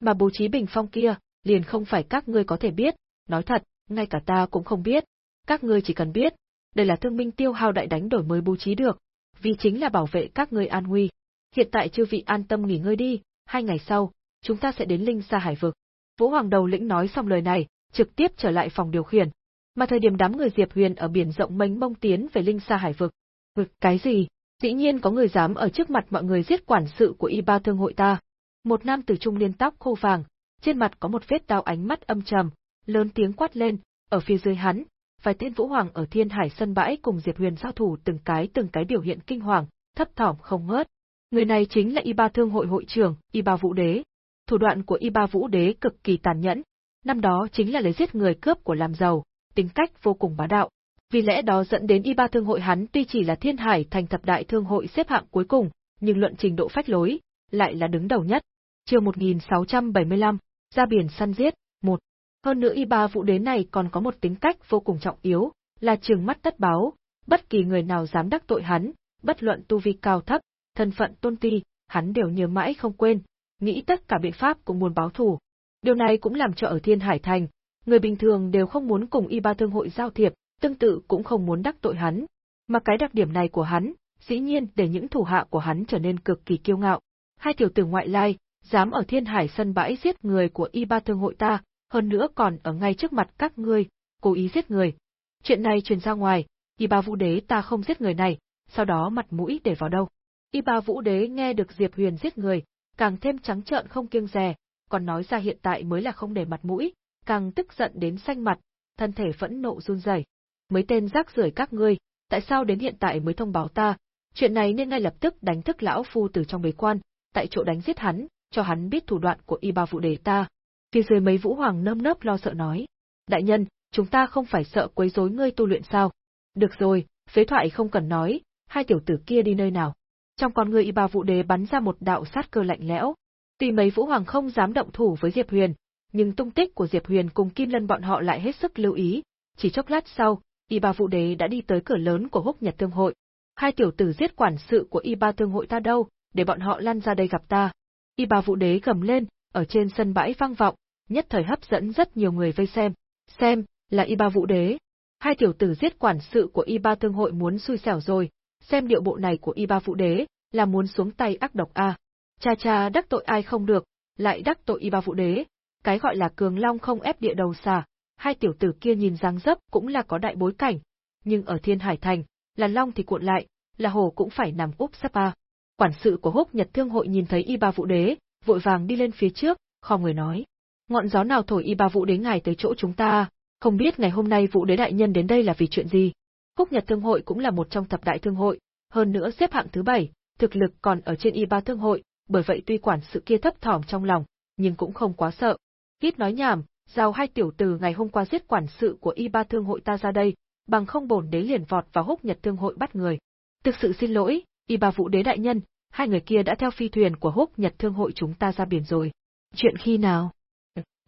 Speaker 1: Mà bố trí bình phong kia, liền không phải các ngươi có thể biết, nói thật, ngay cả ta cũng không biết. Các ngươi chỉ cần biết, đây là thương minh tiêu hao đại đánh đổi mới bố trí được, vì chính là bảo vệ các ngươi an nguy. Hiện tại chư vị an tâm nghỉ ngơi đi, hai ngày sau, chúng ta sẽ đến Linh Sa Hải Vực. Vũ Hoàng đầu lĩnh nói xong lời này, trực tiếp trở lại phòng điều khiển. Mà thời điểm đám người Diệp Huyền ở biển rộng mênh mông tiến về Linh Sa Hải Vực. Vực cái gì? Dĩ nhiên có người dám ở trước mặt mọi người giết quản sự của y ba thương hội ta. Một nam tử trung liên tóc khô vàng, trên mặt có một vết đao ánh mắt âm trầm, lớn tiếng quát lên, ở phía dưới hắn, vài tên vũ hoàng ở thiên hải sân bãi cùng Diệp Huyền giao thủ từng cái từng cái biểu hiện kinh hoàng, thấp thỏm không ngớt. Người này chính là Y Ba Thương hội hội trưởng, Y Ba Vũ Đế. Thủ đoạn của Y Ba Vũ Đế cực kỳ tàn nhẫn, năm đó chính là lấy giết người cướp của làm giàu, tính cách vô cùng bá đạo. Vì lẽ đó dẫn đến Y Ba Thương hội hắn tuy chỉ là thiên hải thành thập đại thương hội xếp hạng cuối cùng, nhưng luận trình độ phách lối, lại là đứng đầu nhất. Chiều 1675, ra biển săn giết, một. Hơn nữa Y Ba vụ Đế này còn có một tính cách vô cùng trọng yếu, là trường mắt tất báo, bất kỳ người nào dám đắc tội hắn, bất luận tu vi cao thấp, thân phận tôn ti, hắn đều nhớ mãi không quên, nghĩ tất cả biện pháp cũng muốn báo thù. Điều này cũng làm cho ở Thiên Hải Thành, người bình thường đều không muốn cùng y ba thương hội giao thiệp, tương tự cũng không muốn đắc tội hắn. Mà cái đặc điểm này của hắn, dĩ nhiên để những thủ hạ của hắn trở nên cực kỳ kiêu ngạo. Hai tiểu tử ngoại lai, dám ở Thiên Hải sân bãi giết người của y ba thương hội ta, hơn nữa còn ở ngay trước mặt các ngươi, cố ý giết người. Chuyện này truyền ra ngoài, y ba vũ đế ta không giết người này, sau đó mặt mũi để vào đâu. Y ba vũ đế nghe được Diệp Huyền giết người, càng thêm trắng trợn không kiêng dè, còn nói ra hiện tại mới là không để mặt mũi, càng tức giận đến xanh mặt, thân thể phẫn nộ run rẩy. Mấy tên rác rưởi các ngươi, tại sao đến hiện tại mới thông báo ta? Chuyện này nên ngay lập tức đánh thức lão phu từ trong bế quan, tại chỗ đánh giết hắn, cho hắn biết thủ đoạn của y ba Vụ Đề ta. Phía dưới mấy vũ hoàng nơm nớp lo sợ nói, đại nhân, chúng ta không phải sợ quấy rối ngươi tu luyện sao? Được rồi, phế thoại không cần nói, hai tiểu tử kia đi nơi nào? Trong con người y ba Vụ Đề bắn ra một đạo sát cơ lạnh lẽo. Tuy mấy vũ hoàng không dám động thủ với Diệp Huyền, nhưng tung tích của Diệp Huyền cùng Kim Lân bọn họ lại hết sức lưu ý. Chỉ chốc lát sau, y ba vũ đế đã đi tới cửa lớn của húc nhật thương hội. Hai tiểu tử giết quản sự của y ba thương hội ta đâu, để bọn họ lăn ra đây gặp ta. Y ba vũ đế gầm lên, ở trên sân bãi vang vọng, nhất thời hấp dẫn rất nhiều người vây xem. Xem, là y ba vũ đế. Hai tiểu tử giết quản sự của y ba thương hội muốn xui xẻo rồi, xem điệu bộ này của y ba vũ đế, là muốn xuống tay ác độc a. Cha cha đắc tội ai không được, lại đắc tội y ba vũ đế, cái gọi là cường long không ép địa đầu xà, hai tiểu tử kia nhìn dáng dấp cũng là có đại bối cảnh, nhưng ở Thiên Hải Thành, là long thì cuộn lại, là hồ cũng phải nằm úp sắp a. Quản sự của Húc Nhật Thương hội nhìn thấy y ba vũ đế, vội vàng đi lên phía trước, kho người nói: "Ngọn gió nào thổi y ba vũ đế ngài tới chỗ chúng ta, không biết ngày hôm nay vũ đế đại nhân đến đây là vì chuyện gì?" Húc Nhật Thương hội cũng là một trong thập đại thương hội, hơn nữa xếp hạng thứ bảy, thực lực còn ở trên y ba thương hội, bởi vậy tuy quản sự kia thấp thỏm trong lòng, nhưng cũng không quá sợ. Ít nói nhảm, giao hai tiểu tử ngày hôm qua giết quản sự của y ba thương hội ta ra đây, bằng không bổn đế liền vọt vào húc nhật thương hội bắt người. Thực sự xin lỗi, y ba vũ đế đại nhân, hai người kia đã theo phi thuyền của Húc Nhật Thương hội chúng ta ra biển rồi. Chuyện khi nào?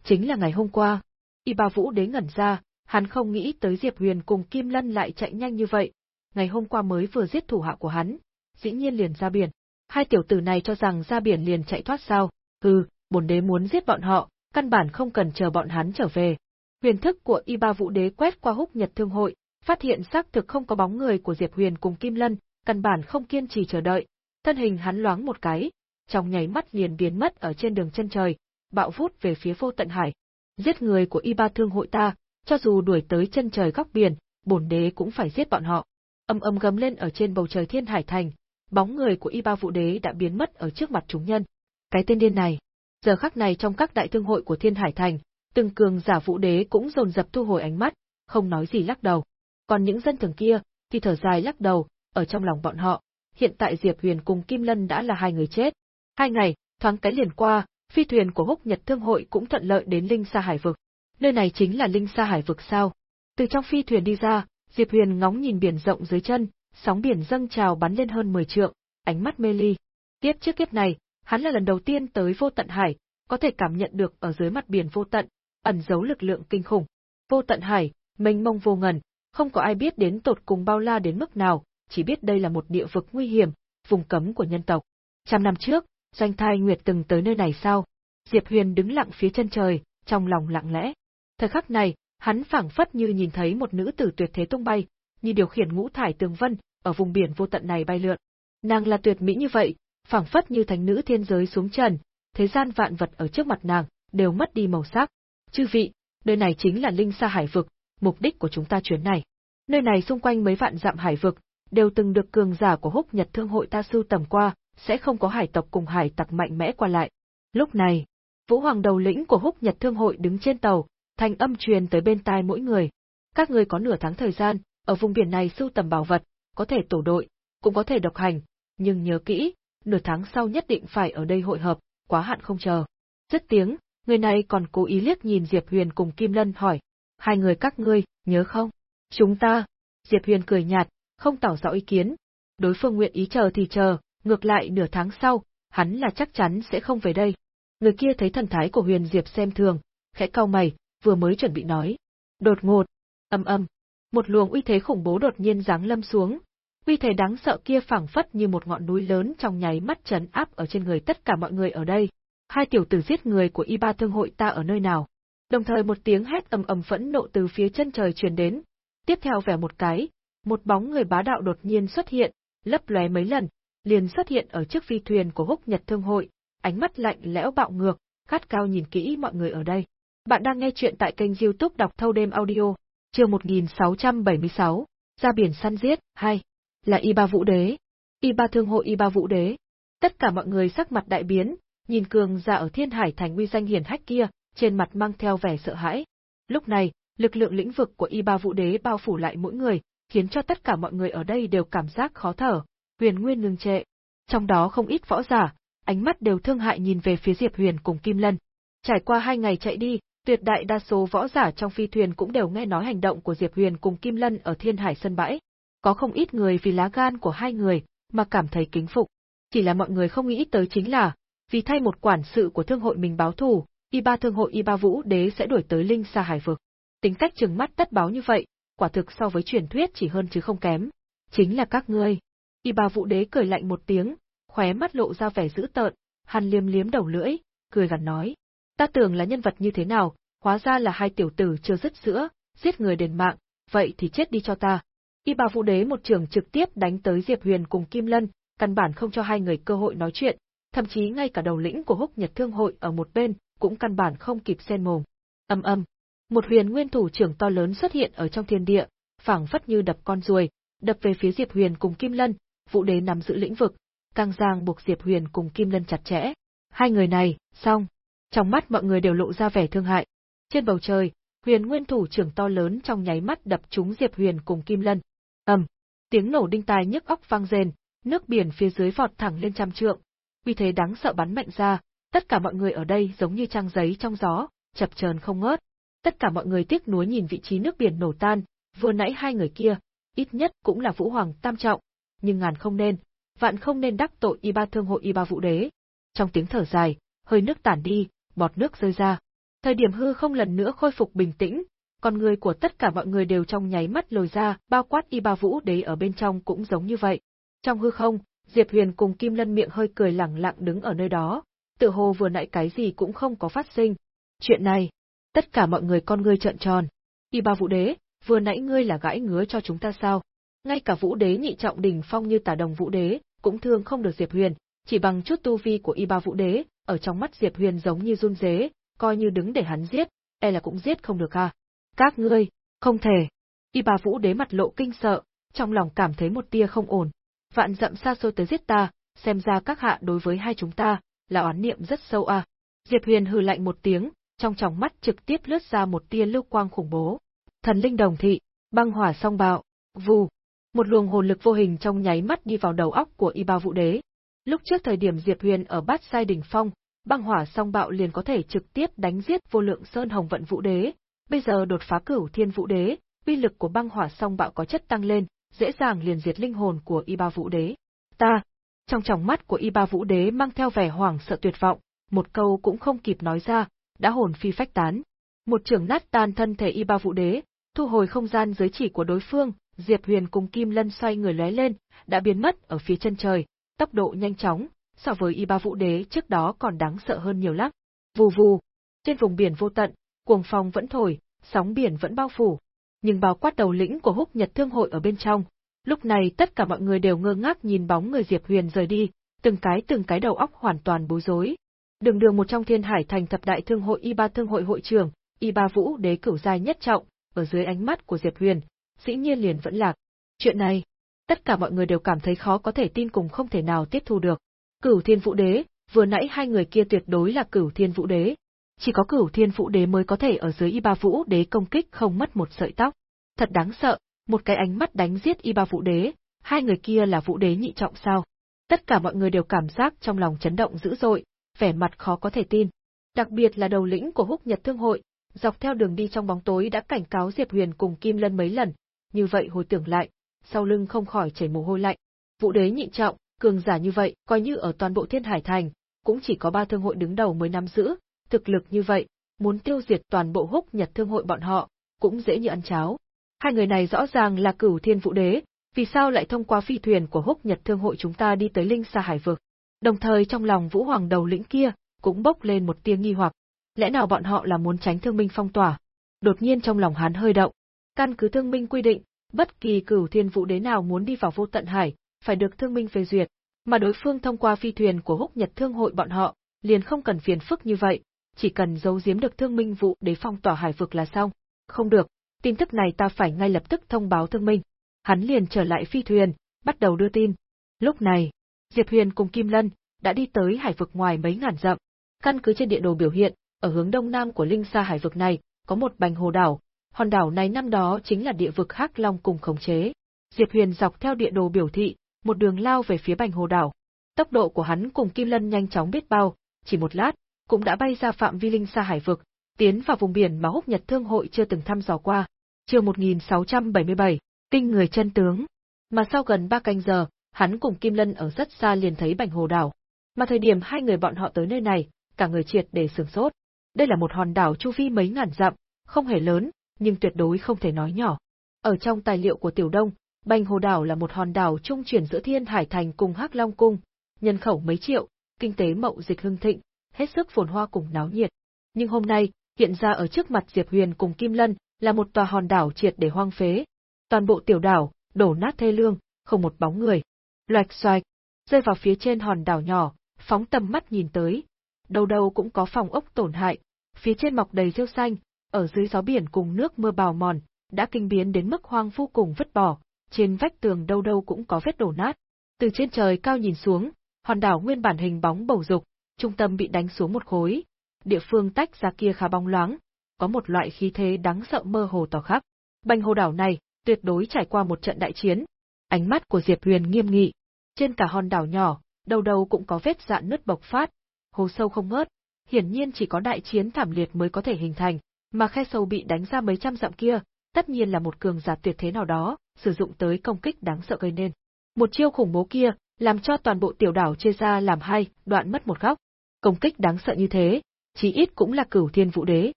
Speaker 1: Chính là ngày hôm qua. Y Ba Vũ đế ngẩn ra, hắn không nghĩ tới Diệp Huyền cùng Kim Lân lại chạy nhanh như vậy. Ngày hôm qua mới vừa giết thủ hạ của hắn, dĩ nhiên liền ra biển. Hai tiểu tử này cho rằng ra biển liền chạy thoát sao? Hừ, bổn đế muốn giết bọn họ, căn bản không cần chờ bọn hắn trở về. Huyền thức của Y Ba Vũ đế quét qua Húc Nhật Thương hội, phát hiện xác thực không có bóng người của Diệp Huyền cùng Kim Lân, căn bản không kiên trì chờ đợi, thân hình hắn loáng một cái, trong nháy mắt liền biến mất ở trên đường chân trời, bạo vút về phía vô tận hải. Giết người của y ba thương hội ta, cho dù đuổi tới chân trời góc biển, bổn đế cũng phải giết bọn họ. Âm âm gầm lên ở trên bầu trời thiên hải thành, bóng người của y ba vũ đế đã biến mất ở trước mặt chúng nhân. Cái tên điên này, giờ khắc này trong các đại thương hội của thiên hải thành, từng cường giả vũ đế cũng dồn dập thu hồi ánh mắt, không nói gì lắc đầu. Còn những dân thường kia, thì thở dài lắc đầu, ở trong lòng bọn họ, hiện tại Diệp Huyền cùng Kim Lân đã là hai người chết. Hai ngày, thoáng cái liền qua, phi thuyền của Húc Nhật Thương hội cũng thuận lợi đến Linh Sa Hải vực. Nơi này chính là Linh Sa Hải vực sao? Từ trong phi thuyền đi ra, Diệp Huyền ngóng nhìn biển rộng dưới chân, sóng biển dâng trào bắn lên hơn 10 trượng, ánh mắt mê ly. Tiếp trước kiếp này, hắn là lần đầu tiên tới vô tận hải, có thể cảm nhận được ở dưới mặt biển vô tận, ẩn giấu lực lượng kinh khủng. Vô tận hải, mênh mông vô ngần, không có ai biết đến tột cùng bao la đến mức nào, chỉ biết đây là một địa vực nguy hiểm, vùng cấm của nhân tộc. Trăm năm trước, Doanh Thai Nguyệt từng tới nơi này sao? Diệp Huyền đứng lặng phía chân trời, trong lòng lặng lẽ. Thời khắc này, hắn phảng phất như nhìn thấy một nữ tử tuyệt thế tung bay, như điều khiển ngũ thải tường vân, ở vùng biển vô tận này bay lượn. Nàng là tuyệt mỹ như vậy, phảng phất như thánh nữ thiên giới xuống trần, thế gian vạn vật ở trước mặt nàng đều mất đi màu sắc. Chư vị, nơi này chính là Linh Sa Hải vực, mục đích của chúng ta chuyến này. Nơi này xung quanh mấy vạn dặm hải vực, đều từng được cường giả của húc nhật thương hội ta sưu tầm qua, sẽ không có hải tộc cùng hải tặc mạnh mẽ qua lại. Lúc này, Vũ Hoàng đầu lĩnh của húc nhật thương hội đứng trên tàu, thành âm truyền tới bên tai mỗi người. Các người có nửa tháng thời gian, ở vùng biển này sưu tầm bảo vật, có thể tổ đội, cũng có thể độc hành, nhưng nhớ kỹ, nửa tháng sau nhất định phải ở đây hội hợp, quá hạn không chờ. Dứt tiếng, người này còn cố ý liếc nhìn Diệp Huyền cùng Kim Lân hỏi, hai người các ngươi, nhớ không? Chúng ta. Diệp Huyền cười nhạt, không tỏ rõ ý kiến. Đối phương nguyện ý chờ thì chờ, ngược lại nửa tháng sau, hắn là chắc chắn sẽ không về đây. Người kia thấy thần thái của Huyền Diệp xem thường, khẽ cau mày, vừa mới chuẩn bị nói. Đột ngột, âm âm, một luồng uy thế khủng bố đột nhiên giáng lâm xuống. Uy thế đáng sợ kia phảng phất như một ngọn núi lớn trong nháy mắt chấn áp ở trên người tất cả mọi người ở đây. Hai tiểu tử giết người của y ba thương hội ta ở nơi nào? Đồng thời một tiếng hét ầm ầm phẫn nộ từ phía chân trời truyền đến. Tiếp theo vẻ một cái, một bóng người bá đạo đột nhiên xuất hiện, lấp lóe mấy lần, liền xuất hiện ở trước phi thuyền của Húc Nhật Thương hội, ánh mắt lạnh lẽo bạo ngược, khát cao nhìn kỹ mọi người ở đây. Bạn đang nghe chuyện tại kênh youtube đọc thâu đêm audio, chương 1676, ra biển săn giết, hay là Y Ba Vũ Đế, Y Ba Thương hội Y Ba Vũ Đế. Tất cả mọi người sắc mặt đại biến, nhìn cường giả ở thiên hải thành uy danh hiển hách kia, trên mặt mang theo vẻ sợ hãi. Lúc này, lực lượng lĩnh vực của Y Ba Vũ Đế bao phủ lại mỗi người, khiến cho tất cả mọi người ở đây đều cảm giác khó thở, huyền nguyên ngừng trệ. Trong đó không ít võ giả, ánh mắt đều thương hại nhìn về phía Diệp Huyền cùng Kim Lân. Trải qua hai ngày chạy đi, tuyệt đại đa số võ giả trong phi thuyền cũng đều nghe nói hành động của Diệp Huyền cùng Kim Lân ở Thiên Hải sân bãi. Có không ít người vì lá gan của hai người mà cảm thấy kính phục. Chỉ là mọi người không nghĩ tới chính là, vì thay một quản sự của thương hội mình báo thù, y ba thương hội y ba vũ đế sẽ đuổi tới linh xa hải vực. Tính cách trừng mắt tất báo như vậy, quả thực so với truyền thuyết chỉ hơn chứ không kém. Chính là các ngươi. Y ba vũ đế cười lạnh một tiếng, khóe mắt lộ ra vẻ dữ tợn, hắn liếm liếm đầu lưỡi, cười gằn nói. Ta tưởng là nhân vật như thế nào, hóa ra là hai tiểu tử chưa dứt sữa, giết người đền mạng, vậy thì chết đi cho ta. Y bà vũ đế một trường trực tiếp đánh tới Diệp Huyền cùng Kim Lân, căn bản không cho hai người cơ hội nói chuyện, thậm chí ngay cả đầu lĩnh của húc nhật thương hội ở một bên, cũng căn bản không kịp xen mồm. Âm âm, một huyền nguyên thủ trưởng to lớn xuất hiện ở trong thiên địa, phảng phất như đập con ruồi, đập về phía Diệp Huyền cùng Kim Lân, Vũ Đế nắm giữ lĩnh vực, càng giang buộc Diệp Huyền cùng Kim Lân chặt chẽ. Hai người này, xong. Trong mắt mọi người đều lộ ra vẻ thương hại. Trên bầu trời, Huyền Nguyên thủ trưởng to lớn trong nháy mắt đập trúng Diệp Huyền cùng Kim Lân. Ầm, tiếng nổ đinh tai nhức óc vang rền, nước biển phía dưới vọt thẳng lên trăm trượng. Uy thế đáng sợ bắn mạnh ra, tất cả mọi người ở đây giống như trang giấy trong gió, chập chờn không ngớt. Tất cả mọi người tiếc nuối nhìn vị trí nước biển nổ tan, vừa nãy hai người kia, ít nhất cũng là Vũ Hoàng tam trọng, nhưng ngàn không nên, vạn không nên đắc tội y ba thương hội y ba vũ đế. Trong tiếng thở dài, hơi nước tản đi, bọt nước rơi ra. Thời điểm hư không lần nữa khôi phục bình tĩnh, con người của tất cả mọi người đều trong nháy mắt lồi ra, bao quát y ba vũ đế ở bên trong cũng giống như vậy. Trong hư không, Diệp Huyền cùng Kim Lân miệng hơi cười lẳng lặng đứng ở nơi đó, tự hồ vừa nãy cái gì cũng không có phát sinh. Chuyện này, tất cả mọi người con ngươi trợn tròn. Y ba vũ đế, vừa nãy ngươi là gãi ngứa cho chúng ta sao? Ngay cả vũ đế nhị trọng đỉnh phong như tả đồng vũ đế, cũng thương không được Diệp Huyền, chỉ bằng chút tu vi của y ba vũ đế, ở trong mắt Diệp Huyền giống như run rế, coi như đứng để hắn giết, e là cũng giết không được à. Các ngươi, không thể. Y bà vũ đế mặt lộ kinh sợ, trong lòng cảm thấy một tia không ổn. Vạn dặm xa xôi tới giết ta, xem ra các hạ đối với hai chúng ta, là oán niệm rất sâu à. Diệp Huyền hừ lạnh một tiếng, trong tròng mắt trực tiếp lướt ra một tia lưu quang khủng bố. Thần linh đồng thị, băng hỏa song bạo, vù. Một luồng hồn lực vô hình trong nháy mắt đi vào đầu óc của Y Ba Vũ Đế. Lúc trước thời điểm Diệp Huyền ở Bát Sai đỉnh phong, băng hỏa song bạo liền có thể trực tiếp đánh giết vô lượng sơn hồng vận vũ đế, bây giờ đột phá cửu thiên vũ đế, uy lực của băng hỏa song bạo có chất tăng lên, dễ dàng liền diệt linh hồn của y ba vũ đế. Ta, trong tròng mắt của y ba vũ đế mang theo vẻ hoảng sợ tuyệt vọng, một câu cũng không kịp nói ra, đã hồn phi phách tán. Một trường nát tan thân thể y ba vũ đế, thu hồi không gian giới chỉ của đối phương, Diệp Huyền cùng Kim Lân xoay người lóe lên, đã biến mất ở phía chân trời, tốc độ nhanh chóng, so với y ba vũ đế trước đó còn đáng sợ hơn nhiều lắm. Vù vù, trên vùng biển vô tận, cuồng phong vẫn thổi, sóng biển vẫn bao phủ, nhưng bao quát đầu lĩnh của húc nhật thương hội ở bên trong. Lúc này tất cả mọi người đều ngơ ngác nhìn bóng người Diệp Huyền rời đi, từng cái từng cái đầu óc hoàn toàn bối rối. Đường đường một trong thiên hải thành thập đại thương hội y ba thương hội hội trưởng, y ba vũ đế cửu giai nhất trọng, ở dưới ánh mắt của Diệp Huyền, dĩ nhiên liền vẫn lạc. Chuyện này, tất cả mọi người đều cảm thấy khó có thể tin cùng không thể nào tiếp thu được. Cửu Thiên Vũ Đế, vừa nãy hai người kia tuyệt đối là Cửu Thiên Vũ Đế. Chỉ có Cửu Thiên Vũ Đế mới có thể ở dưới Y Ba Vũ Đế công kích không mất một sợi tóc. Thật đáng sợ, một cái ánh mắt đánh giết Y Ba Vũ Đế, hai người kia là Vũ Đế nhị trọng sao? Tất cả mọi người đều cảm giác trong lòng chấn động dữ dội, vẻ mặt khó có thể tin. Đặc biệt là đầu lĩnh của Húc Nhật Thương hội, dọc theo đường đi trong bóng tối đã cảnh cáo Diệp Huyền cùng Kim Lân mấy lần, như vậy hồi tưởng lại, sau lưng không khỏi chảy mồ hôi lạnh. Vũ Đế nhị trọng, cường giả như vậy, coi như ở toàn bộ Thiên Hải Thành, cũng chỉ có ba thương hội đứng đầu mới nắm giữ, thực lực như vậy, muốn tiêu diệt toàn bộ húc nhật thương hội bọn họ, cũng dễ như ăn cháo. Hai người này rõ ràng là cửu thiên vũ đế, vì sao lại thông qua phi thuyền của húc nhật thương hội chúng ta đi tới linh xa hải vực. Đồng thời trong lòng vũ hoàng đầu lĩnh kia, cũng bốc lên một tia nghi hoặc. Lẽ nào bọn họ là muốn tránh thương minh phong tỏa? Đột nhiên trong lòng hắn hơi động. Căn cứ thương minh quy định, bất kỳ cửu thiên vũ đế nào muốn đi vào vô tận hải, phải được thương minh phê duyệt, mà đối phương thông qua phi thuyền của húc nhật thương hội bọn họ, liền không cần phiền phức như vậy, chỉ cần giấu giếm được thương minh vụ để phong tỏa hải vực là xong. Không được, tin tức này ta phải ngay lập tức thông báo thương minh. Hắn liền trở lại phi thuyền, bắt đầu đưa tin. Lúc này, Diệp Huyền cùng Kim Lân đã đi tới hải vực ngoài mấy ngàn dặm. Căn cứ trên địa đồ biểu hiện, ở hướng đông nam của linh sa hải vực này, có một bành hồ đảo. Hòn đảo này năm đó chính là địa vực Hắc Long cùng khống chế. Diệp Huyền dọc theo địa đồ biểu thị, một đường lao về phía bành hồ đảo. Tốc độ của hắn cùng Kim Lân nhanh chóng biết bao, chỉ một lát, cũng đã bay ra phạm vi linh xa hải vực, tiến vào vùng biển mà húc nhật thương hội chưa từng thăm dò qua. Chương 1677, kinh người chân tướng. Mà sau gần ba canh giờ, hắn cùng Kim Lân ở rất xa liền thấy bành hồ đảo. Mà thời điểm hai người bọn họ tới nơi này, cả người triệt để sửng sốt. Đây là một hòn đảo chu vi mấy ngàn dặm, không hề lớn, nhưng tuyệt đối không thể nói nhỏ. Ở trong tài liệu của Tiểu Đông, Bành Hồ Đảo là một hòn đảo trung chuyển giữa Thiên Hải Thành cùng Hắc Long Cung, nhân khẩu mấy triệu, kinh tế mậu dịch hưng thịnh, hết sức phồn hoa cùng náo nhiệt. Nhưng hôm nay, hiện ra ở trước mặt Diệp Huyền cùng Kim Lân, là một tòa hòn đảo triệt để hoang phế. Toàn bộ tiểu đảo, đổ nát thê lương, không một bóng người. Loạch xoạch, rơi vào phía trên hòn đảo nhỏ, phóng tầm mắt nhìn tới. Đâu đâu cũng có phòng ốc tổn hại, phía trên mọc đầy rêu xanh, ở dưới gió biển cùng nước mưa bào mòn, đã kinh biến đến mức hoang vô cùng vứt bỏ, trên vách tường đâu đâu cũng có vết đổ nát. Từ trên trời cao nhìn xuống, hòn đảo nguyên bản hình bóng bầu dục, trung tâm bị đánh xuống một khối, địa phương tách ra kia khá bóng loáng, có một loại khí thế đáng sợ mơ hồ tỏ khắp. Bành hồ đảo này, tuyệt đối trải qua một trận đại chiến. Ánh mắt của Diệp Huyền nghiêm nghị. Trên cả hòn đảo nhỏ, đầu đầu cũng có vết dạn nứt bộc phát, hồ sâu không ngớt, hiển nhiên chỉ có đại chiến thảm liệt mới có thể hình thành, mà khe sâu bị đánh ra mấy trăm dặm kia, tất nhiên là một cường giả tuyệt thế nào đó, sử dụng tới công kích đáng sợ gây nên. Một chiêu khủng bố kia, làm cho toàn bộ tiểu đảo chia ra làm hai, đoạn mất một góc. Công kích đáng sợ như thế, chí ít cũng là cửu thiên vũ đế.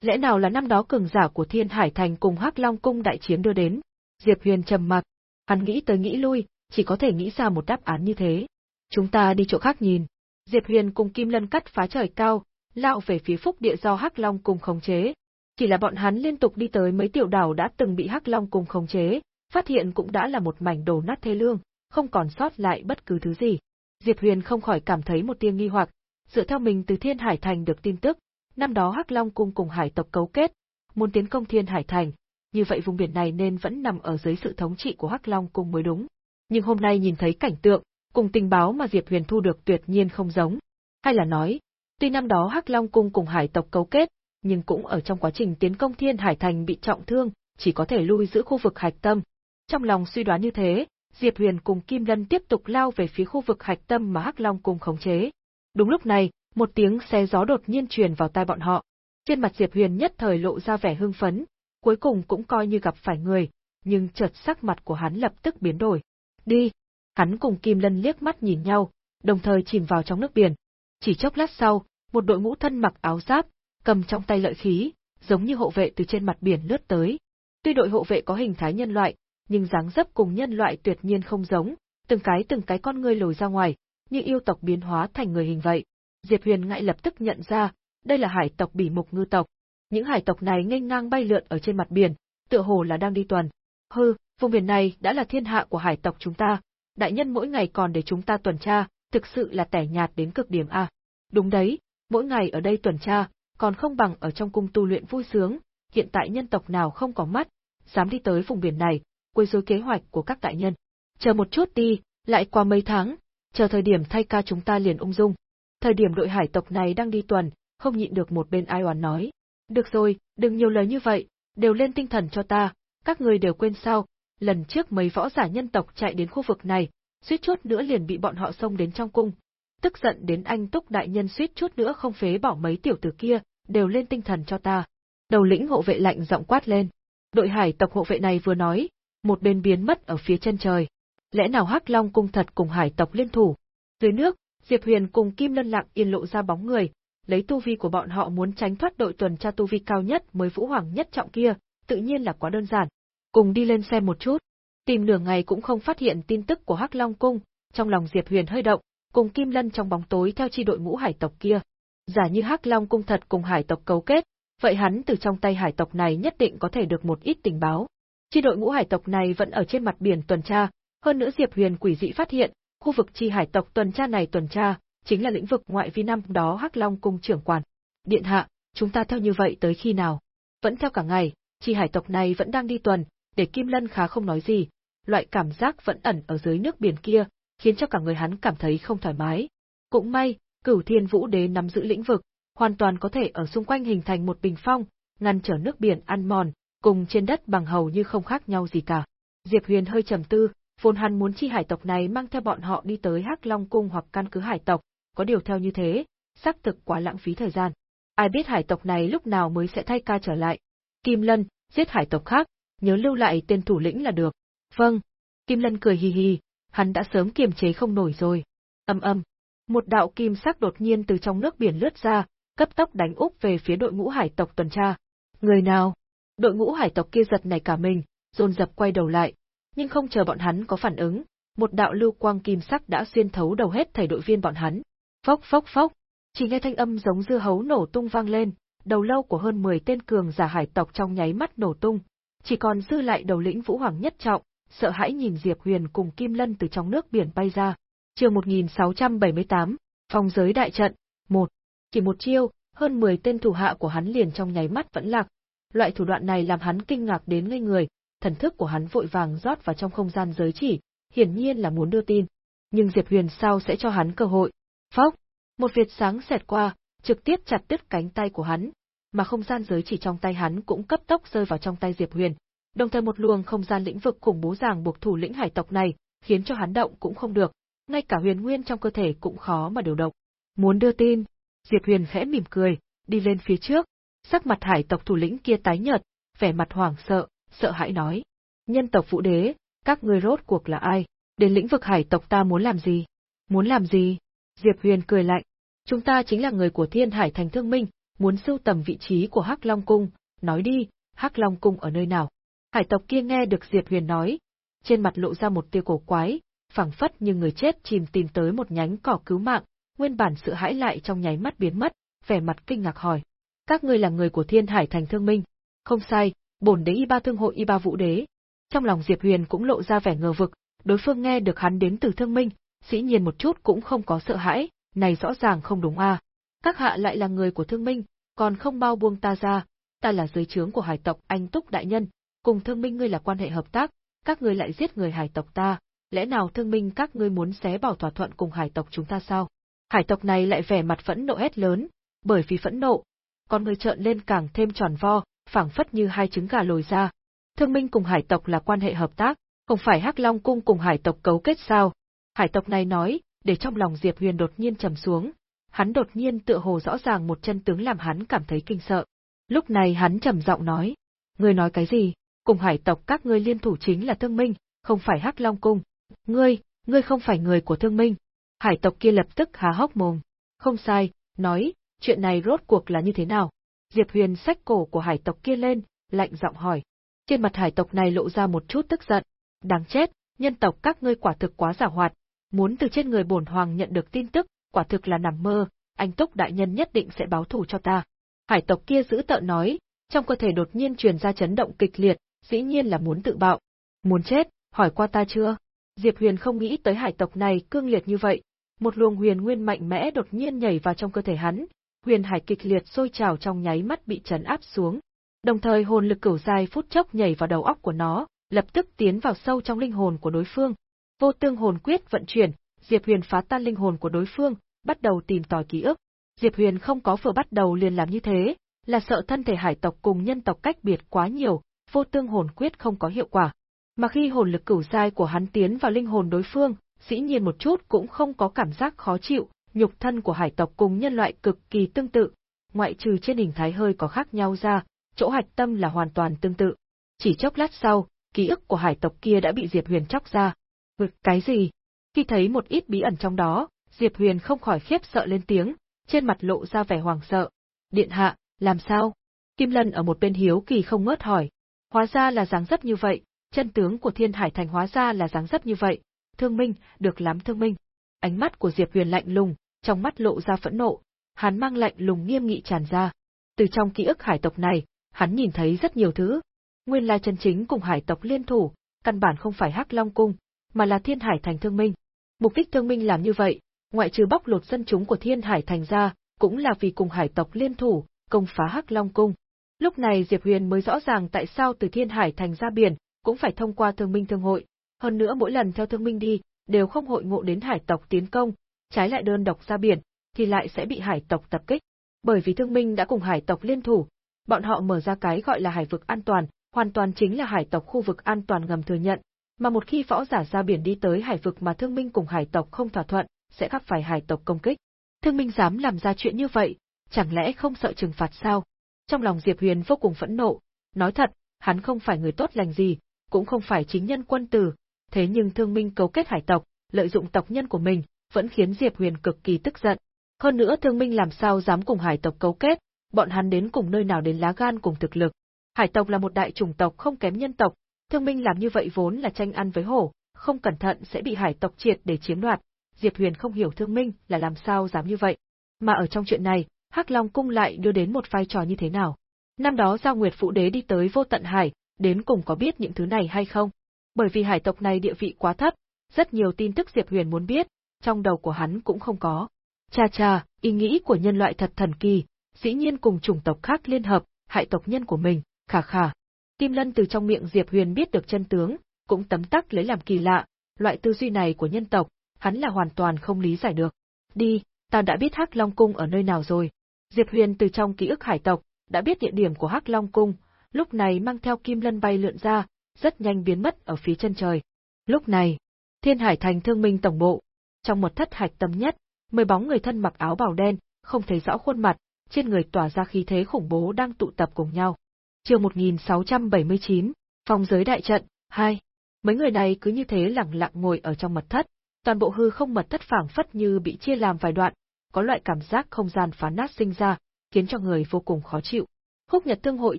Speaker 1: Lẽ nào là năm đó cường giả của thiên hải thành cùng hắc long cung đại chiến đưa đến? Diệp Huyền trầm mặc, hắn nghĩ tới nghĩ lui, chỉ có thể nghĩ ra một đáp án như thế. Chúng ta đi chỗ khác nhìn. Diệp Huyền cùng Kim Lân cắt phá trời cao, lao về phía phúc địa do Hắc Long cùng khống chế. Chỉ là bọn hắn liên tục đi tới mấy tiểu đảo đã từng bị Hắc Long cùng khống chế, phát hiện cũng đã là một mảnh đồ nát thê lương, không còn sót lại bất cứ thứ gì. Diệp Huyền không khỏi cảm thấy một tia nghi hoặc, dựa theo mình từ Thiên Hải Thành được tin tức, năm đó Hắc Long cung cùng hải tộc cấu kết, muốn tiến công Thiên Hải Thành, như vậy vùng biển này nên vẫn nằm ở dưới sự thống trị của Hắc Long cung mới đúng. Nhưng hôm nay nhìn thấy cảnh tượng, cùng tình báo mà Diệp Huyền thu được tuyệt nhiên không giống. Hay là nói, tuy năm đó Hắc Long cung cùng hải tộc cấu kết, nhưng cũng ở trong quá trình tiến công Thiên Hải Thành bị trọng thương, chỉ có thể lui giữ khu vực hạch tâm. Trong lòng suy đoán như thế, Diệp Huyền cùng Kim Lân tiếp tục lao về phía khu vực hạch tâm mà Hắc Long cung khống chế. Đúng lúc này, một tiếng xe gió đột nhiên truyền vào tai bọn họ. Trên mặt Diệp Huyền nhất thời lộ ra vẻ hưng phấn, cuối cùng cũng coi như gặp phải người, nhưng chợt sắc mặt của hắn lập tức biến đổi. Đi! Hắn cùng Kim Lân liếc mắt nhìn nhau, đồng thời chìm vào trong nước biển. Chỉ chốc lát sau, một đội ngũ thân mặc áo giáp, cầm trong tay lợi khí, giống như hộ vệ từ trên mặt biển lướt tới. Tuy đội hộ vệ có hình thái nhân loại, nhưng dáng dấp cùng nhân loại tuyệt nhiên không giống, từng cái từng cái con ngươi lồi ra ngoài, như yêu tộc biến hóa thành người hình vậy. Diệp Huyền ngại lập tức nhận ra, đây là hải tộc bỉ mục ngư tộc. Những hải tộc này nghênh ngang bay lượn ở trên mặt biển, tựa hồ là đang đi tuần. Hừ, vùng biển này đã là thiên hạ của hải tộc chúng ta, đại nhân mỗi ngày còn để chúng ta tuần tra, thực sự là tẻ nhạt đến cực điểm a. Đúng đấy, mỗi ngày ở đây tuần tra, còn không bằng ở trong cung tu luyện vui sướng, hiện tại nhân tộc nào không có mắt, dám đi tới vùng biển này, quấy rối kế hoạch của các đại nhân. Chờ một chút đi, lại qua mấy tháng, chờ thời điểm thay ca chúng ta liền ung dung. Thời điểm đội hải tộc này đang đi tuần, không nhịn được một bên ai oán nói. Được rồi, đừng nhiều lời như vậy, đều lên tinh thần cho ta, các người đều quên sao, lần trước mấy võ giả nhân tộc chạy đến khu vực này, suýt chút nữa liền bị bọn họ xông đến trong cung. Tức giận đến anh túc đại nhân suýt chút nữa không phế bỏ mấy tiểu tử kia, đều lên tinh thần cho ta. Đầu lĩnh hộ vệ lạnh giọng quát lên. Đội hải tộc hộ vệ này vừa nói, một bên biến mất ở phía chân trời. Lẽ nào Hắc Long cung thật cùng hải tộc liên thủ? Dưới nước, Diệp Huyền cùng Kim Lân Lặng yên lộ ra bóng người, lấy tu vi của bọn họ muốn tránh thoát đội tuần tra tu vi cao nhất mới vũ hoàng nhất trọng kia, tự nhiên là quá đơn giản. Cùng đi lên xem một chút. Tìm nửa ngày cũng không phát hiện tin tức của Hắc Long cung, trong lòng Diệp Huyền hơi động, cùng Kim Lân trong bóng tối theo chi đội ngũ hải tộc kia. Giả như Hắc Long cung thật cùng hải tộc cấu kết, vậy hắn từ trong tay hải tộc này nhất định có thể được một ít tình báo. Chi đội ngũ hải tộc này vẫn ở trên mặt biển tuần tra, hơn nữa Diệp Huyền quỷ dị phát hiện, khu vực chi hải tộc tuần tra này tuần tra, chính là lĩnh vực ngoại vi năm đó Hắc Long cung trưởng quản. Điện hạ, chúng ta theo như vậy tới khi nào? Vẫn theo cả ngày, chi hải tộc này vẫn đang đi tuần, để Kim Lân khá không nói gì, loại cảm giác vẫn ẩn ở dưới nước biển kia, khiến cho cả người hắn cảm thấy không thoải mái. Cũng may, Cửu Thiên Vũ Đế nắm giữ lĩnh vực, hoàn toàn có thể ở xung quanh hình thành một bình phong, ngăn trở nước biển ăn mòn, cùng trên đất bằng hầu như không khác nhau gì cả. Diệp Huyền hơi trầm tư, vốn hắn muốn chi hải tộc này mang theo bọn họ đi tới Hắc Long cung hoặc căn cứ hải tộc, có điều theo như thế, xác thực quá lãng phí thời gian. Ai biết hải tộc này lúc nào mới sẽ thay ca trở lại. Kim Lân, giết hải tộc khác, nhớ lưu lại tên thủ lĩnh là được. Vâng. Kim Lân cười hì hì, hắn đã sớm kiềm chế không nổi rồi. Âm âm. Một đạo kim sắc đột nhiên từ trong nước biển lướt ra, cấp tốc đánh úp về phía đội ngũ hải tộc tuần tra. Người nào? Đội ngũ hải tộc kia giật nảy cả mình, rồn dập quay đầu lại, nhưng không chờ bọn hắn có phản ứng, một đạo lưu quang kim sắc đã xuyên thấu đầu hết thảy đội viên bọn hắn. Phốc phốc phốc, chỉ nghe thanh âm giống dưa hấu nổ tung vang lên, đầu lâu của hơn 10 tên cường giả hải tộc trong nháy mắt nổ tung, chỉ còn dư lại đầu lĩnh Vũ Hoàng nhất trọng, sợ hãi nhìn Diệp Huyền cùng Kim Lân từ trong nước biển bay ra. Chương 1678, Phong giới đại trận, 1. Chỉ một chiêu, hơn 10 tên thủ hạ của hắn liền trong nháy mắt vẫn lạc. Loại thủ đoạn này làm hắn kinh ngạc đến ngây người, thần thức của hắn vội vàng rót vào trong không gian giới chỉ, hiển nhiên là muốn đưa tin. Nhưng Diệp Huyền sao sẽ cho hắn cơ hội? Phốc! Một việt sáng xẹt qua, trực tiếp chặt đứt cánh tay của hắn, mà không gian giới chỉ trong tay hắn cũng cấp tốc rơi vào trong tay Diệp Huyền. Đồng thời một luồng không gian lĩnh vực khủng bố ràng buộc thủ lĩnh hải tộc này, khiến cho hắn động cũng không được, ngay cả huyền nguyên trong cơ thể cũng khó mà điều động. Muốn đưa tin, Diệp Huyền khẽ mỉm cười, đi lên phía trước, sắc mặt hải tộc thủ lĩnh kia tái nhợt, vẻ mặt hoảng sợ, sợ hãi nói: "Nhân tộc Vũ Đế, các ngươi rốt cuộc là ai?" đến lĩnh vực hải tộc ta muốn làm gì? Muốn làm gì? Diệp Huyền cười lạnh. Chúng ta chính là người của Thiên Hải Thành Thương Minh, muốn sưu tầm vị trí của Hắc Long Cung, nói đi, Hắc Long Cung ở nơi nào? Hải tộc kia nghe được Diệp Huyền nói, trên mặt lộ ra một tia cổ quái, phảng phất như người chết chìm tìm tới một nhánh cỏ cứu mạng, nguyên bản sự hãi lại trong nháy mắt biến mất, vẻ mặt kinh ngạc hỏi. Các ngươi là người của Thiên Hải Thành Thương Minh. Không sai, bổn đế y ba thương hội y ba vũ đế. Trong lòng Diệp Huyền cũng lộ ra vẻ ngờ vực, đối phương nghe được hắn đến từ Thương Minh, dĩ nhiên một chút cũng không có sợ hãi, này rõ ràng không đúng à. Các hạ lại là người của Thương Minh, còn không bao buông ta ra, ta là dưới trướng của hải tộc anh Túc Đại Nhân, cùng Thương Minh ngươi là quan hệ hợp tác, các ngươi lại giết người hải tộc ta, lẽ nào Thương Minh các ngươi muốn xé bỏ thỏa thuận cùng hải tộc chúng ta sao? Hải tộc này lại vẻ mặt phẫn nộ hét lớn, bởi vì phẫn nộ, con người trợn lên càng thêm tròn vo, phảng phất như hai trứng gà lồi ra. Thương Minh cùng hải tộc là quan hệ hợp tác, không phải Hắc Long cung cùng hải tộc cấu kết sao? Hải tộc này nói, để trong lòng Diệp Huyền đột nhiên trầm xuống, hắn đột nhiên tựa hồ rõ ràng một chân tướng làm hắn cảm thấy kinh sợ. Lúc này hắn trầm giọng nói, ngươi nói cái gì? Cùng hải tộc các ngươi liên thủ chính là Thương Minh, không phải Hắc Long cung. Ngươi, ngươi không phải người của Thương Minh. Hải tộc kia lập tức há hốc mồm. Không sai, nói, chuyện này rốt cuộc là như thế nào? Diệp Huyền xách cổ của hải tộc kia lên, lạnh giọng hỏi. Trên mặt hải tộc này lộ ra một chút tức giận. Đáng chết, nhân tộc các ngươi quả thực quá giả hoạt, muốn từ trên người bổn hoàng nhận được tin tức, quả thực là nằm mơ, anh Túc đại nhân nhất định sẽ báo thù cho ta. Hải tộc kia giữ tợn nói, trong cơ thể đột nhiên truyền ra chấn động kịch liệt, dĩ nhiên là muốn tự bạo. Muốn chết, hỏi qua ta chưa? Diệp Huyền không nghĩ tới hải tộc này cương liệt như vậy. Một luồng huyền nguyên mạnh mẽ đột nhiên nhảy vào trong cơ thể hắn, huyền hải kịch liệt sôi trào trong nháy mắt bị trấn áp xuống. Đồng thời hồn lực cửu dài phút chốc nhảy vào đầu óc của nó, lập tức tiến vào sâu trong linh hồn của đối phương. Vô tương hồn quyết vận chuyển, Diệp Huyền phá tan linh hồn của đối phương, bắt đầu tìm tòi ký ức. Diệp Huyền không có vừa bắt đầu liền làm như thế, là sợ thân thể hải tộc cùng nhân tộc cách biệt quá nhiều, vô tương hồn quyết không có hiệu quả. Mà khi hồn lực cửu giai của hắn tiến vào linh hồn đối phương, dĩ nhiên một chút cũng không có cảm giác khó chịu, nhục thân của hải tộc cùng nhân loại cực kỳ tương tự, ngoại trừ trên hình thái hơi có khác nhau ra, chỗ hạch tâm là hoàn toàn tương tự. Chỉ chốc lát sau, ký ức của hải tộc kia đã bị Diệp Huyền chóc ra. Vực cái gì? Khi thấy một ít bí ẩn trong đó, Diệp Huyền không khỏi khiếp sợ lên tiếng, trên mặt lộ ra vẻ hoàng sợ. Điện hạ, làm sao? Kim Lân ở một bên hiếu kỳ không ngớt hỏi. Hóa ra là dáng dấp như vậy, chân tướng của Thiên Hải Thành hóa ra là dáng dấp như vậy. Thương Minh, được lắm Thương Minh. Ánh mắt của Diệp Huyền lạnh lùng, trong mắt lộ ra phẫn nộ, hắn mang lạnh lùng nghiêm nghị tràn ra. Từ trong ký ức hải tộc này, hắn nhìn thấy rất nhiều thứ. Nguyên lai chân chính cùng hải tộc liên thủ, căn bản không phải Hắc Long cung, mà là Thiên Hải Thành Thương Minh. Mục đích Thương Minh làm như vậy, ngoại trừ bóc lột dân chúng của Thiên Hải Thành ra, cũng là vì cùng hải tộc liên thủ, công phá Hắc Long cung. Lúc này Diệp Huyền mới rõ ràng tại sao từ Thiên Hải Thành ra biển, cũng phải thông qua Thương Minh Thương hội. Hơn nữa mỗi lần theo Thương Minh đi, đều không hội ngộ đến hải tộc tiến công, trái lại đơn độc ra biển, thì lại sẽ bị hải tộc tập kích. Bởi vì Thương Minh đã cùng hải tộc liên thủ, bọn họ mở ra cái gọi là hải vực an toàn, hoàn toàn chính là hải tộc khu vực an toàn ngầm thừa nhận, mà một khi võ giả ra biển đi tới hải vực mà Thương Minh cùng hải tộc không thỏa thuận, sẽ gặp phải hải tộc công kích. Thương Minh dám làm ra chuyện như vậy, chẳng lẽ không sợ trừng phạt sao? Trong lòng Diệp Huyền vô cùng phẫn nộ, nói thật, hắn không phải người tốt lành gì, cũng không phải chính nhân quân tử, thế nhưng Thương Minh cấu kết hải tộc, lợi dụng tộc nhân của mình, vẫn khiến Diệp Huyền cực kỳ tức giận. Hơn nữa Thương Minh làm sao dám cùng hải tộc cấu kết, bọn hắn đến cùng nơi nào đến lá gan cùng thực lực. Hải tộc là một đại chủng tộc không kém nhân tộc, Thương Minh làm như vậy vốn là tranh ăn với hổ, không cẩn thận sẽ bị hải tộc triệt để chiếm đoạt. Diệp Huyền không hiểu Thương Minh là làm sao dám như vậy. Mà ở trong chuyện này, Hắc Long cung lại đưa đến một vai trò như thế nào? Năm đó Giao Nguyệt Phụ Đế đi tới Vô Tận Hải, đến cùng có biết những thứ này hay không? Bởi vì hải tộc này địa vị quá thấp, rất nhiều tin tức Diệp Huyền muốn biết, trong đầu của hắn cũng không có. Cha cha, ý nghĩ của nhân loại thật thần kỳ, dĩ nhiên cùng chủng tộc khác liên hợp, hại tộc nhân của mình, khả khả. Kim Lân từ trong miệng Diệp Huyền biết được chân tướng, cũng tấm tắc lấy làm kỳ lạ, loại tư duy này của nhân tộc, hắn là hoàn toàn không lý giải được. Đi, ta đã biết Hắc Long cung ở nơi nào rồi. Diệp Huyền từ trong ký ức hải tộc, đã biết địa điểm của Hắc Long cung, lúc này mang theo Kim Lân bay lượn ra, rất nhanh biến mất ở phía chân trời. Lúc này, Thiên Hải Thành Thương Minh tổng bộ, trong một thất hạch tâm nhất, mười bóng người thân mặc áo bào đen, không thấy rõ khuôn mặt, trên người tỏa ra khí thế khủng bố đang tụ tập cùng nhau. Chương 1679, Phong giới đại trận 2. Mấy người này cứ như thế lặng lặng ngồi ở trong mật thất, toàn bộ hư không mật thất phảng phất như bị chia làm vài đoạn, có loại cảm giác không gian phá nát sinh ra, khiến cho người vô cùng khó chịu. Húc Nhật Thương hội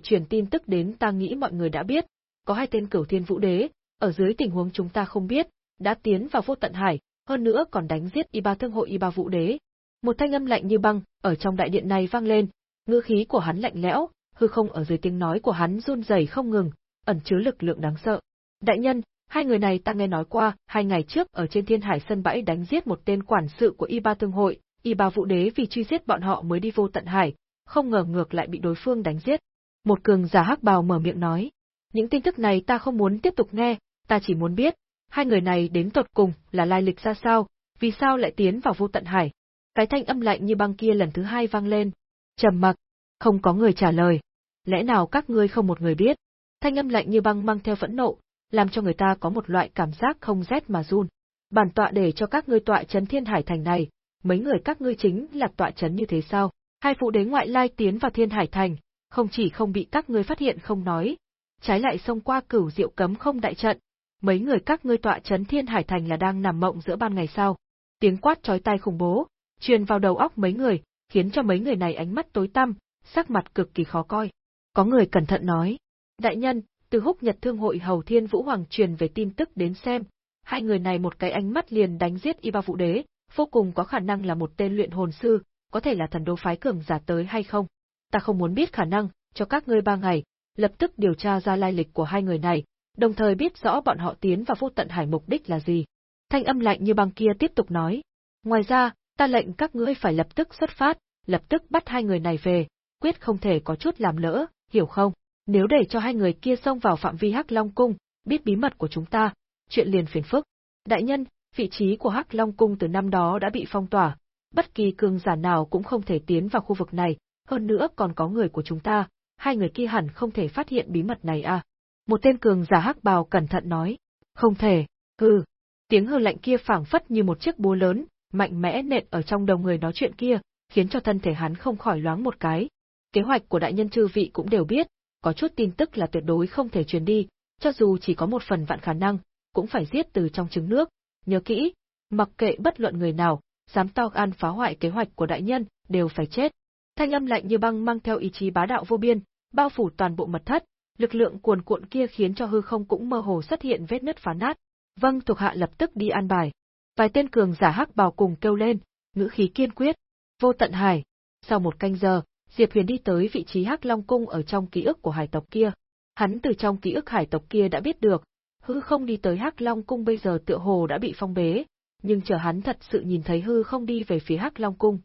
Speaker 1: truyền tin tức đến ta nghĩ mọi người đã biết, có hai tên cửu thiên vũ đế, ở dưới tình huống chúng ta không biết, đã tiến vào vô tận hải, hơn nữa còn đánh giết y ba thương hội y ba vũ đế. Một thanh âm lạnh như băng, ở trong đại điện này vang lên, ngữ khí của hắn lạnh lẽo, hư không ở dưới tiếng nói của hắn run rẩy không ngừng, ẩn chứa lực lượng đáng sợ. Đại nhân, hai người này ta nghe nói qua, hai ngày trước ở trên thiên hải sân bãi đánh giết một tên quản sự của y ba thương hội, y ba vũ đế vì truy giết bọn họ mới đi vô tận hải, không ngờ ngược lại bị đối phương đánh giết. Một cường giả hắc bào mở miệng nói, những tin tức này ta không muốn tiếp tục nghe, ta chỉ muốn biết, hai người này đến tột cùng là lai lịch ra sao, vì sao lại tiến vào vô tận hải. Cái thanh âm lạnh như băng kia lần thứ hai vang lên. Trầm mặc, không có người trả lời. Lẽ nào các ngươi không một người biết? Thanh âm lạnh như băng mang theo phẫn nộ, làm cho người ta có một loại cảm giác không rét mà run. Bản tọa để cho các ngươi tọa chấn thiên hải thành này, mấy người các ngươi chính là tọa chấn như thế sao? Hai phụ đế ngoại lai tiến vào thiên hải thành, không chỉ không bị các ngươi phát hiện không nói, trái lại xông qua cửu diệu cấm không đại trận, mấy người các ngươi tọa chấn thiên hải thành là đang nằm mộng giữa ban ngày sao. Tiếng quát chói tai khủng bố, truyền vào đầu óc mấy người, khiến cho mấy người này ánh mắt tối tăm, sắc mặt cực kỳ khó coi. Có người cẩn thận nói, đại nhân, từ húc nhật thương hội hầu thiên vũ hoàng truyền về tin tức đến xem, hai người này một cái ánh mắt liền đánh giết y ba vũ đế, vô cùng có khả năng là một tên luyện hồn sư, có thể là thần đô phái cường giả tới hay không. Ta không muốn biết khả năng, cho các ngươi ba ngày, lập tức điều tra ra lai lịch của hai người này, đồng thời biết rõ bọn họ tiến vào vô tận hải mục đích là gì. Thanh âm lạnh như băng kia tiếp tục nói. Ngoài ra, ta lệnh các ngươi phải lập tức xuất phát, lập tức bắt hai người này về, quyết không thể có chút làm lỡ, hiểu không? Nếu để cho hai người kia xông vào phạm vi Hắc Long Cung, biết bí mật của chúng ta, chuyện liền phiền phức. Đại nhân, vị trí của Hắc Long Cung từ năm đó đã bị phong tỏa, bất kỳ cường giả nào cũng không thể tiến vào khu vực này, hơn nữa còn có người của chúng ta, hai người kia hẳn không thể phát hiện bí mật này à. Một tên cường giả hắc bào cẩn thận nói, không thể, hừ. Tiếng hừ lạnh kia phảng phất như một chiếc búa lớn, mạnh mẽ nện ở trong đầu người nói chuyện kia, khiến cho thân thể hắn không khỏi loáng một cái. Kế hoạch của đại nhân chư vị cũng đều biết, có chút tin tức là tuyệt đối không thể truyền đi, cho dù chỉ có một phần vạn khả năng, cũng phải giết từ trong trứng nước. Nhớ kỹ, mặc kệ bất luận người nào, dám to gan phá hoại kế hoạch của đại nhân, đều phải chết. Thanh âm lạnh như băng mang theo ý chí bá đạo vô biên, bao phủ toàn bộ mật thất, lực lượng cuồn cuộn kia khiến cho hư không cũng mơ hồ xuất hiện vết nứt phá nát. Vâng, thuộc hạ lập tức đi an bài. Vài tên cường giả hắc bào cùng kêu lên, ngữ khí kiên quyết. Vô tận hải. Sau một canh giờ, Diệp Huyền đi tới vị trí Hắc Long cung ở trong ký ức của hải tộc kia. Hắn từ trong ký ức hải tộc kia đã biết được, hư không đi tới Hắc Long cung bây giờ tựa hồ đã bị phong bế, nhưng chờ hắn thật sự nhìn thấy hư không đi về phía Hắc Long cung,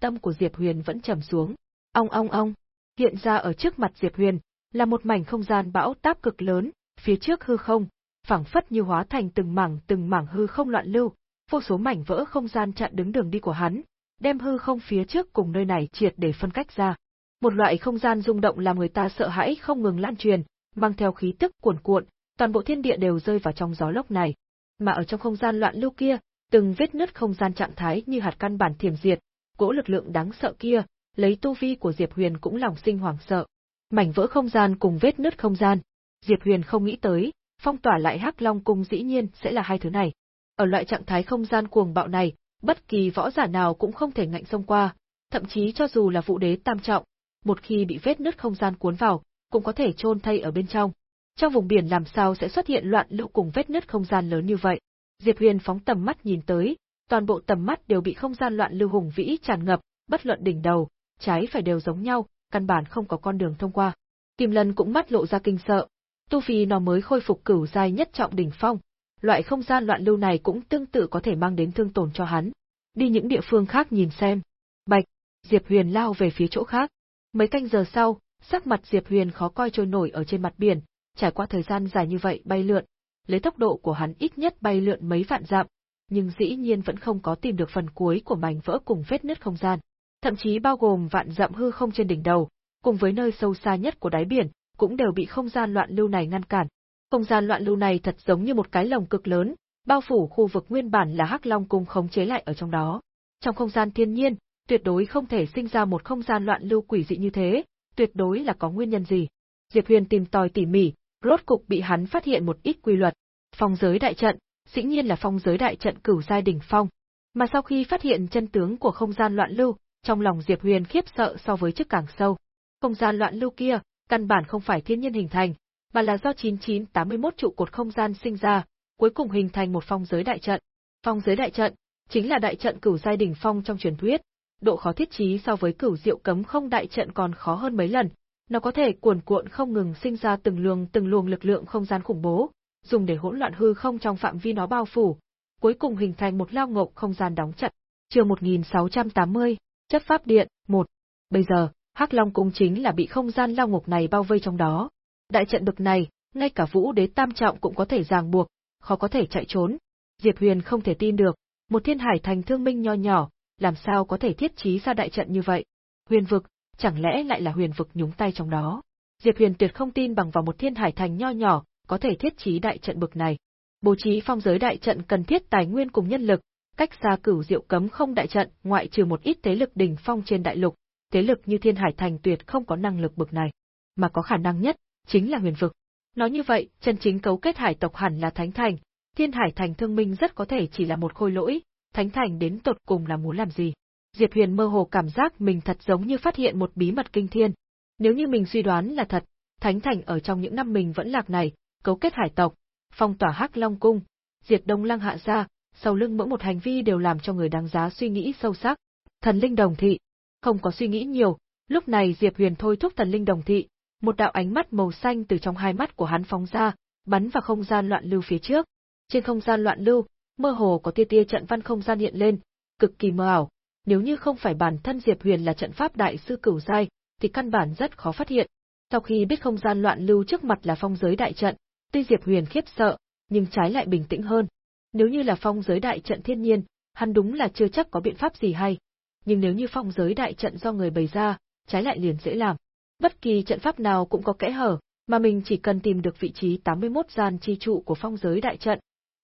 Speaker 1: tâm của Diệp Huyền vẫn trầm xuống. Ong ong ong, hiện ra ở trước mặt Diệp Huyền, là một mảnh không gian bão táp cực lớn, phía trước hư không, phảng phất như hóa thành từng mảng từng mảng hư không loạn lưu, vô số mảnh vỡ không gian chặn đứng đường đi của hắn, đem hư không phía trước cùng nơi này triệt để phân cách ra. Một loại không gian rung động làm người ta sợ hãi không ngừng lan truyền, mang theo khí tức cuồn cuộn, toàn bộ thiên địa đều rơi vào trong gió lốc này. Mà ở trong không gian loạn lưu kia, từng vết nứt không gian trạng thái như hạt căn bản thiểm diệt, cỗ lực lượng đáng sợ kia, lấy tu vi của Diệp Huyền cũng lòng sinh hoảng sợ. Mảnh vỡ không gian cùng vết nứt không gian, Diệp Huyền không nghĩ tới, phong tỏa lại Hắc Long cung dĩ nhiên sẽ là hai thứ này. Ở loại trạng thái không gian cuồng bạo này, bất kỳ võ giả nào cũng không thể ngạnh xông qua, thậm chí cho dù là vụ đế tam trọng, một khi bị vết nứt không gian cuốn vào, cũng có thể chôn thay ở bên trong. Trong vùng biển làm sao sẽ xuất hiện loạn lưu cùng vết nứt không gian lớn như vậy? Diệp Huyền phóng tầm mắt nhìn tới, toàn bộ tầm mắt đều bị không gian loạn lưu hùng vĩ tràn ngập, bất luận đỉnh đầu, trái phải đều giống nhau, căn bản không có con đường thông qua. Kim Lân cũng mắt lộ ra kinh sợ. Tu vi nó mới khôi phục cửu giai nhất trọng đỉnh phong, loại không gian loạn lưu này cũng tương tự có thể mang đến thương tổn cho hắn. Đi những địa phương khác nhìn xem. Bạch, Diệp Huyền lao về phía chỗ khác. Mấy canh giờ sau, sắc mặt Diệp Huyền khó coi trôi nổi ở trên mặt biển, trải qua thời gian dài như vậy bay lượn, lấy tốc độ của hắn ít nhất bay lượn mấy vạn dặm, nhưng dĩ nhiên vẫn không có tìm được phần cuối của mảnh vỡ cùng vết nứt không gian. Thậm chí bao gồm vạn dặm hư không trên đỉnh đầu, cùng với nơi sâu xa nhất của đáy biển, cũng đều bị không gian loạn lưu này ngăn cản. Không gian loạn lưu này thật giống như một cái lồng cực lớn, bao phủ khu vực nguyên bản là Hắc Long cung khống chế lại ở trong đó. Trong không gian thiên nhiên, tuyệt đối không thể sinh ra một không gian loạn lưu quỷ dị như thế, tuyệt đối là có nguyên nhân gì. Diệp Huyền tìm tòi tỉ mỉ, rốt cục bị hắn phát hiện một ít quy luật. Phong giới đại trận, dĩ nhiên là phong giới đại trận cửu giai đỉnh phong. Mà sau khi phát hiện chân tướng của không gian loạn lưu, trong lòng Diệp Huyền khiếp sợ so với trước càng sâu. Không gian loạn lưu kia, căn bản không phải thiên nhiên hình thành, mà là do 9981 trụ cột không gian sinh ra, cuối cùng hình thành một phong giới đại trận. Phong giới đại trận chính là đại trận cửu giai đỉnh phong trong truyền thuyết, độ khó thiết trí so với cửu diệu cấm không đại trận còn khó hơn mấy lần, nó có thể cuồn cuộn không ngừng sinh ra từng luồng từng luồng lực lượng không gian khủng bố, dùng để hỗn loạn hư không trong phạm vi nó bao phủ, cuối cùng hình thành một lao ngục không gian đóng trận. Chương 1680, chất pháp điện, một. Bây giờ, Hắc Long cung chính là bị không gian lao ngục này bao vây trong đó. Đại trận bực này, ngay cả Vũ Đế tam trọng cũng có thể ràng buộc, khó có thể chạy trốn. Diệp Huyền không thể tin được, một thiên hải thành thương minh nho nhỏ, làm sao có thể thiết trí ra đại trận như vậy? Huyền vực, chẳng lẽ lại là huyền vực nhúng tay trong đó? Diệp Huyền tuyệt không tin bằng vào một thiên hải thành nho nhỏ, có thể thiết trí đại trận bực này. Bố trí phong giới đại trận cần thiết tài nguyên cùng nhân lực, cách xa cửu diệu cấm không đại trận, ngoại trừ một ít thế lực đỉnh phong trên đại lục, thế lực như Thiên Hải Thành tuyệt không có năng lực bực này, mà có khả năng nhất chính là huyền vực. Nói như vậy, chân chính cấu kết hải tộc hẳn là Thánh Thành, Thiên Hải Thành thương minh rất có thể chỉ là một khôi lỗi, Thánh Thành đến tột cùng là muốn làm gì. Diệp Huyền mơ hồ cảm giác mình thật giống như phát hiện một bí mật kinh thiên. Nếu như mình suy đoán là thật, Thánh Thành ở trong những năm mình vẫn lạc này, cấu kết hải tộc, phong tỏa Hắc Long cung, diệt Đông Lăng hạ gia, sau lưng mỗi một hành vi đều làm cho người đáng giá suy nghĩ sâu sắc. Thần linh đồng thị, không có suy nghĩ nhiều, lúc này Diệp Huyền thôi thúc thần linh đồng thị, một đạo ánh mắt màu xanh từ trong hai mắt của hắn phóng ra, bắn vào không gian loạn lưu phía trước. Trên không gian loạn lưu, mơ hồ có tia tia trận văn không gian hiện lên, cực kỳ mơ ảo. Nếu như không phải bản thân Diệp Huyền là trận pháp đại sư cửu giai, thì căn bản rất khó phát hiện. Sau khi biết không gian loạn lưu trước mặt là phong giới đại trận, tuy Diệp Huyền khiếp sợ, nhưng trái lại bình tĩnh hơn. Nếu như là phong giới đại trận thiên nhiên, hắn đúng là chưa chắc có biện pháp gì hay. Nhưng nếu như phong giới đại trận do người bày ra, trái lại liền dễ làm. Bất kỳ trận pháp nào cũng có kẽ hở, mà mình chỉ cần tìm được vị trí 81 gian chi trụ của phong giới đại trận,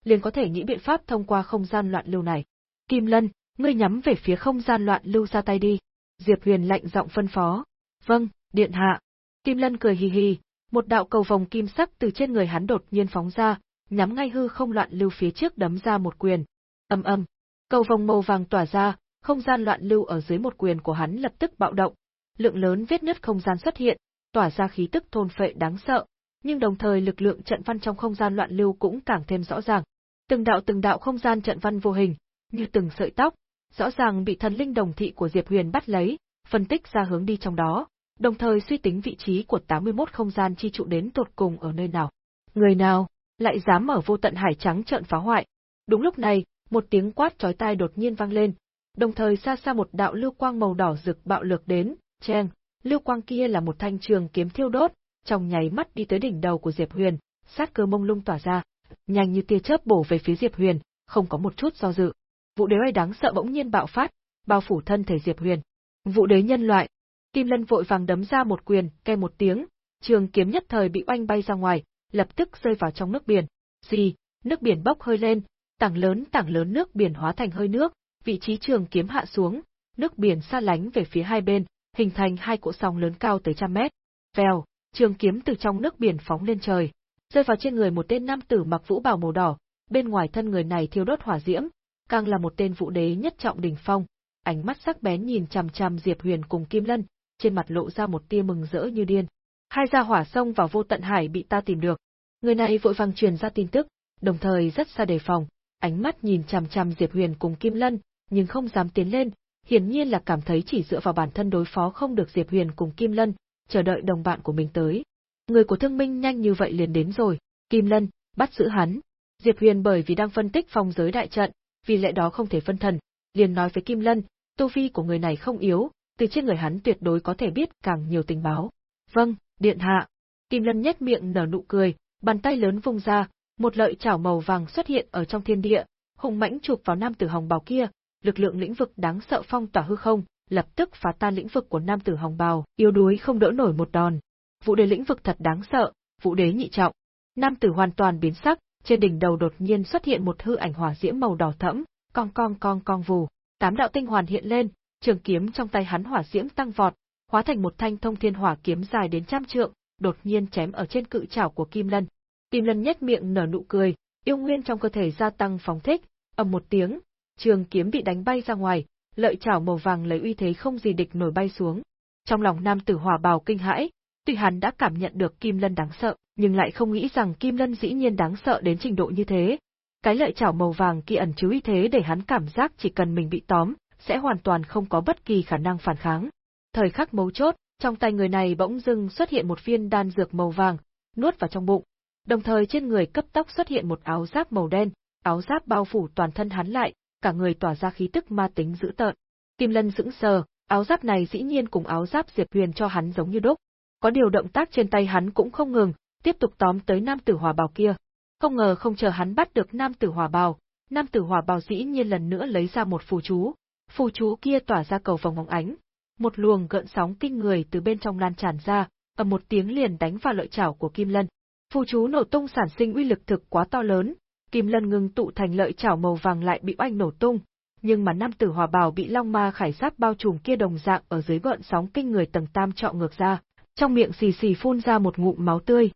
Speaker 1: liền có thể nghĩ biện pháp thông qua không gian loạn lưu này. Kim Lân, ngươi nhắm về phía không gian loạn lưu ra tay đi. Diệp Huyền lạnh giọng phân phó. Vâng, điện hạ. Kim Lân cười hì hì, một đạo cầu vòng kim sắc từ trên người hắn đột nhiên phóng ra, nhắm ngay hư không loạn lưu phía trước đấm ra một quyền. Âm âm, cầu vòng màu vàng tỏa ra, không gian loạn lưu ở dưới một quyền của hắn lập tức bạo động, lượng lớn vết nứt không gian xuất hiện, tỏa ra khí tức thôn phệ đáng sợ, nhưng đồng thời lực lượng trận văn trong không gian loạn lưu cũng càng thêm rõ ràng. Từng đạo từng đạo không gian trận văn vô hình, như từng sợi tóc, rõ ràng bị thần linh đồng thị của Diệp Huyền bắt lấy, phân tích ra hướng đi trong đó, đồng thời suy tính vị trí của 81 không gian chi trụ đến tột cùng ở nơi nào. Người nào lại dám mở vô tận hải trắng trận phá hoại? Đúng lúc này, một tiếng quát chói tai đột nhiên vang lên, đồng thời xa xa một đạo lưu quang màu đỏ rực bạo lược đến, chen, lưu quang kia là một thanh trường kiếm thiêu đốt, trong nháy mắt đi tới đỉnh đầu của Diệp Huyền, sát cơ mông lung tỏa ra, nhanh như tia chớp bổ về phía Diệp Huyền, không có một chút do dự. Vụ đế oai đáng sợ bỗng nhiên bạo phát, bao phủ thân thể Diệp Huyền. Vụ đế nhân loại, Kim Lân vội vàng đấm ra một quyền, kêu một tiếng, trường kiếm nhất thời bị oanh bay ra ngoài, lập tức rơi vào trong nước biển. gì? nước biển bốc hơi lên, tảng lớn tảng lớn nước biển hóa thành hơi nước, vị trí trường kiếm hạ xuống, nước biển xa lánh về phía hai bên, hình thành hai cỗ sóng lớn cao tới trăm mét. Vèo, trường kiếm từ trong nước biển phóng lên trời, rơi vào trên người một tên nam tử mặc vũ bào màu đỏ, bên ngoài thân người này thiêu đốt hỏa diễm, càng là một tên vũ đế nhất trọng đỉnh phong. Ánh mắt sắc bén nhìn chằm chằm Diệp Huyền cùng Kim Lân, trên mặt lộ ra một tia mừng rỡ như điên. Hai gia hỏa sông vào vô tận hải bị ta tìm được. Người này vội vàng truyền ra tin tức, đồng thời rất xa đề phòng, ánh mắt nhìn chằm chằm Diệp Huyền cùng Kim Lân, nhưng không dám tiến lên, hiển nhiên là cảm thấy chỉ dựa vào bản thân đối phó không được Diệp Huyền cùng Kim Lân, chờ đợi đồng bạn của mình tới. Người của Thương Minh nhanh như vậy liền đến rồi, Kim Lân, bắt giữ hắn. Diệp Huyền bởi vì đang phân tích phong giới đại trận, vì lẽ đó không thể phân thần, liền nói với Kim Lân, tu vi của người này không yếu, từ trên người hắn tuyệt đối có thể biết càng nhiều tình báo. Vâng, điện hạ. Kim Lân nhếch miệng nở nụ cười, bàn tay lớn vung ra, một lợi chảo màu vàng xuất hiện ở trong thiên địa, hùng mãnh chụp vào nam tử hồng bào kia, lực lượng lĩnh vực đáng sợ phong tỏa hư không, lập tức phá tan lĩnh vực của nam tử hồng bào, yếu đuối không đỡ nổi một đòn. Vũ đế lĩnh vực thật đáng sợ, vũ đế nhị trọng. Nam tử hoàn toàn biến sắc, trên đỉnh đầu đột nhiên xuất hiện một hư ảnh hỏa diễm màu đỏ thẫm, cong cong cong cong vù, tám đạo tinh hoàn hiện lên, trường kiếm trong tay hắn hỏa diễm tăng vọt, hóa thành một thanh thông thiên hỏa kiếm dài đến trăm trượng, đột nhiên chém ở trên cự trảo của Kim Lân. Kim Lân nhếch miệng nở nụ cười, Yêu nguyên trong cơ thể gia tăng phóng thích, ầm một tiếng, trường kiếm bị đánh bay ra ngoài, lợi chảo màu vàng lấy uy thế không gì địch nổi bay xuống. Trong lòng nam tử hỏa bào kinh hãi, tuy hắn đã cảm nhận được Kim Lân đáng sợ, nhưng lại không nghĩ rằng Kim Lân dĩ nhiên đáng sợ đến trình độ như thế. Cái lợi chảo màu vàng kia ẩn chứa uy thế để hắn cảm giác chỉ cần mình bị tóm, sẽ hoàn toàn không có bất kỳ khả năng phản kháng. Thời khắc mấu chốt, trong tay người này bỗng dưng xuất hiện một viên đan dược màu vàng, nuốt vào trong bụng. Đồng thời trên người cấp tốc xuất hiện một áo giáp màu đen, áo giáp bao phủ toàn thân hắn lại, cả người tỏa ra khí tức ma tính dữ tợn. Kim Lân sững sờ, áo giáp này dĩ nhiên cùng áo giáp Diệp Huyền cho hắn giống như đúc. Có điều động tác trên tay hắn cũng không ngừng, tiếp tục tóm tới nam tử hỏa bào kia. Không ngờ không chờ hắn bắt được nam tử hỏa bào, nam tử hỏa bào dĩ nhiên lần nữa lấy ra một phù chú. Phù chú kia tỏa ra cầu vòng óng ánh, một luồng gợn sóng kinh người từ bên trong lan tràn ra, ầm một tiếng liền đánh vào lợi chảo của Kim Lân. Phù chú nổ tung sản sinh uy lực thực quá to lớn, Kim Lân ngưng tụ thành lợi chảo màu vàng lại bị oanh nổ tung, nhưng mà nam tử hòa bào bị long ma khải giáp bao trùm kia đồng dạng ở dưới gợn sóng kinh người tầng tam trọ ngược ra, trong miệng xì xì phun ra một ngụm máu tươi,